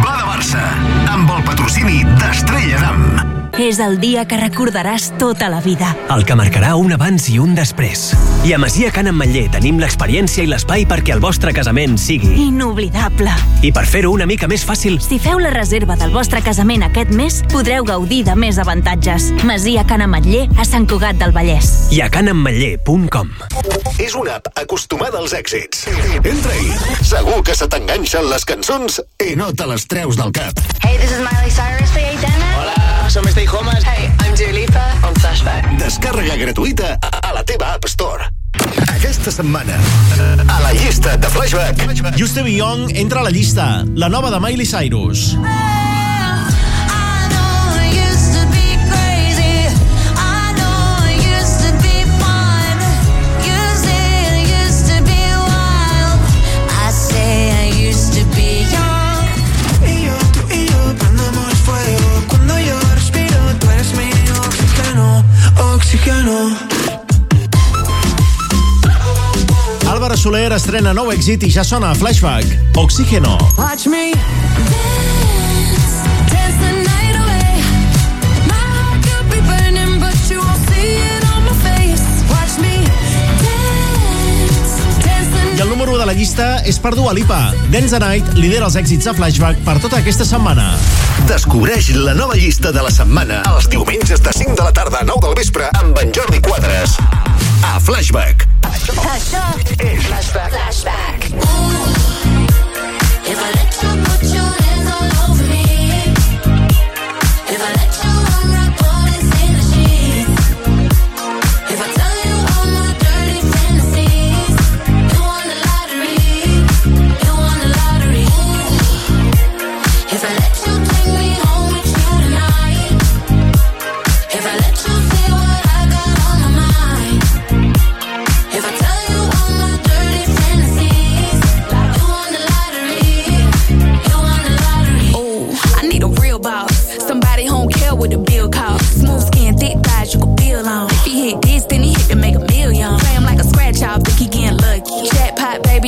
Va de Barça, amb el patrocini d'Estrella Damm. És el dia que recordaràs tota la vida. El que marcarà un abans i un després. I a Masia Can Ametller tenim l'experiència i l'espai perquè el vostre casament sigui... Inoblidable. I per fer-ho una mica més fàcil, Si feu la reserva del vostre casament aquest mes, podreu gaudir de més avantatges. Masia Can Ametller a Sant Cugat del Vallès. i a canametller.com. És una app acostumada als èxits. Entra-hi. Segur que se t'enganxen les cançons i no te les treus del cap. Hey, this is Miley Cyrus. Hola, som Stay Homes. Hey, I'm Dua Lipa on Flashback. Descàrrega gratuïta a la teva App Store. Aquesta setmana, a la llista de Flashback, Juste Young entra a la llista, la nova de Miley Cyrus. Y Álvaro Soler estrena nou èxit i ja sona a Flashback. Oxígeno. Watch me dance, dance the night away. My heart could be burning, but you won't see it on my face. Watch me dance, dance the I el número 1 de la llista és per Dua Lipa. Dance the Night lidera els èxits de Flashback per tota aquesta setmana. Descobreix la nova llista de la setmana els diumenges de 5 de la tarda a 9 del vespre amb en Jordi Quadres. A Flashback. Això és Flashback. Flashback.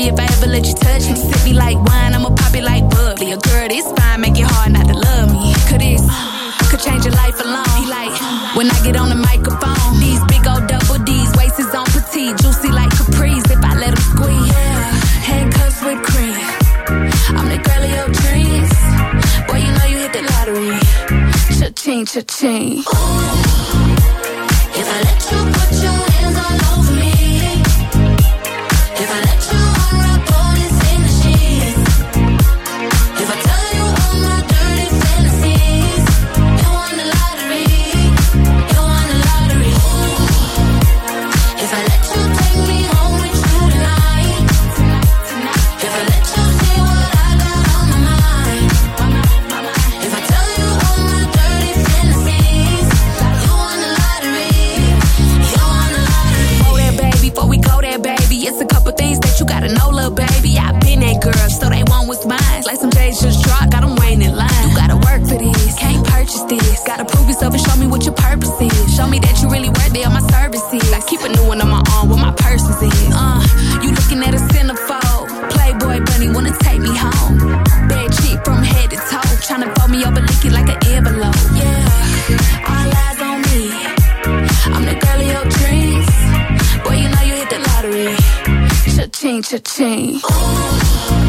Baby, if I ever let you touch me. Sip me like wine, I'ma pop it like bubbly. A girl this fine, make it hard not to love me. Could this, could change your life alone. He like, when I get on the microphone. These big old double D's, waist is on petite. Juicy like capris, if I let him squeeze. Yeah, handcuffs with cream. I'm the girl of your dreams. Boy, you know you hit the lottery. Cha-ching, cha-ching. If I let you put this. Gotta prove yourself and show me what your purpose is. Show me that you really worthy of my services. I keep a new one on my arm where my purse is. Uh, you looking at a centerfold. Playboy bunny wanna take me home. Bad chick from head to toe. Tryna fold me up and lick it like an envelope. Yeah, all eyes on me. I'm the girl of your dreams. Boy, you know you hit the lottery. Cha-ching, cha-ching. Ooh.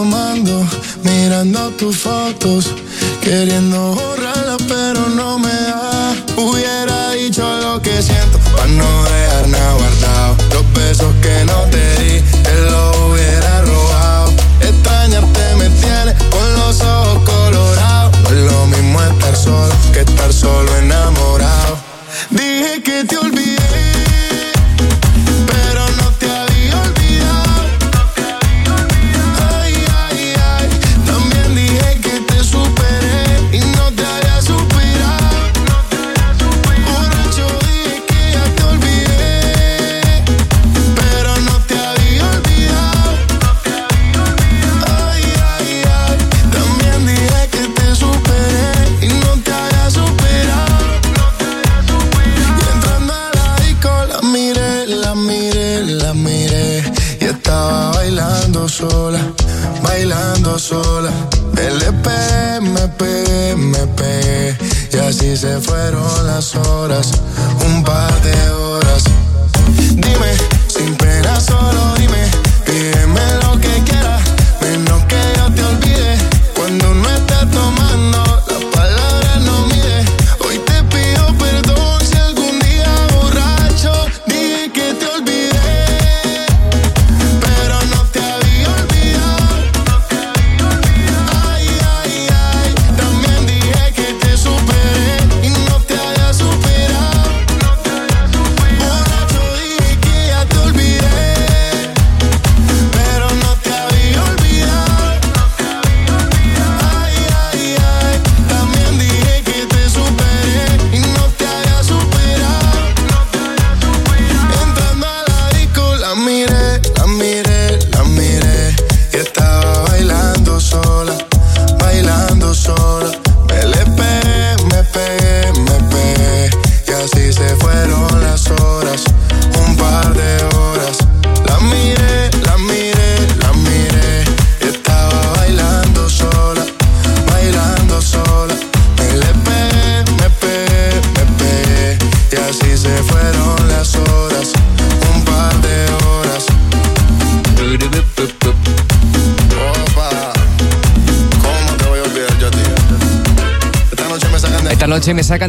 tomando, mirando tus fotos.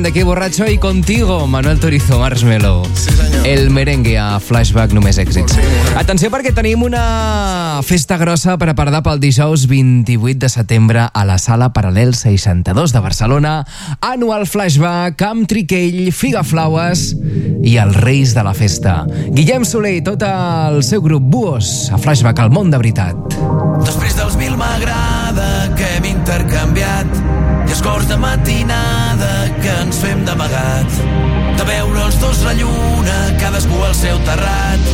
de Qué borracho y contigo, Manuel Torizo Marshmallow. Sí. El merengue a Flashback només èxits. Atenció perquè tenim una festa grossa preparada pel dijous 28 de setembre a la Sala Paral·lel 62 de Barcelona. Anual Flashback amb Triquell, Figaflaues i els Reis de la Festa. Guillem Soler i tot el seu grup Buos a Flashback al món de veritat. Després dels mil m'agrada que hem intercanviat cors de matinada que ens fem d'amagat de veure els dos la lluna cadascú al seu terrat.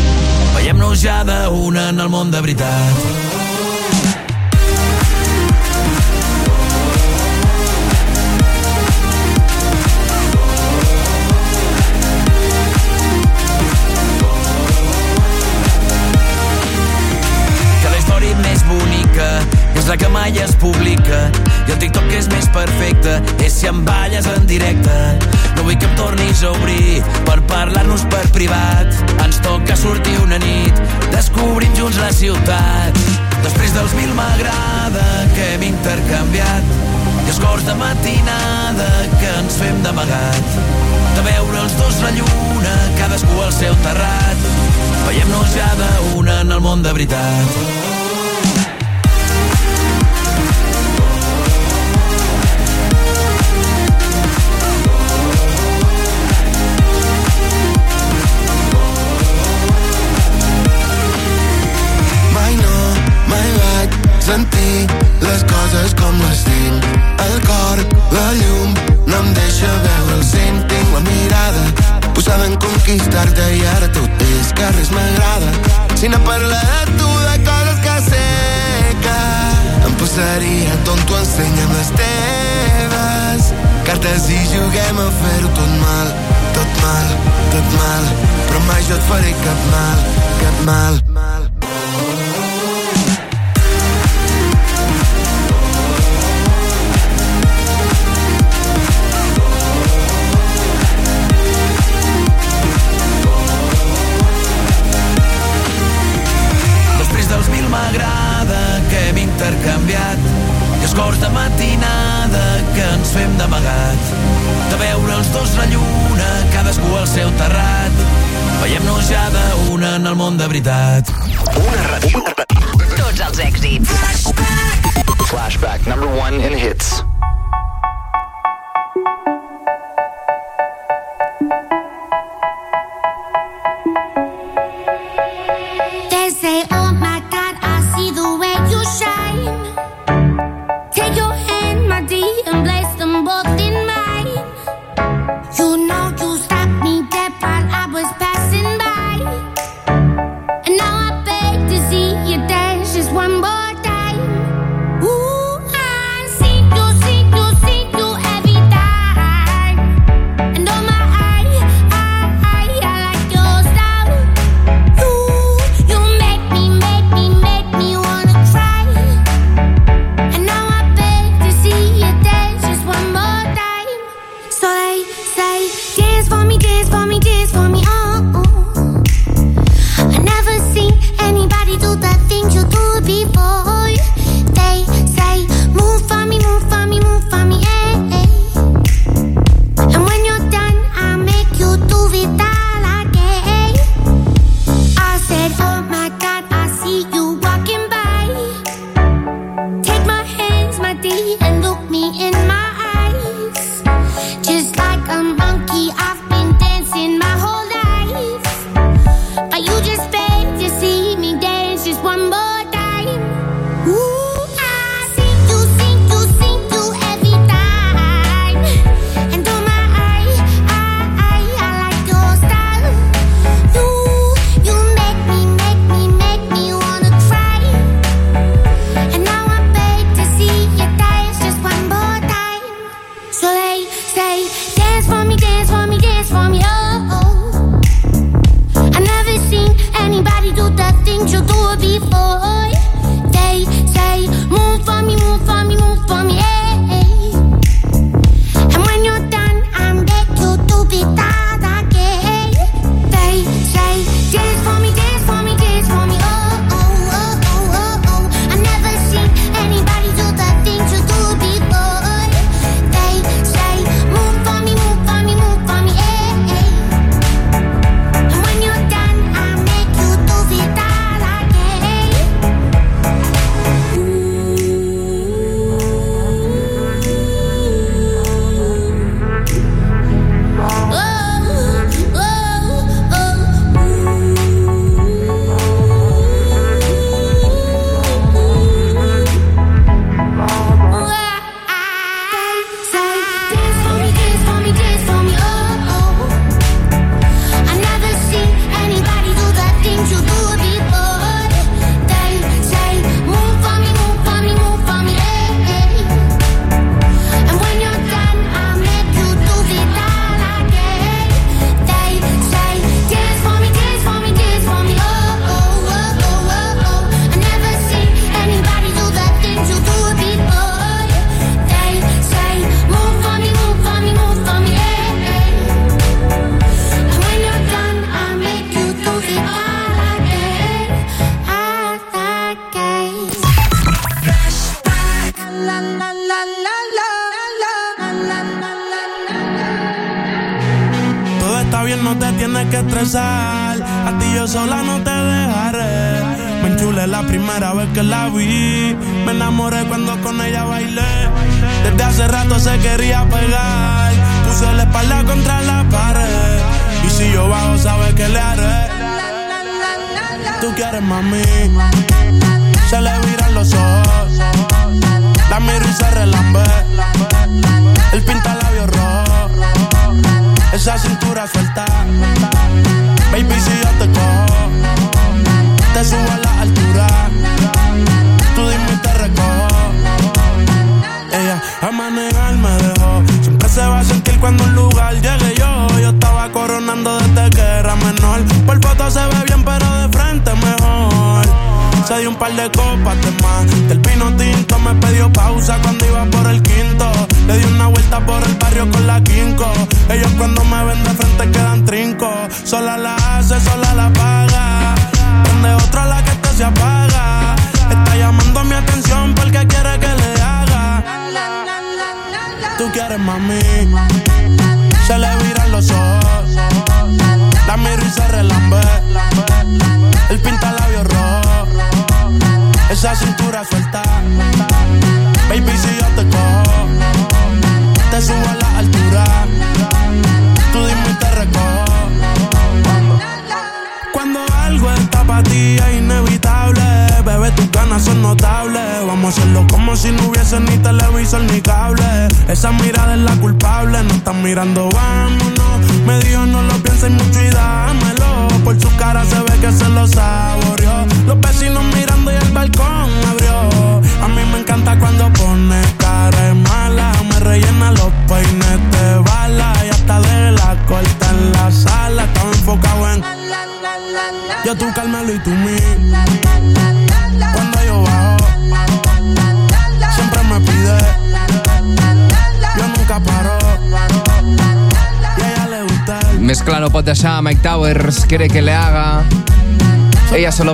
Veiem-nos ja d'una en el món de veritat. la que mai es publica. I el TikTok és més perfecte és si em balles en directe. No vull que em tornis a obrir per parlar-nos per privat. Ens toca sortir una nit descobrim junts la ciutat. Després dels mil m'agrada que hem intercanviat. I els cors de matinada que ens fem d'amagat. De veure els dos la lluna cadascú al seu terrat. Veiem-nos ja d'una en el món de veritat. mentir les coses com les tinc. El cor, la llum, no em deixa veure el cim. Tinc la mirada posada en conquistar-te i ara tot és que res m'agrada. Si no parla de tu, de coses que sé que em posaria tonto, ensenya'm les teves cartes i juguem a fer-ho tot mal, tot mal, tot mal. Però mai jo et faré cap mal, cap mal. cors de matinada que ens fem d'amagat. De veure els dos la lluna cadascú al seu terrat. Veiem-nos ja d'una en el món de veritat. Una ràdio. Tots els èxits. Flashback. Flashback number one in hits.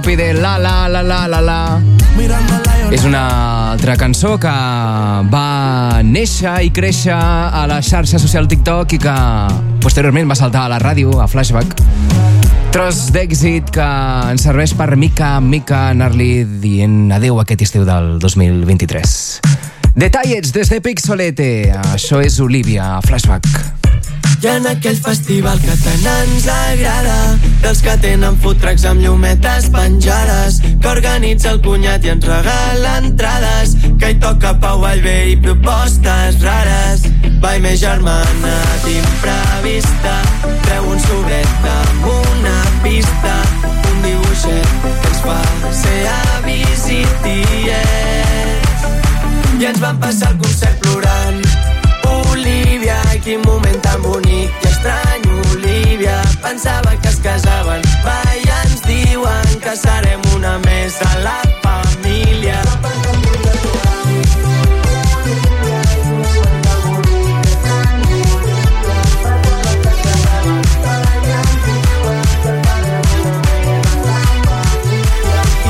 Solo pide la la la la la la. És una altra cançó que va néixer i créixer a la xarxa social TikTok i que posteriorment va saltar a la ràdio, a Flashback. Tros d'èxit que ens serveix per mica en mica anar-li dient adeu aquest estiu del 2023. Detallets des de Pixolete. Això és Olivia, Flashback. I en aquell festival que tant ens agrada dels que tenen food trucks amb llumetes penjades que organitza el cunyat i ens regala entrades que hi toca Pau Vallvé i propostes rares. Vai més germana d'imprevista treu un sobret amb una pista un dibuixet que ens fa ser avis i tiets i ens van passar el concert Olivia, quin moment tan bonic i estrany, Olivia. Pensava que es casaven, va, i ens diuen que serem una més a la família.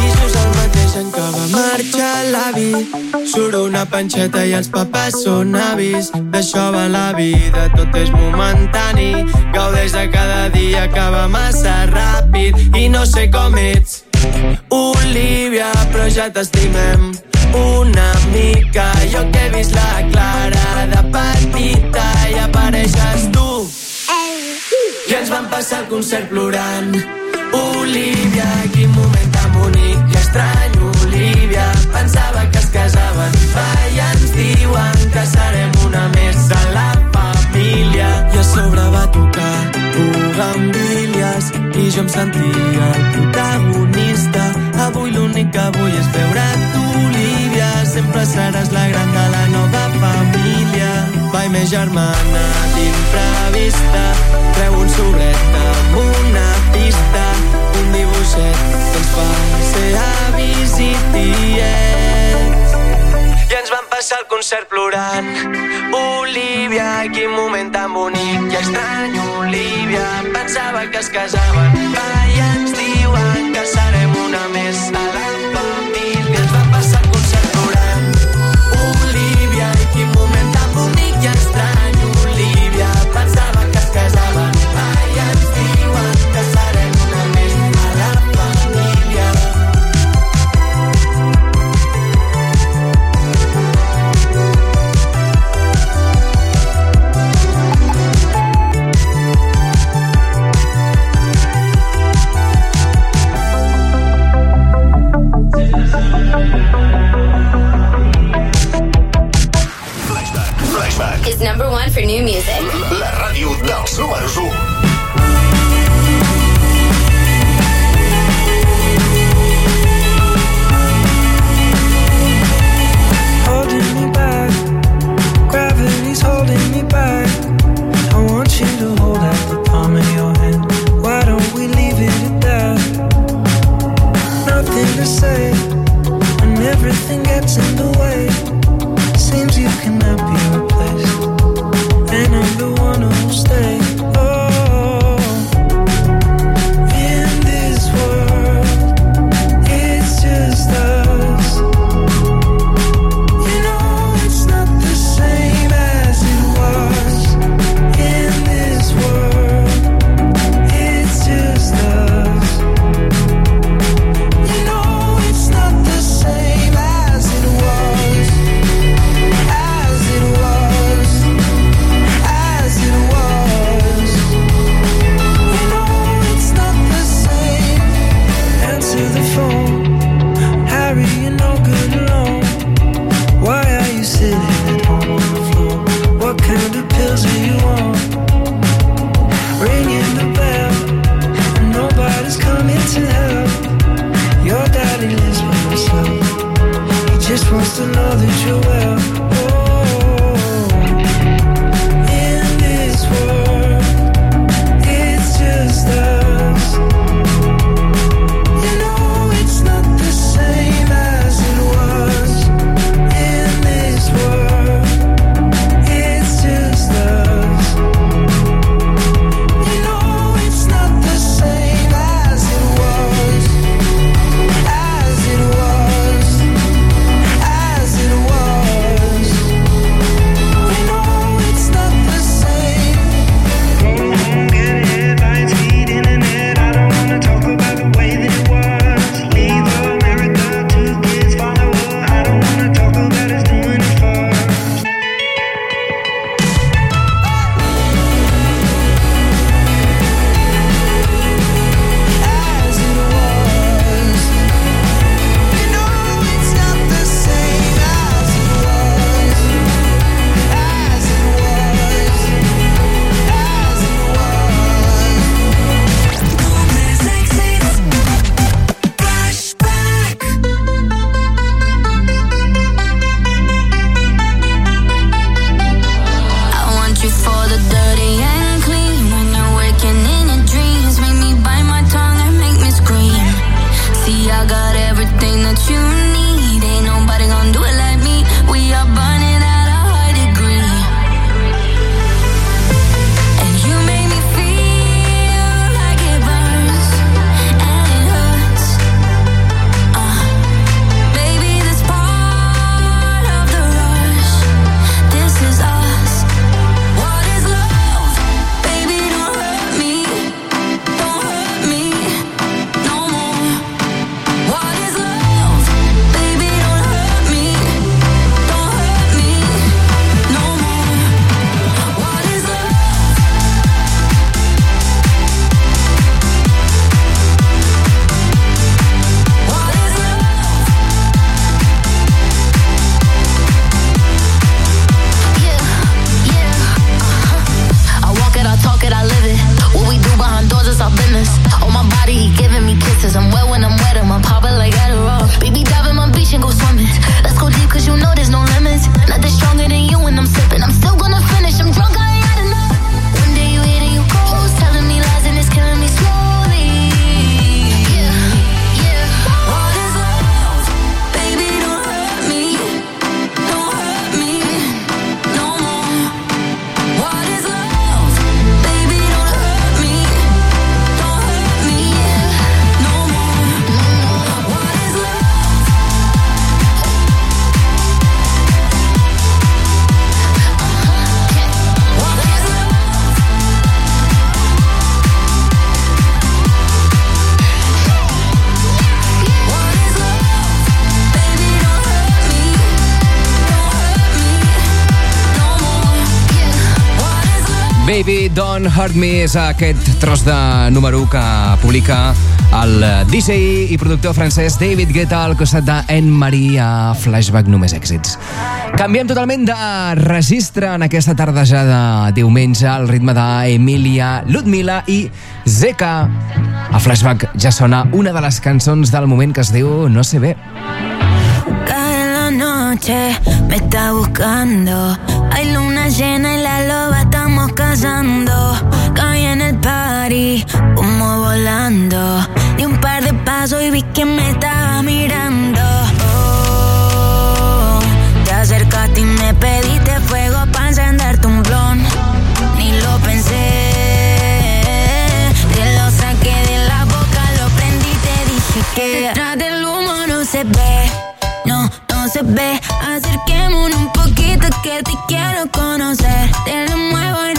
I just el l'avi Surt una panxeta i els papes són avis. D'això va la vida, tot és momentani. Gaudeix de cada dia va massa ràpid. I no sé com ets Olivia, però ja t'estimem. Una mica Jo que he vist la Clara de petita i apareixes tu. I ens vam passar el concert plorant. Olivia, quin moment tan bonic i estrany, diuen que serem una més a la família. I a sobre va tocar Bugambilias i jo em sentia el protagonista. Avui l'únic que vull és veure't, Olivia Sempre seràs la gran de la nova família. Vai, més germana d'imprevista. Treu un sobret amb una pista. Un dibuixet que ens fa ser avis concert plorant Olivia, quin moment tan bonic. I estrany, Olivia Pensava que es casaven, va, i ens diuen que serem una més a la Don't Hurt Me és aquest tros de número 1 que publica el DJ i productor francès David Guetta al costat d'En Maria Flashback Només Èxits. Canviem totalment de registre en aquesta tarda ja de diumenge al ritme d'Emilia, Ludmila i Zeka. A Flashback ja sona una de les cançons del moment que es diu No sé bé. Cada noche me está buscando Hay luna llena y la loba casando. Caí en el party, como volando. Di un par de pasos y vi que me estaba mirando. Oh, te acercaste y me pediste fuego para encenderte un blon. Ni lo pensé. Te lo saqué de la boca, lo prendí y te dije que. Detrás del humo no se ve. No, no se ve. Acerquémonos un poquito que te quiero conocer. Te lo muevo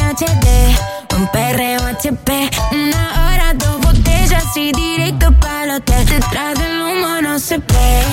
play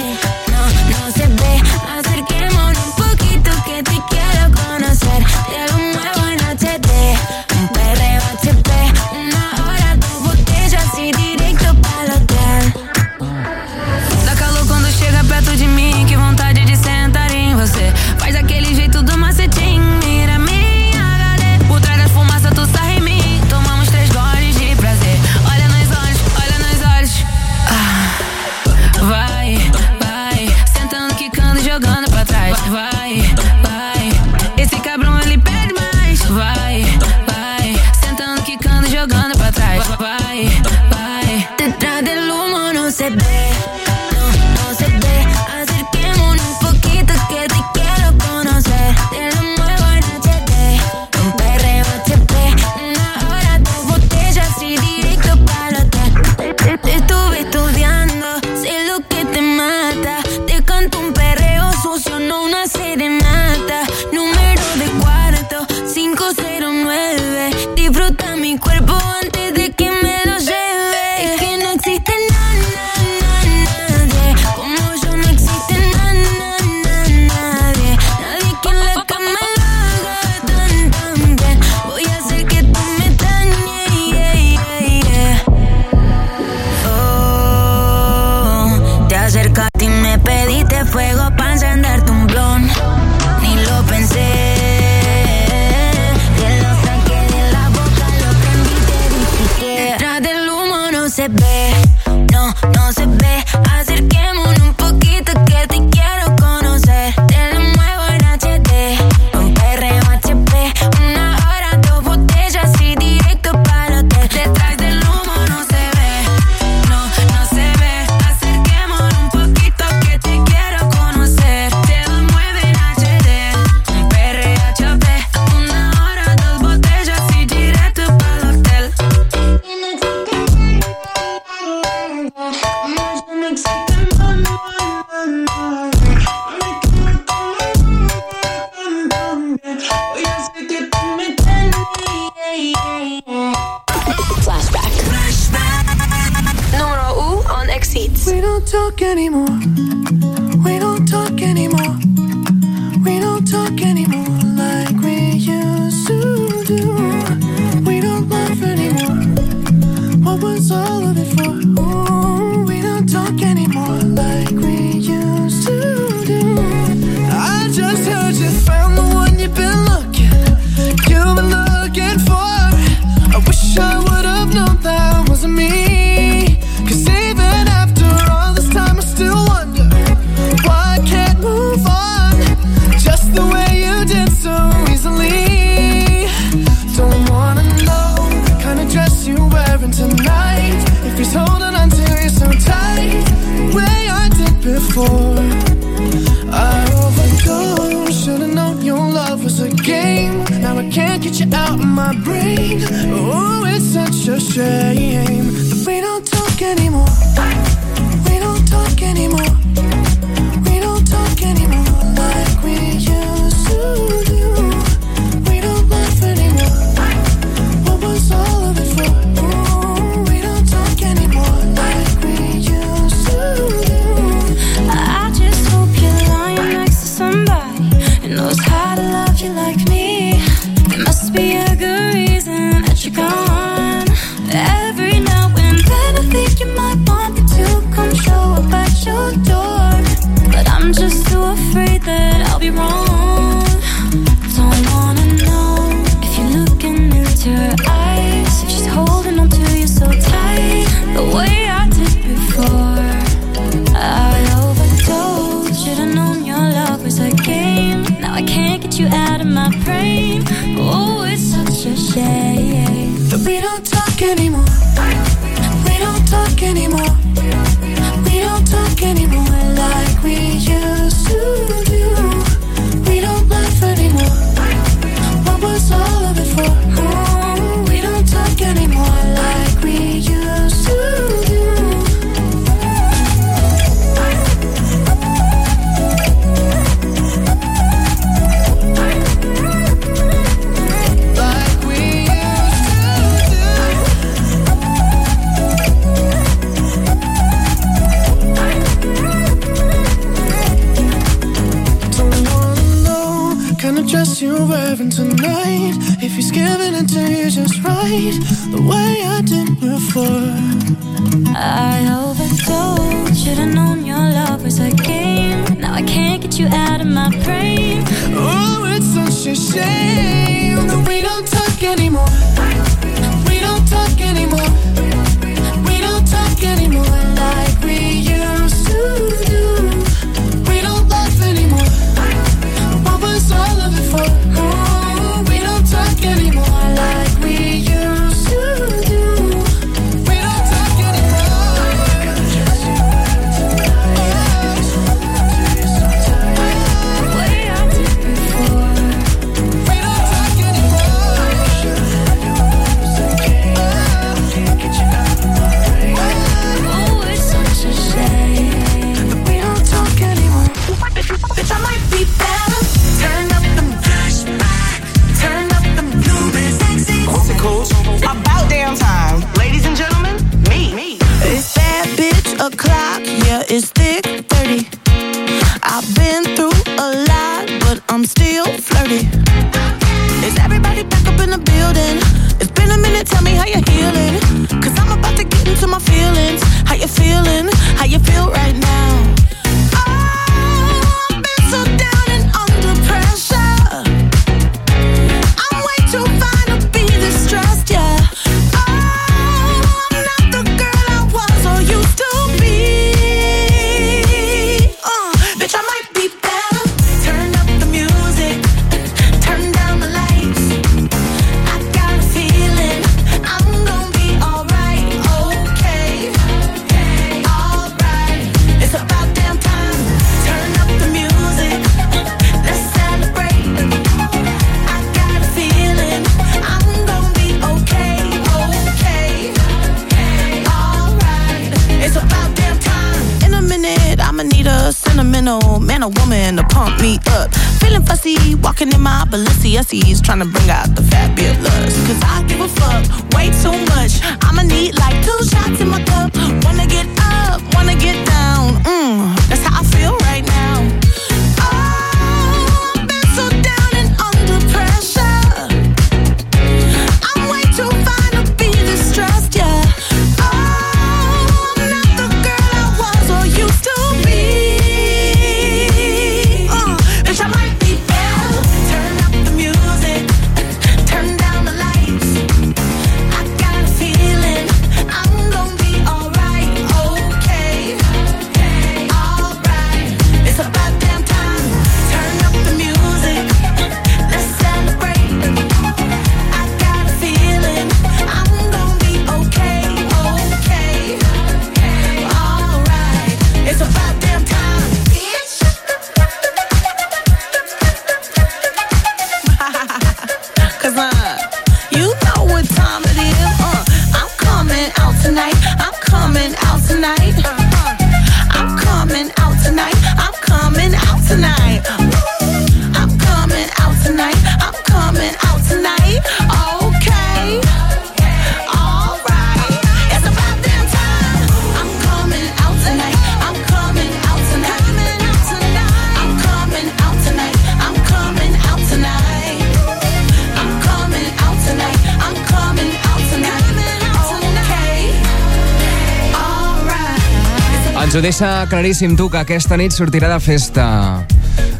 ho deixa claríssim tu que aquesta nit sortirà de festa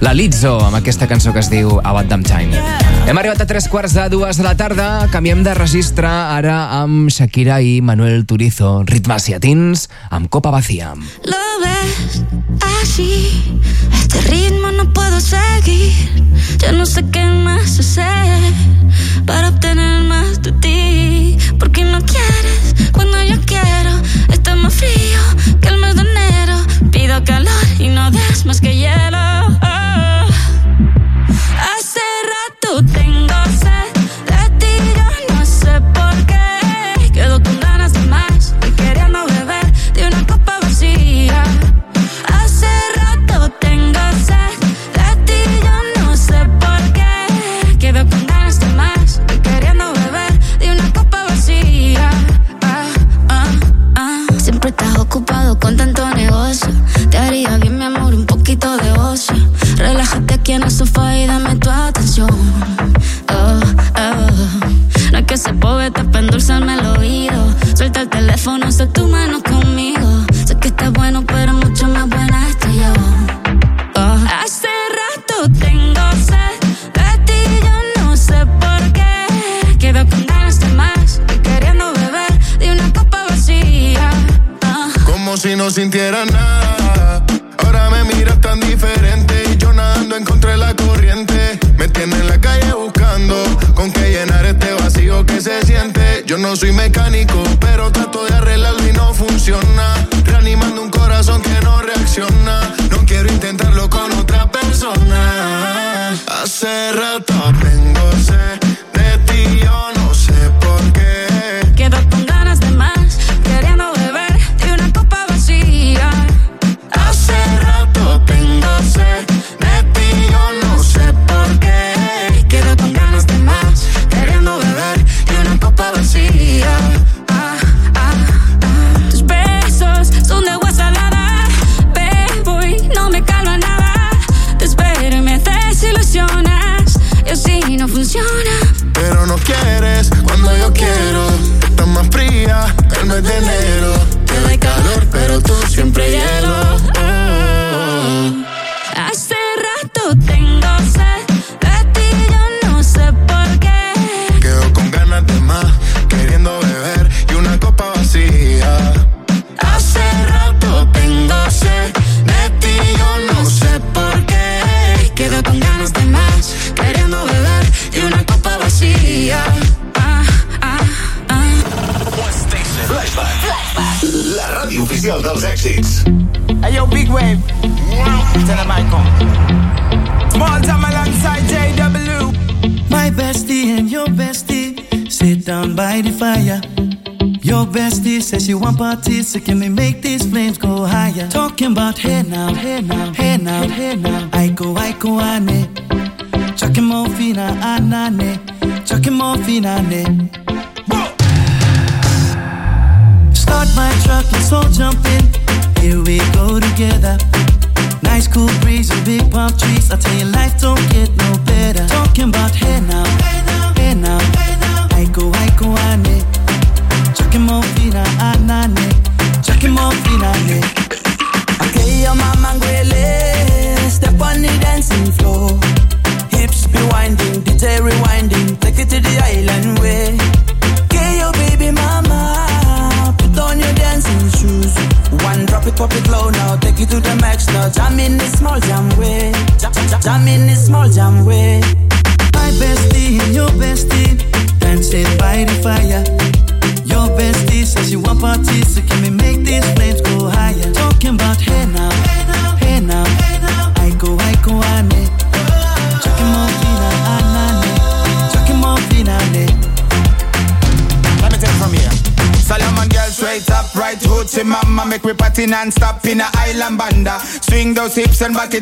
la Lizzo amb aquesta cançó que es diu About Damn Time. Hem arribat a tres quarts de dues de la tarda, canviem de registre ara amb Shakira i Manuel Turizo, ritmes Atins, amb copa vacía. Lo ves así, este ritmo no puedo seguir, yo no sé qué más hacer para obtener más de ti, porque no quieres cuando yo quiero, está más frío que el pido calor y no des más que hielo. send back it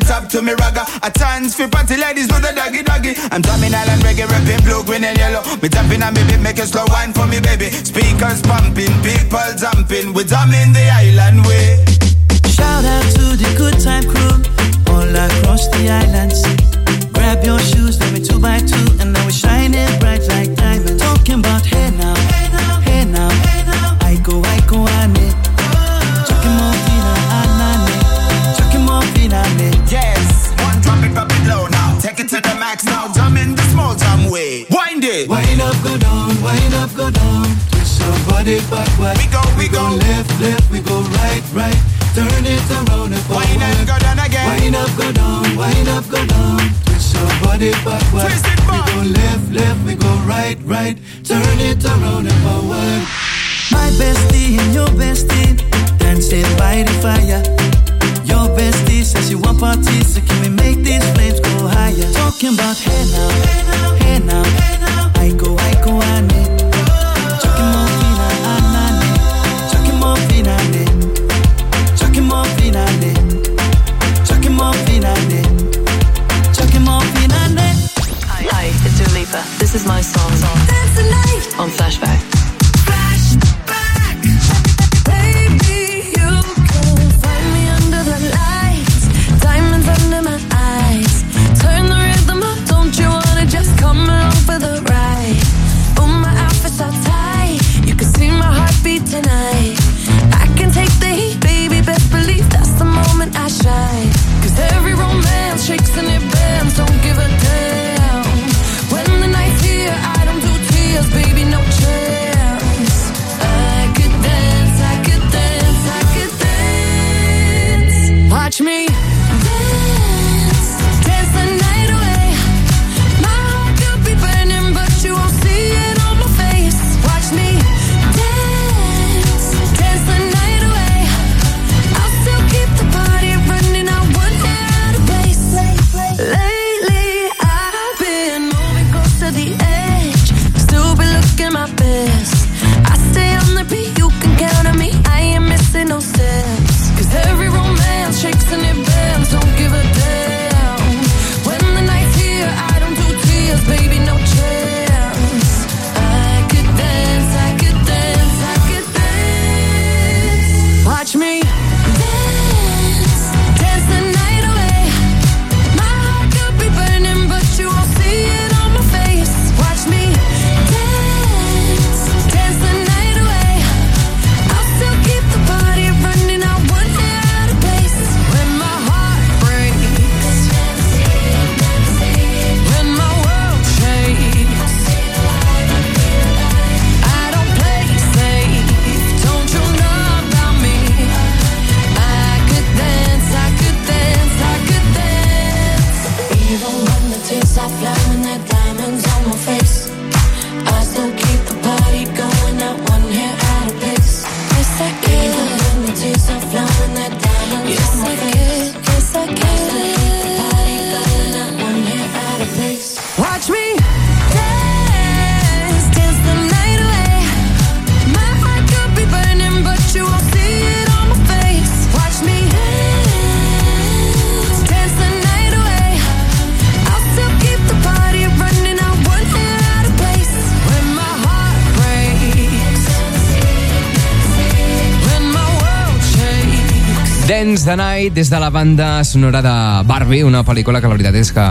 Spends the Night des de la banda sonora de Barbie, una pel·lícula que la veritat és que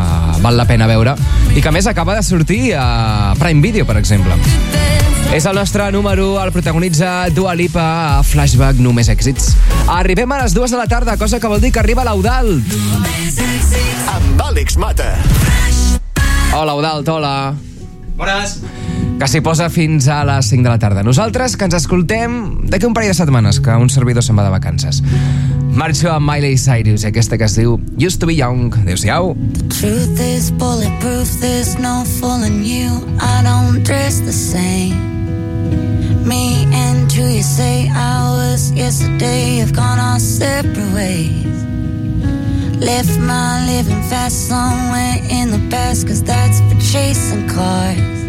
val la pena veure i que més acaba de sortir a Prime Video, per exemple. És el nostre número 1, el protagonitza Dua Lipa a Flashback Només Èxits. Arribem a les dues de la tarda, cosa que vol dir que arriba l'Eudald. Amb Àlex Mata. Hola, Eudald, hola. Bones que s'hi posa fins a les 5 de la tarda. Nosaltres, que ens escoltem d'aquí un parell de setmanes, que un servidor se'n va de vacances. Marxo amb Miley Cyrus, aquesta que es diu Used to be Young. Adéu-siau. Truth is bulletproof, there's no fooling you. I don't dress the same. Me and you, you say I was yesterday, have gone our separate ways. Left my living fast somewhere in the past, cause that's for chasing cars.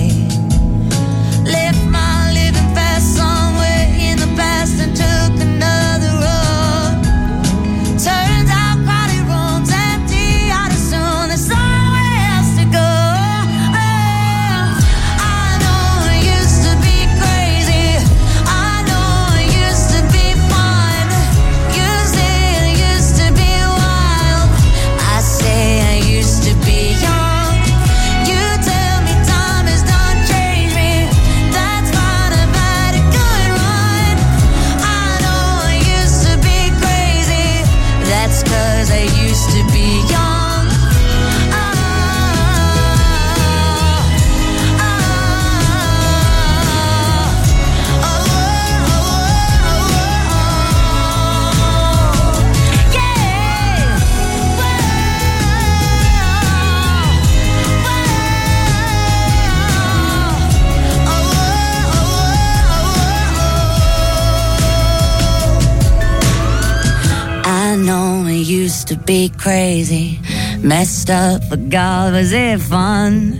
to be crazy. Messed up, but God, was it fun?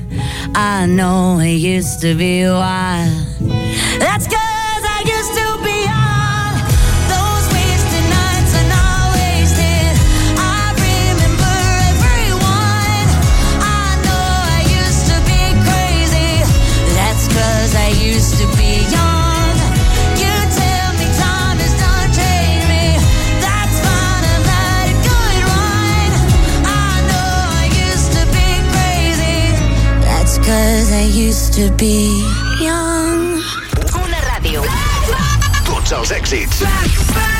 I know it used to be wild. Let's go! Cause I used to be young. Una ràdio. Tots els èxits. Flashback.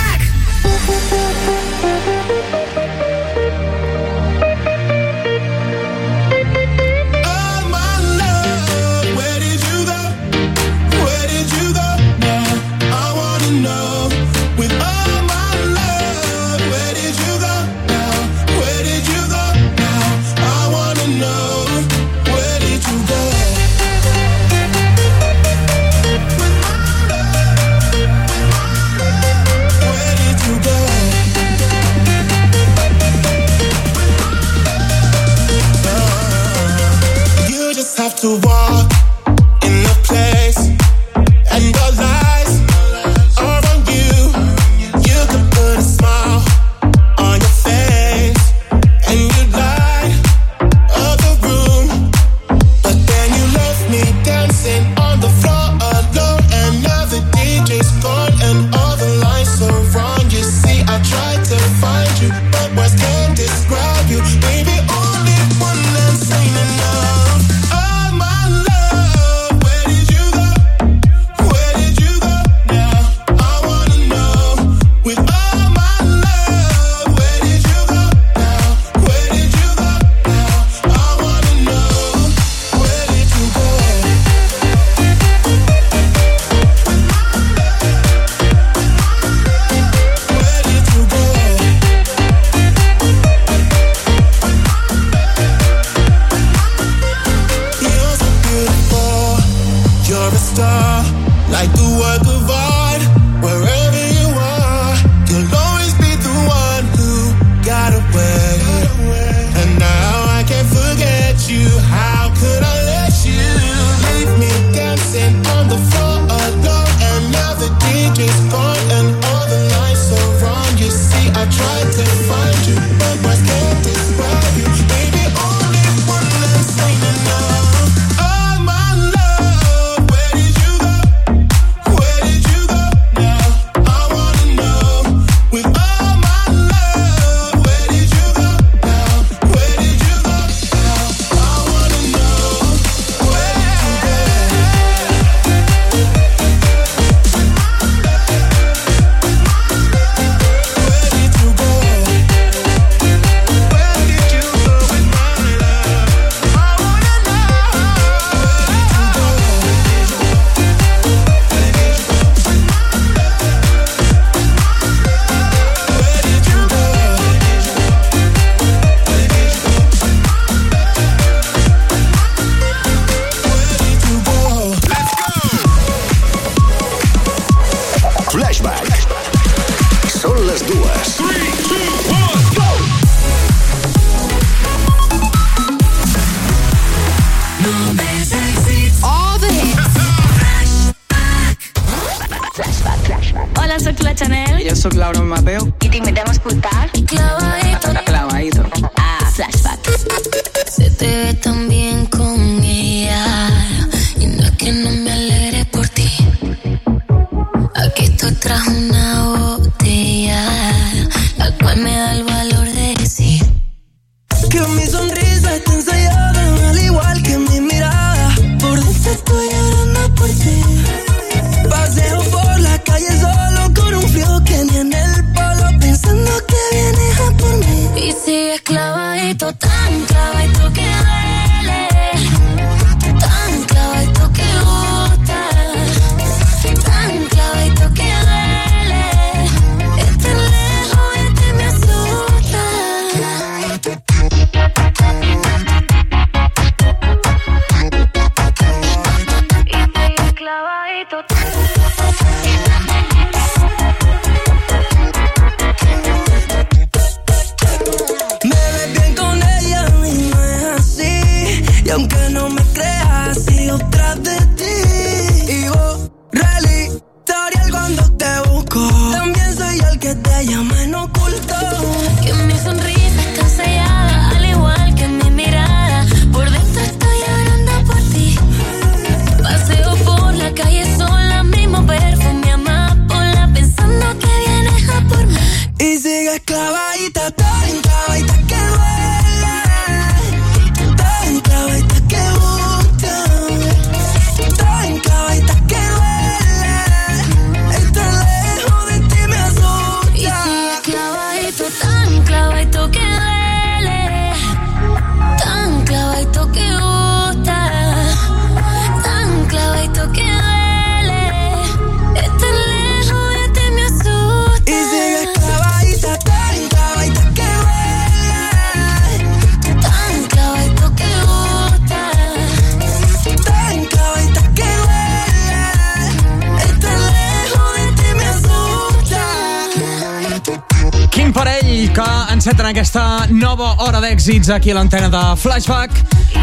D'èxits aquí a l'antena de Flashback.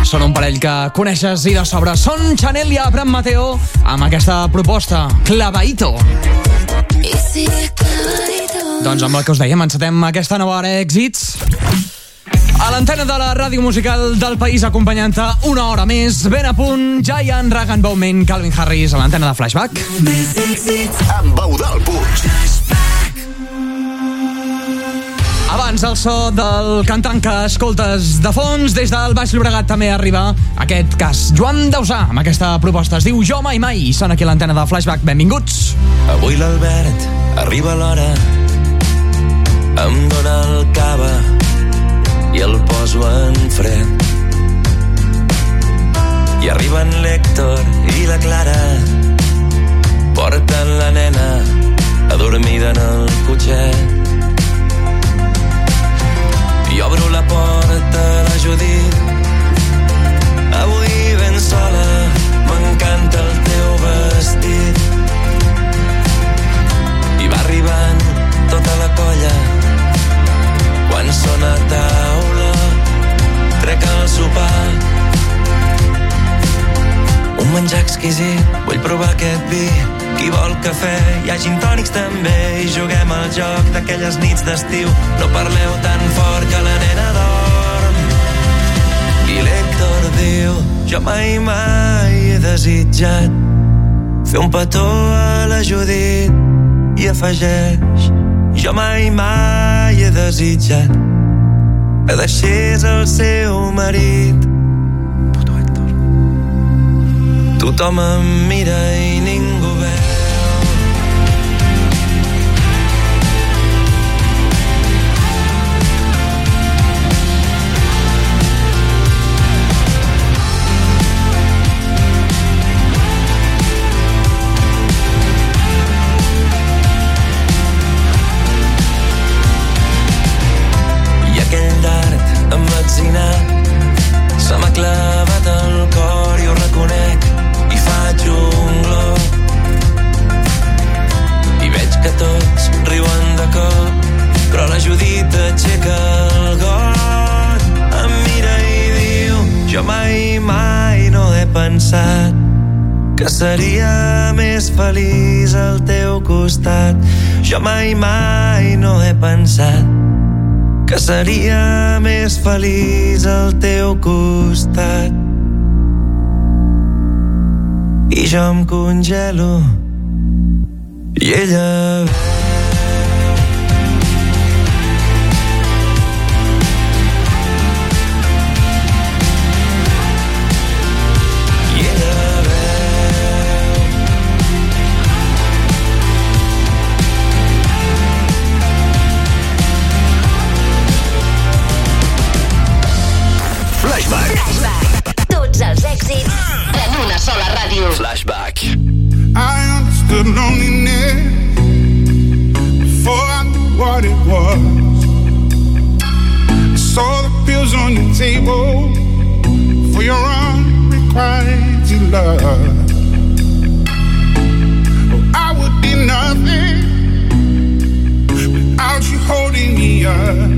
Són un parell que coneixes i de sobre. Són Chanel i Abraham Mateo amb aquesta proposta, Clavaito. Doncs amb el que us dèiem, encetem aquesta nova hora d'èxits. A l'antena de la ràdio musical del país acompanyant-te una hora més, ben a punt, Giant, Ragan Bowman, Calvin Harris a l'antena de Flashback. Amb Abans el so del cantant que escoltes de fons, des del Baix Llobregat també arriba aquest cas. Joan Dausà, amb aquesta proposta, es diu Jo mai mai, i sona aquí l'antena de Flashback. Benvinguts. Avui l'Albert arriba l'hora. Em dóna el cava i el poso en fred. I arriben l'Hèctor i la Clara. Porten la nena adormida en el cotxet i obro la porta a la Judit. Avui ben sola m'encanta el teu vestit. I va arribant tota la colla. Quan sona taula trec el sopar. Un menjar exquisit vull provar aquest vi. Qui vol cafè hi ha gin tònics també. I juguem al joc d'aquelles nits d'estiu. No parleu tan fort que la mai mai he desitjat fer un petó a la Judit i afegeix jo mai mai he desitjat que deixés el seu marit. Puto Héctor. Tothom em mira i ningú pensat que seria més feliç al teu costat. Jo mai, mai no he pensat que seria més feliç al teu costat. I jo em congelo i ella ve. love. I would be nothing without you holding me up.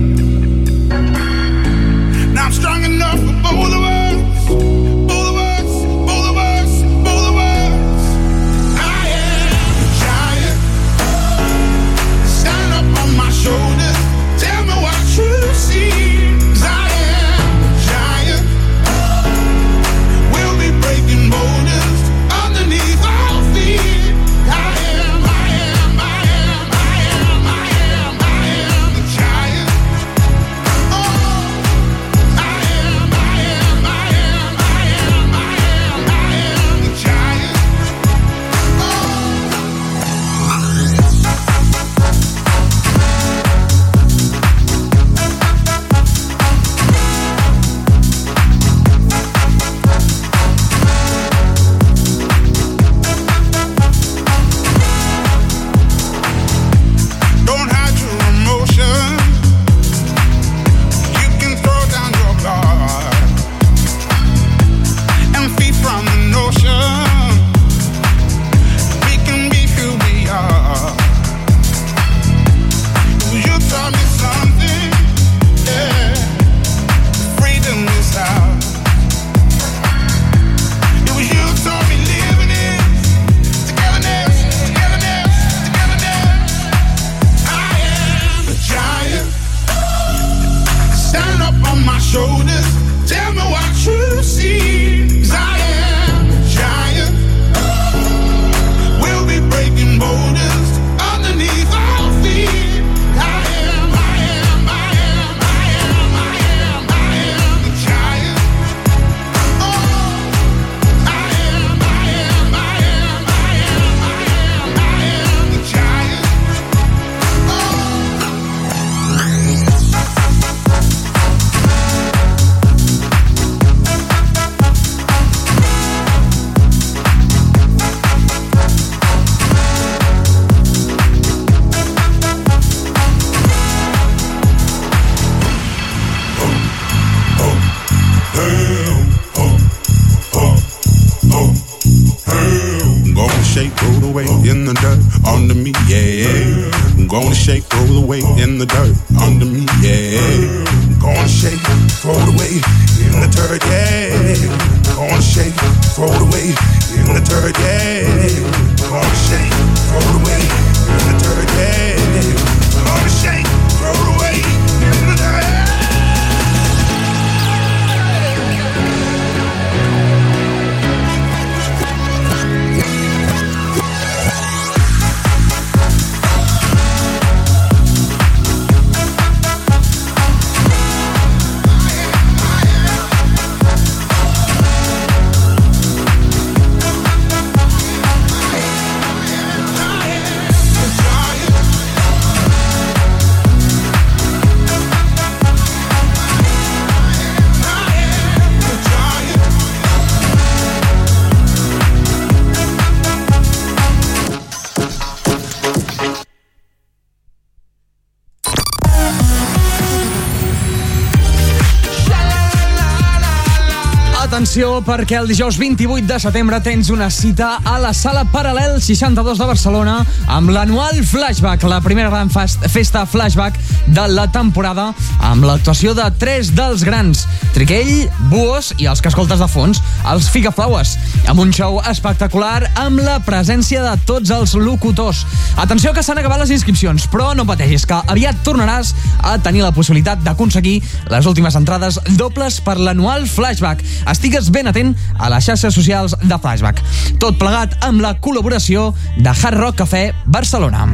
Perquè el dijous 28 de setembre tens una cita a la sala Paral·lel 62 de Barcelona amb l'anual Flashback, la primera gran festa Flashback de la temporada amb l'actuació de tres dels grans, Triquell, Buos i els que escoltes de fons, els Figaflaues, amb un show espectacular amb la presència de tots els locutors. Atenció que s'han acabat les inscripcions, però no pateixis que aviat tornaràs a tenir la possibilitat d'aconseguir les últimes entrades dobles per l'anual Flashback. Estigues ben atent a les xarxes socials de Flashback. Tot plegat amb la col·laboració de Hard Rock Cafè Barcelona.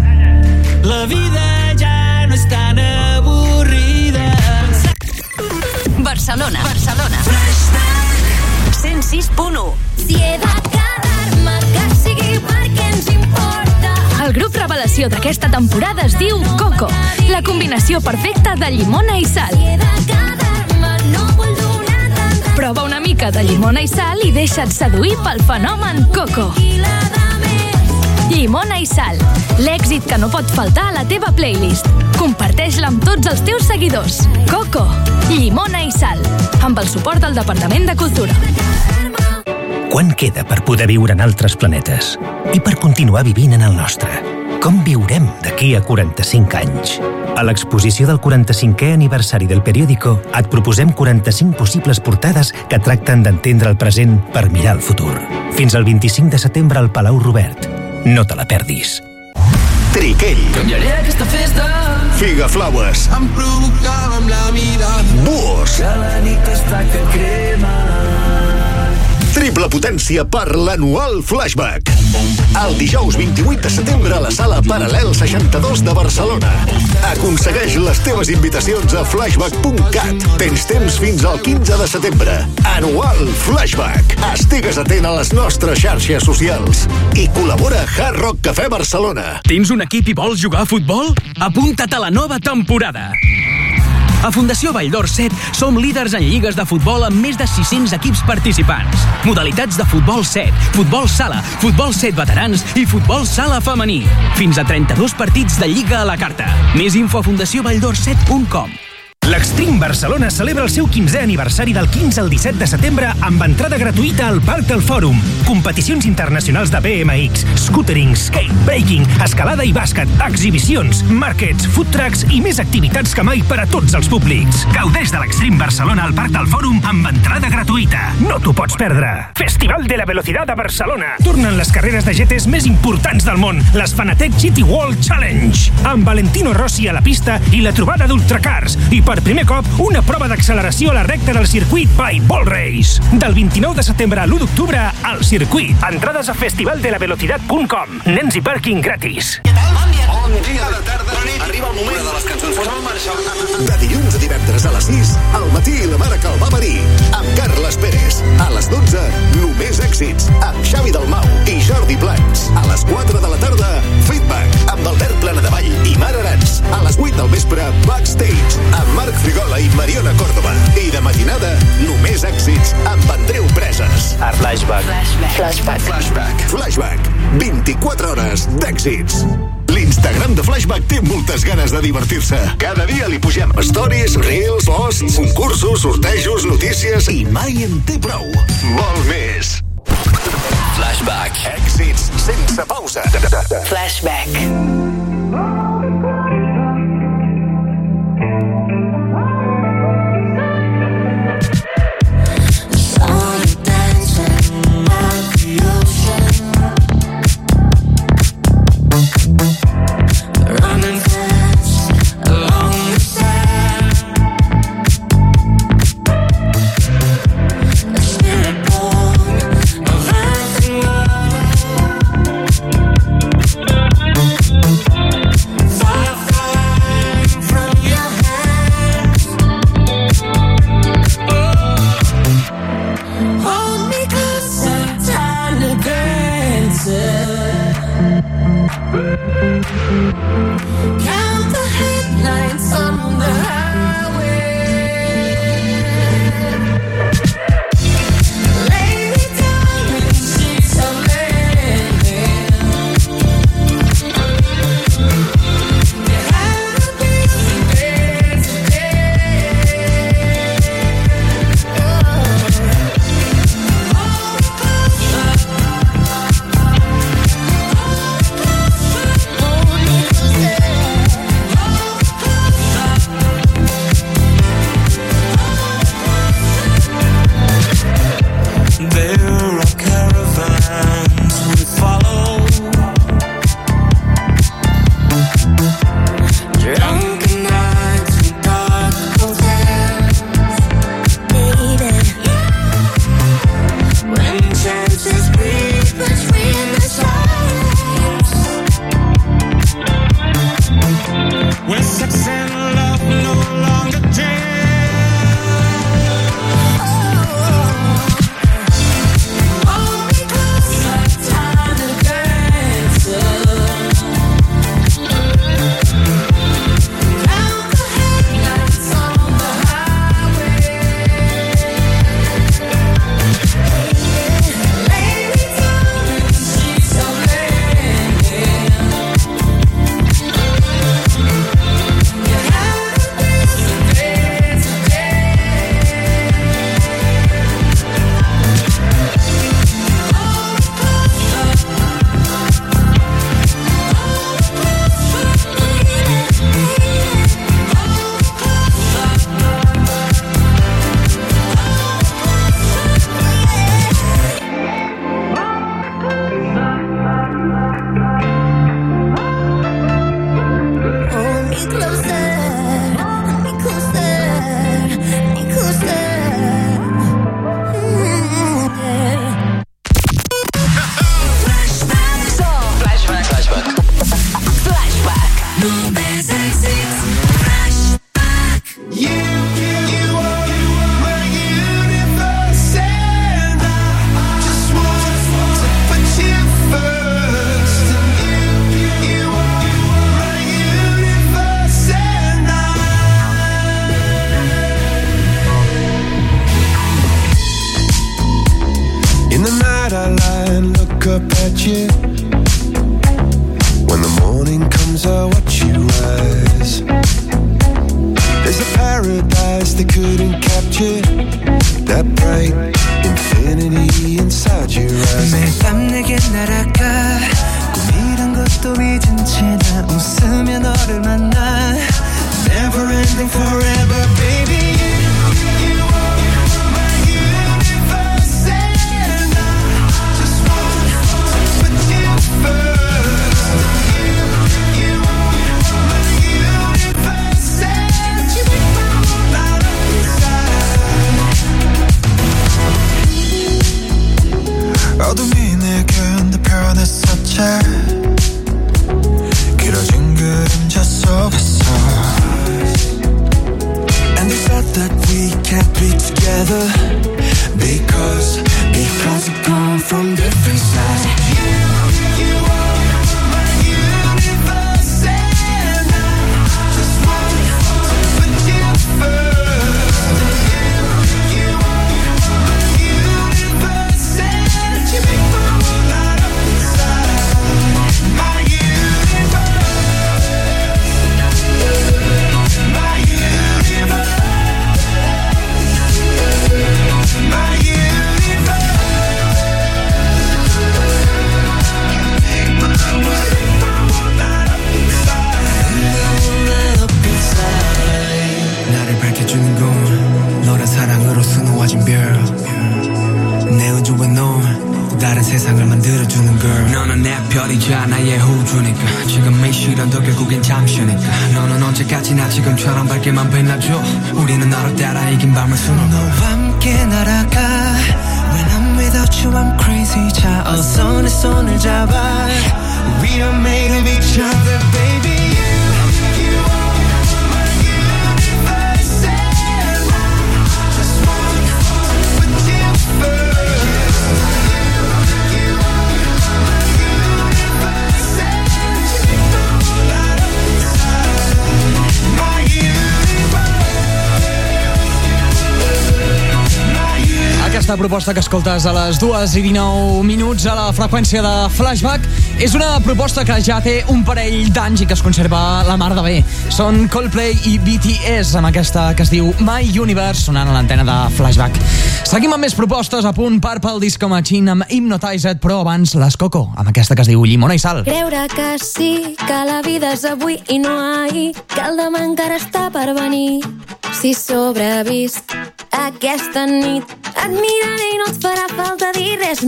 La vida ja no és tan avorrida. Barcelona. Barcelona. 106.1 Si he de quedar-me, que sigui perquè ens importa. El grup revelació d'aquesta temporada es diu Coco, la combinació perfecta de llimona i sal. Prova una mica de llimona i sal i deixa't seduir pel fenomen Coco. Llimona i sal, l'èxit que no pot faltar a la teva playlist. Comparteix-la amb tots els teus seguidors. Coco, llimona i sal, amb el suport del Departament de Cultura. Quan queda per poder viure en altres planetes? I per continuar vivint en el nostre? Com viurem d'aquí a 45 anys? A l'exposició del 45è aniversari del periòdico et proposem 45 possibles portades que tracten d'entendre el present per mirar el futur. Fins al 25 de setembre al Palau Robert. No te la perdis. Triquell. Canviaré aquesta festa. Figaflaues. Em provocava amb la mirada. Buos. Que la nit està que crema. Triple potència per l'anual Flashback. El dijous 28 de setembre a la sala Paral·lel 62 de Barcelona. Aconsegueix les teves invitacions a flashback.cat. Tens temps fins al 15 de setembre. Anual Flashback. Estigues atent a les nostres xarxes socials. I col·labora Hard Rock Cafè Barcelona. Tens un equip i vols jugar a futbol? Apunta't a la nova temporada. A Fundació Valldor 7 som líders en lligues de futbol amb més de 600 equips participants. Modalitats de futbol 7, futbol sala, futbol 7 veterans i futbol sala femení. Fins a 32 partits de lliga a la carta. Més info a fundaciovallldor7.com. L'Extreme Barcelona celebra el seu 15è aniversari del 15 al 17 de setembre amb entrada gratuïta al Parc del Fòrum. Competicions internacionals de BMX, scootering, skate, breaking, escalada i bàsquet, exhibicions, markets, food trucks i més activitats que mai per a tots els públics. Gaudeix de l'Extreme Barcelona al Parc del Fòrum amb entrada gratuïta. No t'ho pots perdre. Festival de la Velocitat a Barcelona. Tornen les carreres de GTs més importants del món, les Fanatec GT World Challenge. Amb Valentino Rossi a la pista i la trobada d'ultracars. I per primer cop, una prova d'acceleració a la recta del circuit by Ball Race. Del 29 de setembre a l'1 d'octubre, al circuit. Entrades a festivaldelavelocitat.com. Nens i pàrquing gratis. Bon dia de tarda. Arriba el moment de les cançons. Posa'm en marxa. De dilluns a divendres a les 6, al matí la mare que el va parir. Amb Carles Pérez. A les 12, només èxits. Amb Xavi Dalmau i Jordi Plans. A les 4 de la tarda, Feedback. Amb Albert Planadavall i Mar Arans. A les 8 del vespre, Backstage. Amb Marc Frigola i Mariona Córdoba. I de matinada, només èxits. Amb Andreu Preses. A Flashback. Flashback. Flashback. Flashback. 24 hores d'èxits. L'Instagram de Flashback té moltes ganes de divertir-se. Cada dia li pugem stories, reels, posts, concursos, sortejos, notícies i mai en té prou. Vol més. Flashback. Èxits sense pausa. Flashback. proposta que escoltes a les 2 i 19 minuts a la freqüència de Flashback és una proposta que ja té un parell d'anys i que es conserva la mar de bé. Són Coldplay i BTS amb aquesta que es diu My Universe sonant a l'antena de Flashback. Seguim amb més propostes a punt per pel Disco Machine amb Hypnotized, però abans les Coco amb aquesta que es diu Llimona i Sal. Creure que sí, que la vida és avui i no ahir, que el demà encara està per venir. Si sobrevist aquesta nit Et miraré i no et farà falta dir res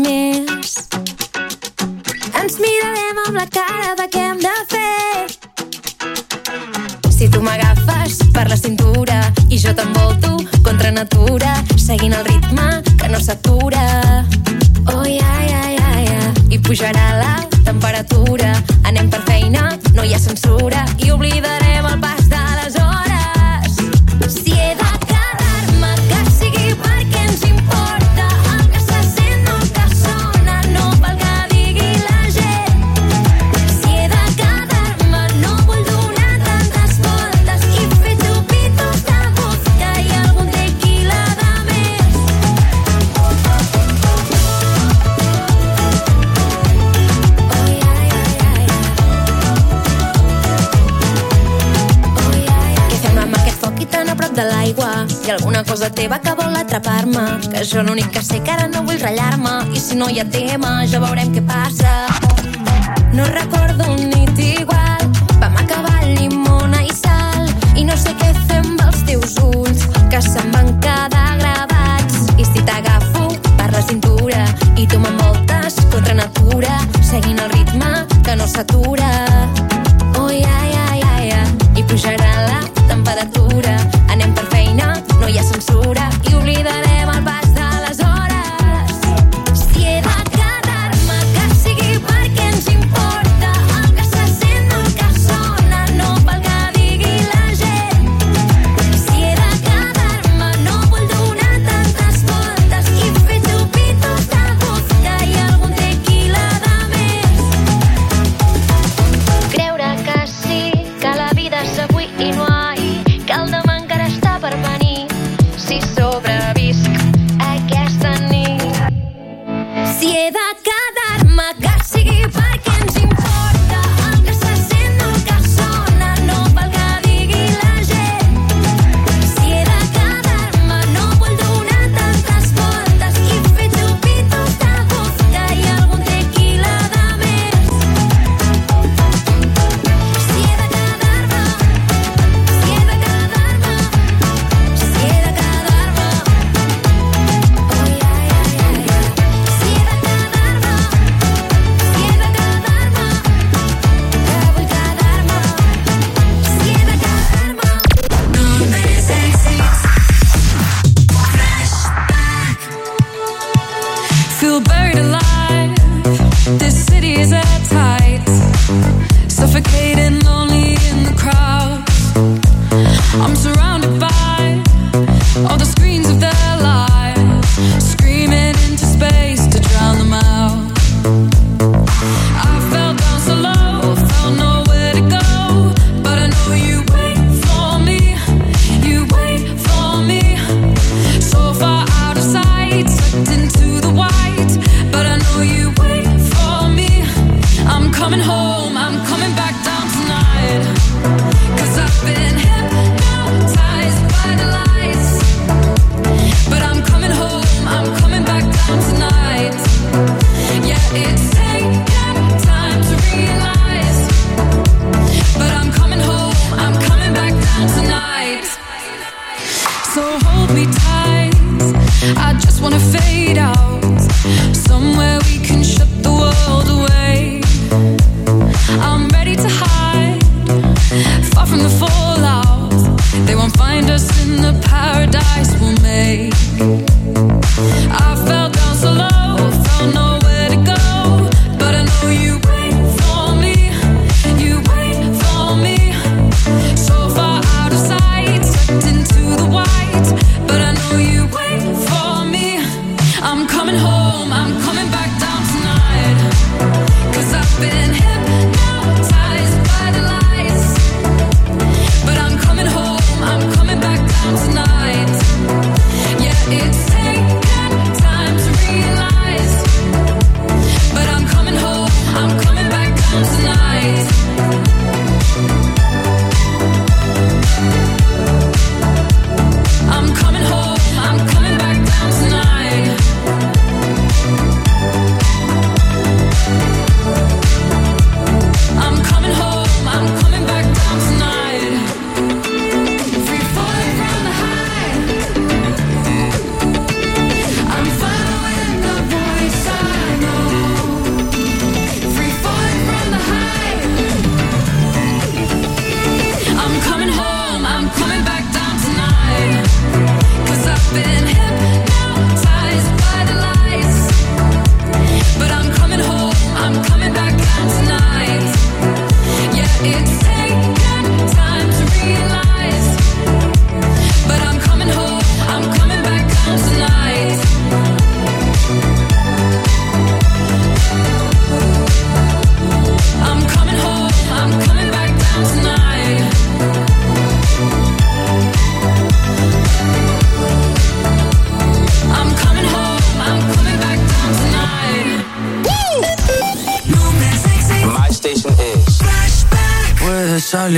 teva que vol atrapar-me que jo l'únic que sé que ara no vull ratllar-me i si no hi ha tema ja veurem què passa. No recordo un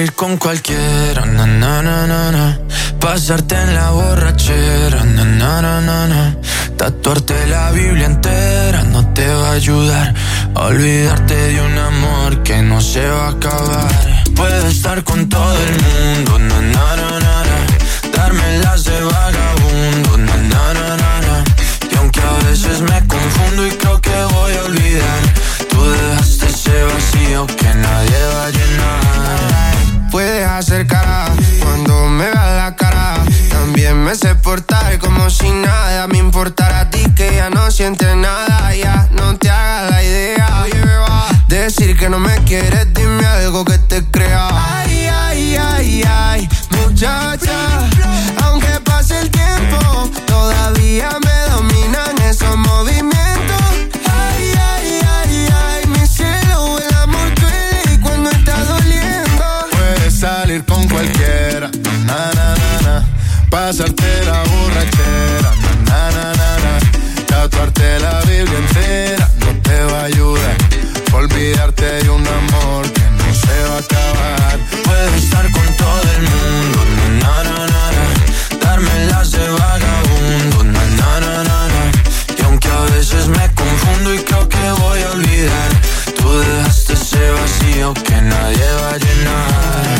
con cualquiera, na, na, na, na, Pasarte en la borrachera, na, na, na, na, Tatuarte la Biblia entera no te va a ayudar. Olvidarte de un amor que no se va a acabar. Puedo estar con todo el mundo no sientes nada, ya no te hagas la idea. Decir que no me quieres, dime algo que te crea. Ay, ay, ay, ay, muchacha. Aunque pase el tiempo, todavía me dominan esos movimientos. Ay, ay, ay, ay, mi cielo, el amor duele cuando está doliendo. Puedes salir con cualquiera, na, na, na, na. pasarte la borrachera, na, na, na tatuarte la Biblia entera no te va a ayudar. Olvidarte de un amor que no se va a acabar. Puedo estar con todo el mundo, na, na, na, na. darme las de vagabundo, na, na, na, na, na. Y aunque a veces me confundo y creo que voy a olvidar, tú dejaste ese vacío que nadie va a llenar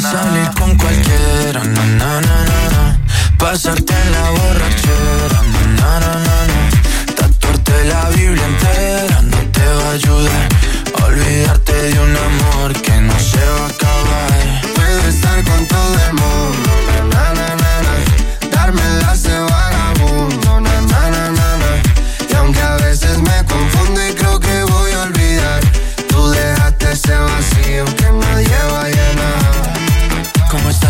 Salir con cualquiera, na, na, na, na. Pasarte en la borrachera, na, na, na, na. Tatuarte la Biblia entera no te va a ayudar. Olvidarte de un amor que no se va a acabar. Puedo estar con todo el mundo, na, na, na, na. Darme las de vagabundo, na, na, na, na. Y aunque a veces me confundo y creo que voy a olvidar, tú dejaste ese vacío que nadie va a.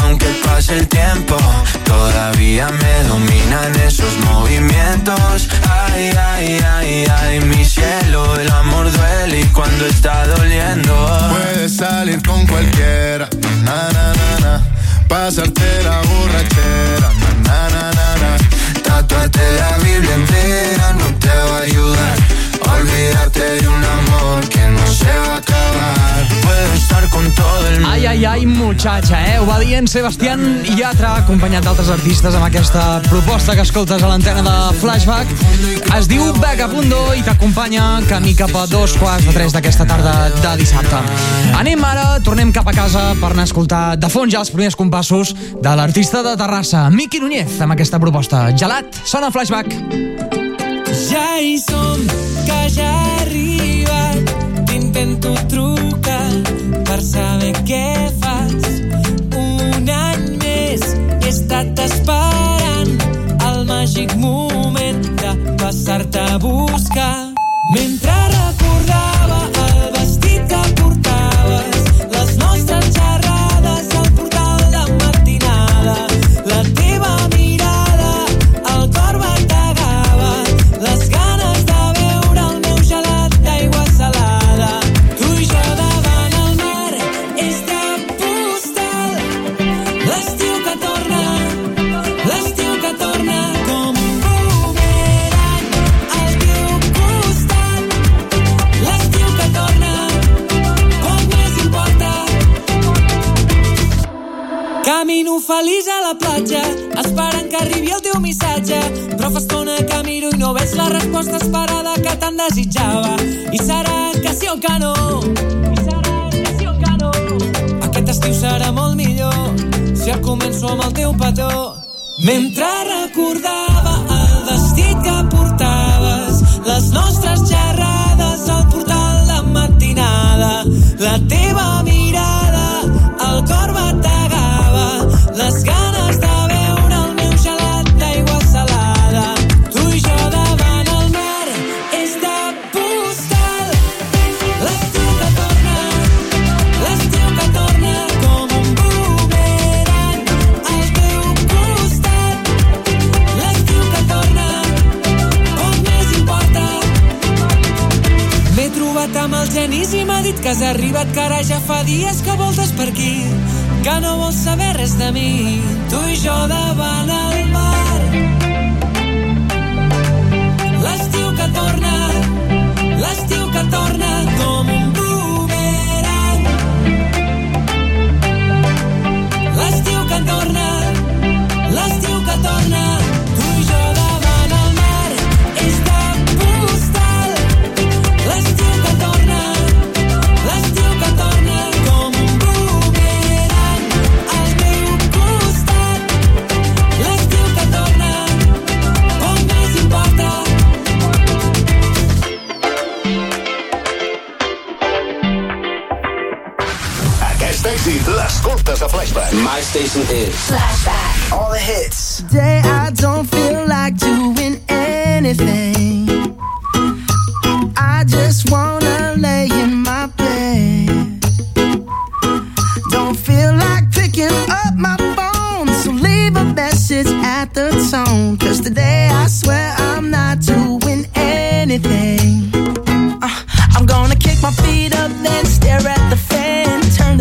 Aunque pase el tiempo, todavía me dominan esos movimientos. Ay, ay, ay, ay, mi cielo, el amor duele y cuando está doliendo. Puedes salir con cualquiera, na na na na. Pasarte la borrachera, na na na na. Tatuarte la Biblia entera no te va a ayudar. Olvidarte de un amor que no se va a acabar. Puedo estar con todo el Ai, ai, ai, muchacha, eh? Ho va dient Sebastián Yatra, acompanyat d'altres artistes amb aquesta proposta que escoltes a l'antena de Flashback. Es diu Vagabundo i t'acompanya camí cap a dos quarts de tres d'aquesta tarda de dissabte. Anem ara, tornem cap a casa per anar a escoltar de fons ja els primers compassos de l'artista de Terrassa, Miqui Núñez, amb aquesta proposta. Gelat, sona Flashback. Ja hi som, que ja ha arribat. T'intento trucar per saber què fas. Un any més he estat esperant el màgic moment de passar-te a buscar. Mentre recordava Camino feliç a la platja, esperant que arribi el teu missatge. Però fa estona que miro i no veig la resposta esperada que tant desitjava. I serà que sí o que no. I serà que sí o que no. Aquest estiu serà molt millor si el començo amb el teu petó. Mentre recordava el vestit que portaves, les nostres xerrades al portal de matinada, la teva mirada, el cor bategava, genís i m'ha dit que has arribat, que ara ja fa dies que voltes per aquí, que no vols saber res de mi, tu i jo davant el mar. L'estiu que torna, l'estiu que torna com un boomerang. L'estiu que torna, l'estiu que torna, L'escoltes a Flashback. My station is... Flashback. All the hits. Day I don't feel like doing anything. I just wanna lay in my bed. Don't feel like picking up my phone. So leave a message at the tone. Cause today I swear I'm not doing anything. Uh, I'm gonna kick my feet up and stare at the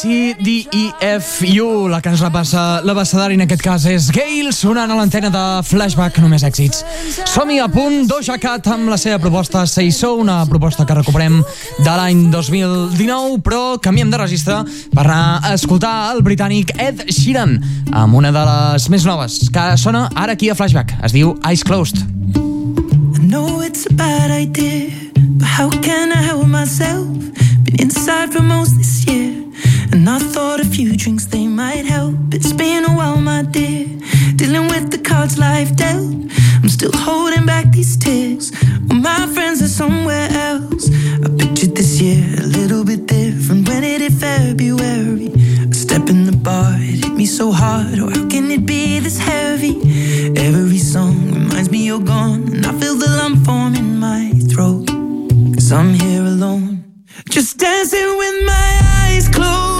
C, D, E, F, U. La que ens la passa l'abecedari en aquest cas és Gail, sonant a l'antena de Flashback, només èxits. Som-hi a punt, Doja Cat amb la seva proposta Say una proposta que recuperem de l'any 2019, però canviem de registre per anar a escoltar el britànic Ed Sheeran amb una de les més noves, que sona ara aquí a Flashback. Es diu Eyes Closed. I know it's a bad idea, but how can I help myself? Been inside for most this year, and I thought a few drinks they might help. It's been a while, my dear, dealing with the cards life dealt. I'm still holding back these tears. Well, my friends are somewhere else. I pictured this year a little bit different. When it hit February, a step in the bar, it hit me so hard. Oh, how can it be this heavy? Every song reminds me you're gone, and I feel the lump forming in my throat. Cause I'm here alone, just dancing with my eyes closed.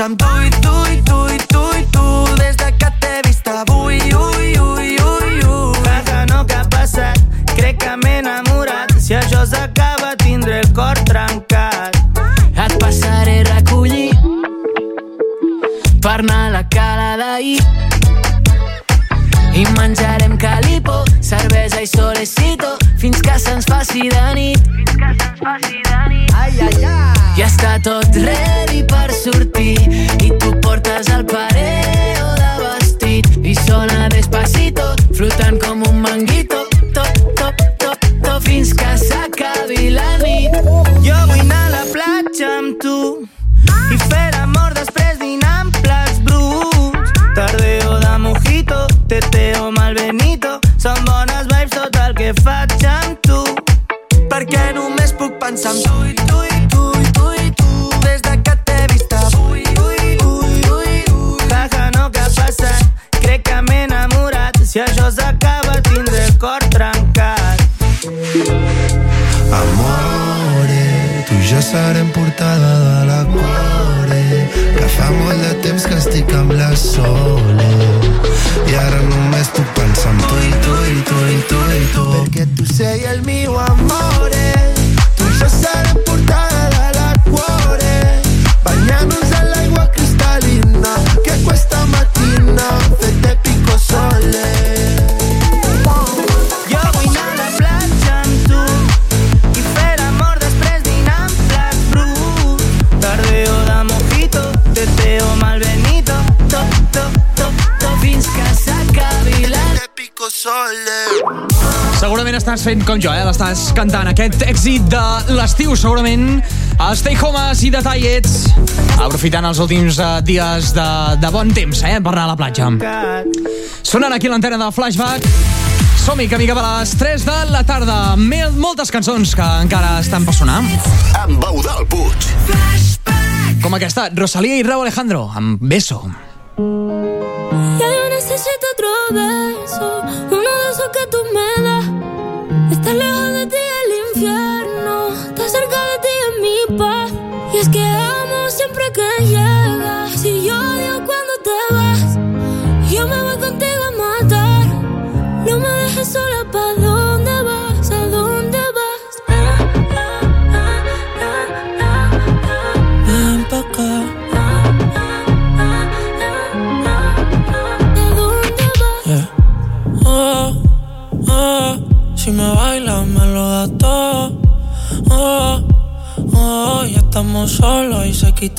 Santo fent com jo, eh? L'estàs cantant aquest èxit de l'estiu, segurament. a Stay Homes i The Tallets, aprofitant els últims eh, dies de, de bon temps, eh? Per anar a la platja. Sonant aquí l'antena de Flashback. Som-hi, que mica a les 3 de la tarda. Mil, moltes cançons que encara estan per sonar. Amb Eudal Puig. Com aquesta, Rosalia i Raúl Alejandro, amb Beso.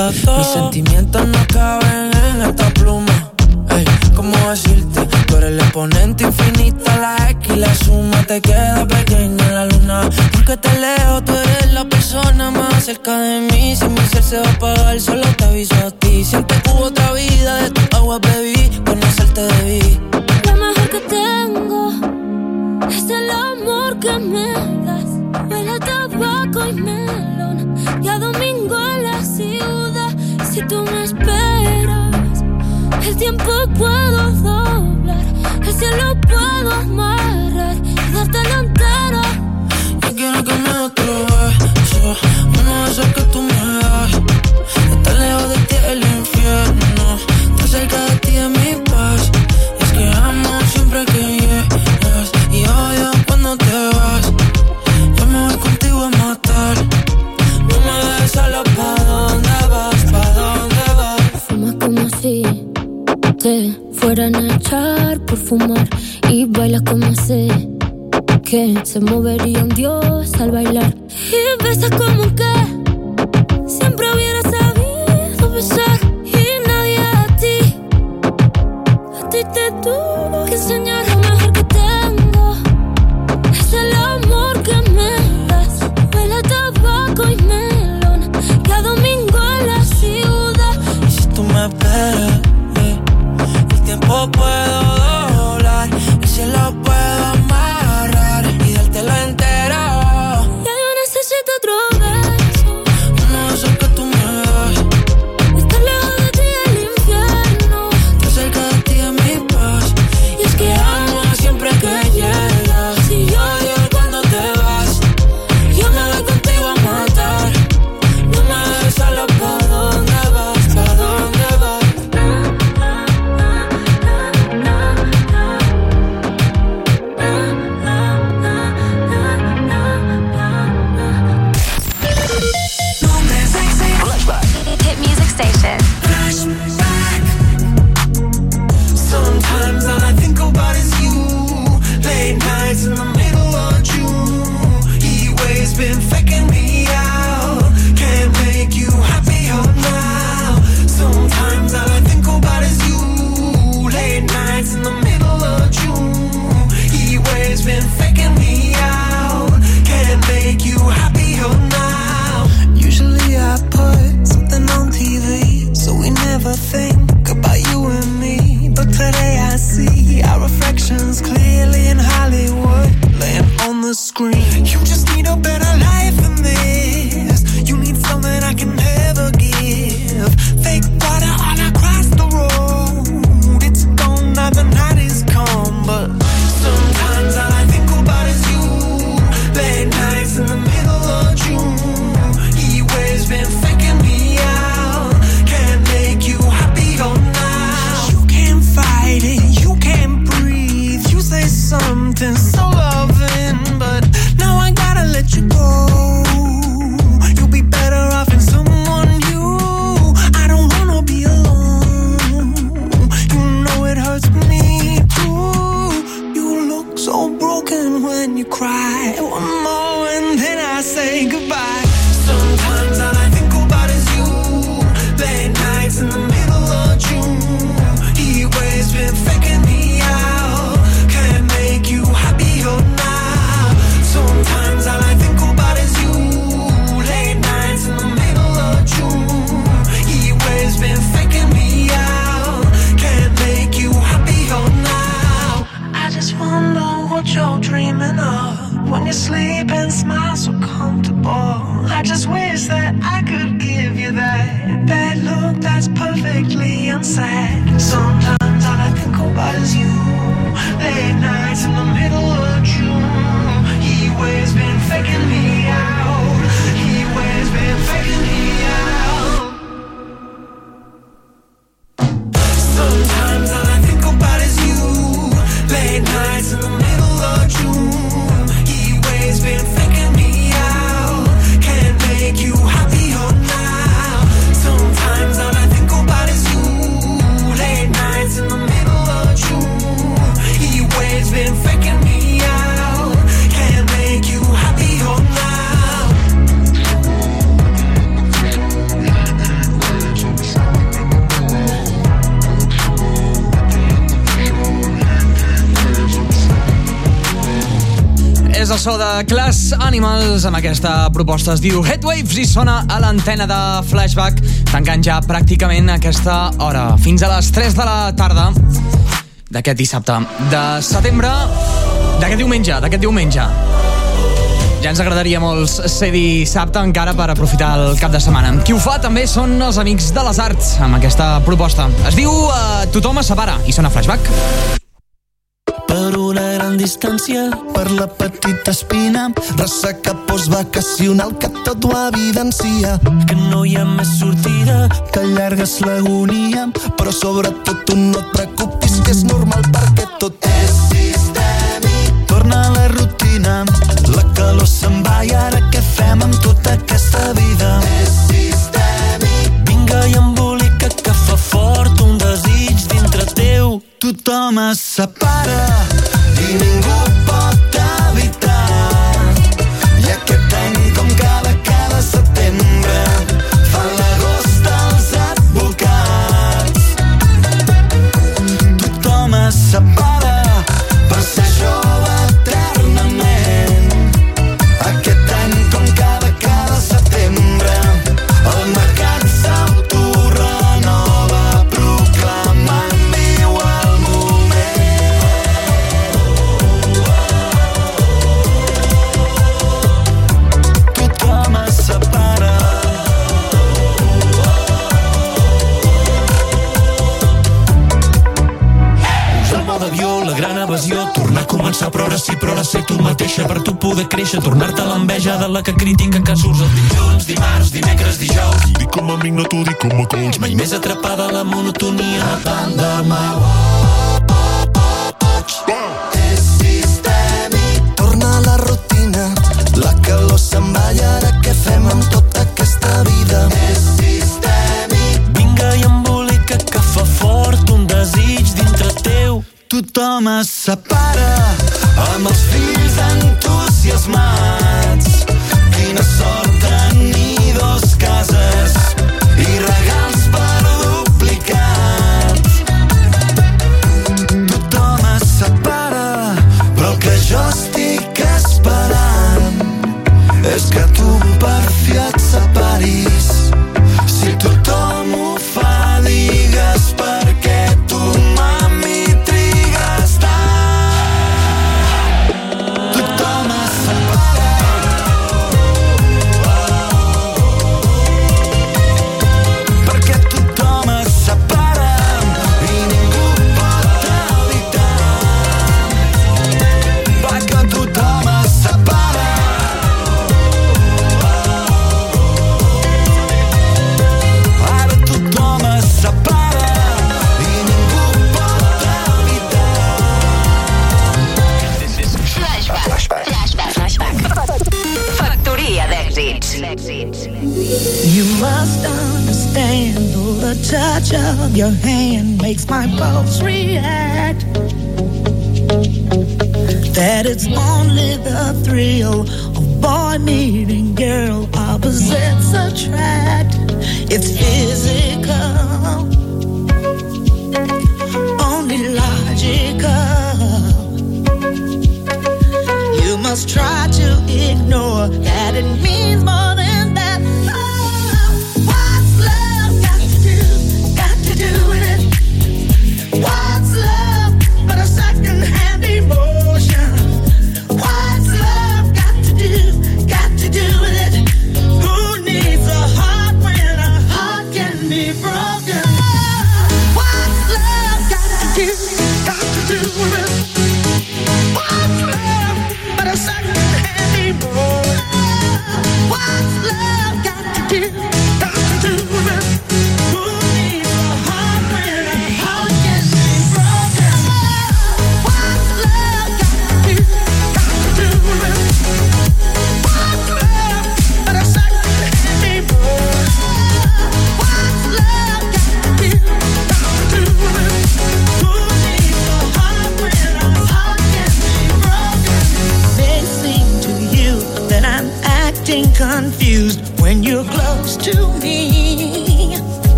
I thought que se movería un dios al bailar. Y besas como que siempre hubiera sabido besar. Girls amb aquesta proposta. Es diu Headwaves i sona a l'antena de Flashback. Tancant ja pràcticament aquesta hora. Fins a les 3 de la tarda d'aquest dissabte de setembre d'aquest diumenge d'aquest diumenge. Ja ens agradaria molt ser dissabte encara per aprofitar el cap de setmana. Qui ho fa també són els amics de les arts amb aquesta proposta. Es diu eh, Tothom es separa i sona Flashback distància. Per la petita espina ressaca postvacacional que tot ho evidencia. Que no hi ha més sortida que allargues l'agonia però sobretot tu no et preocupis que és normal la que critica que surts el dilluns, dimarts, dimecres, dijous. Dic com a amic, no t'ho dic com a cols. Mai més atrapada a la monotonia, tant de mal.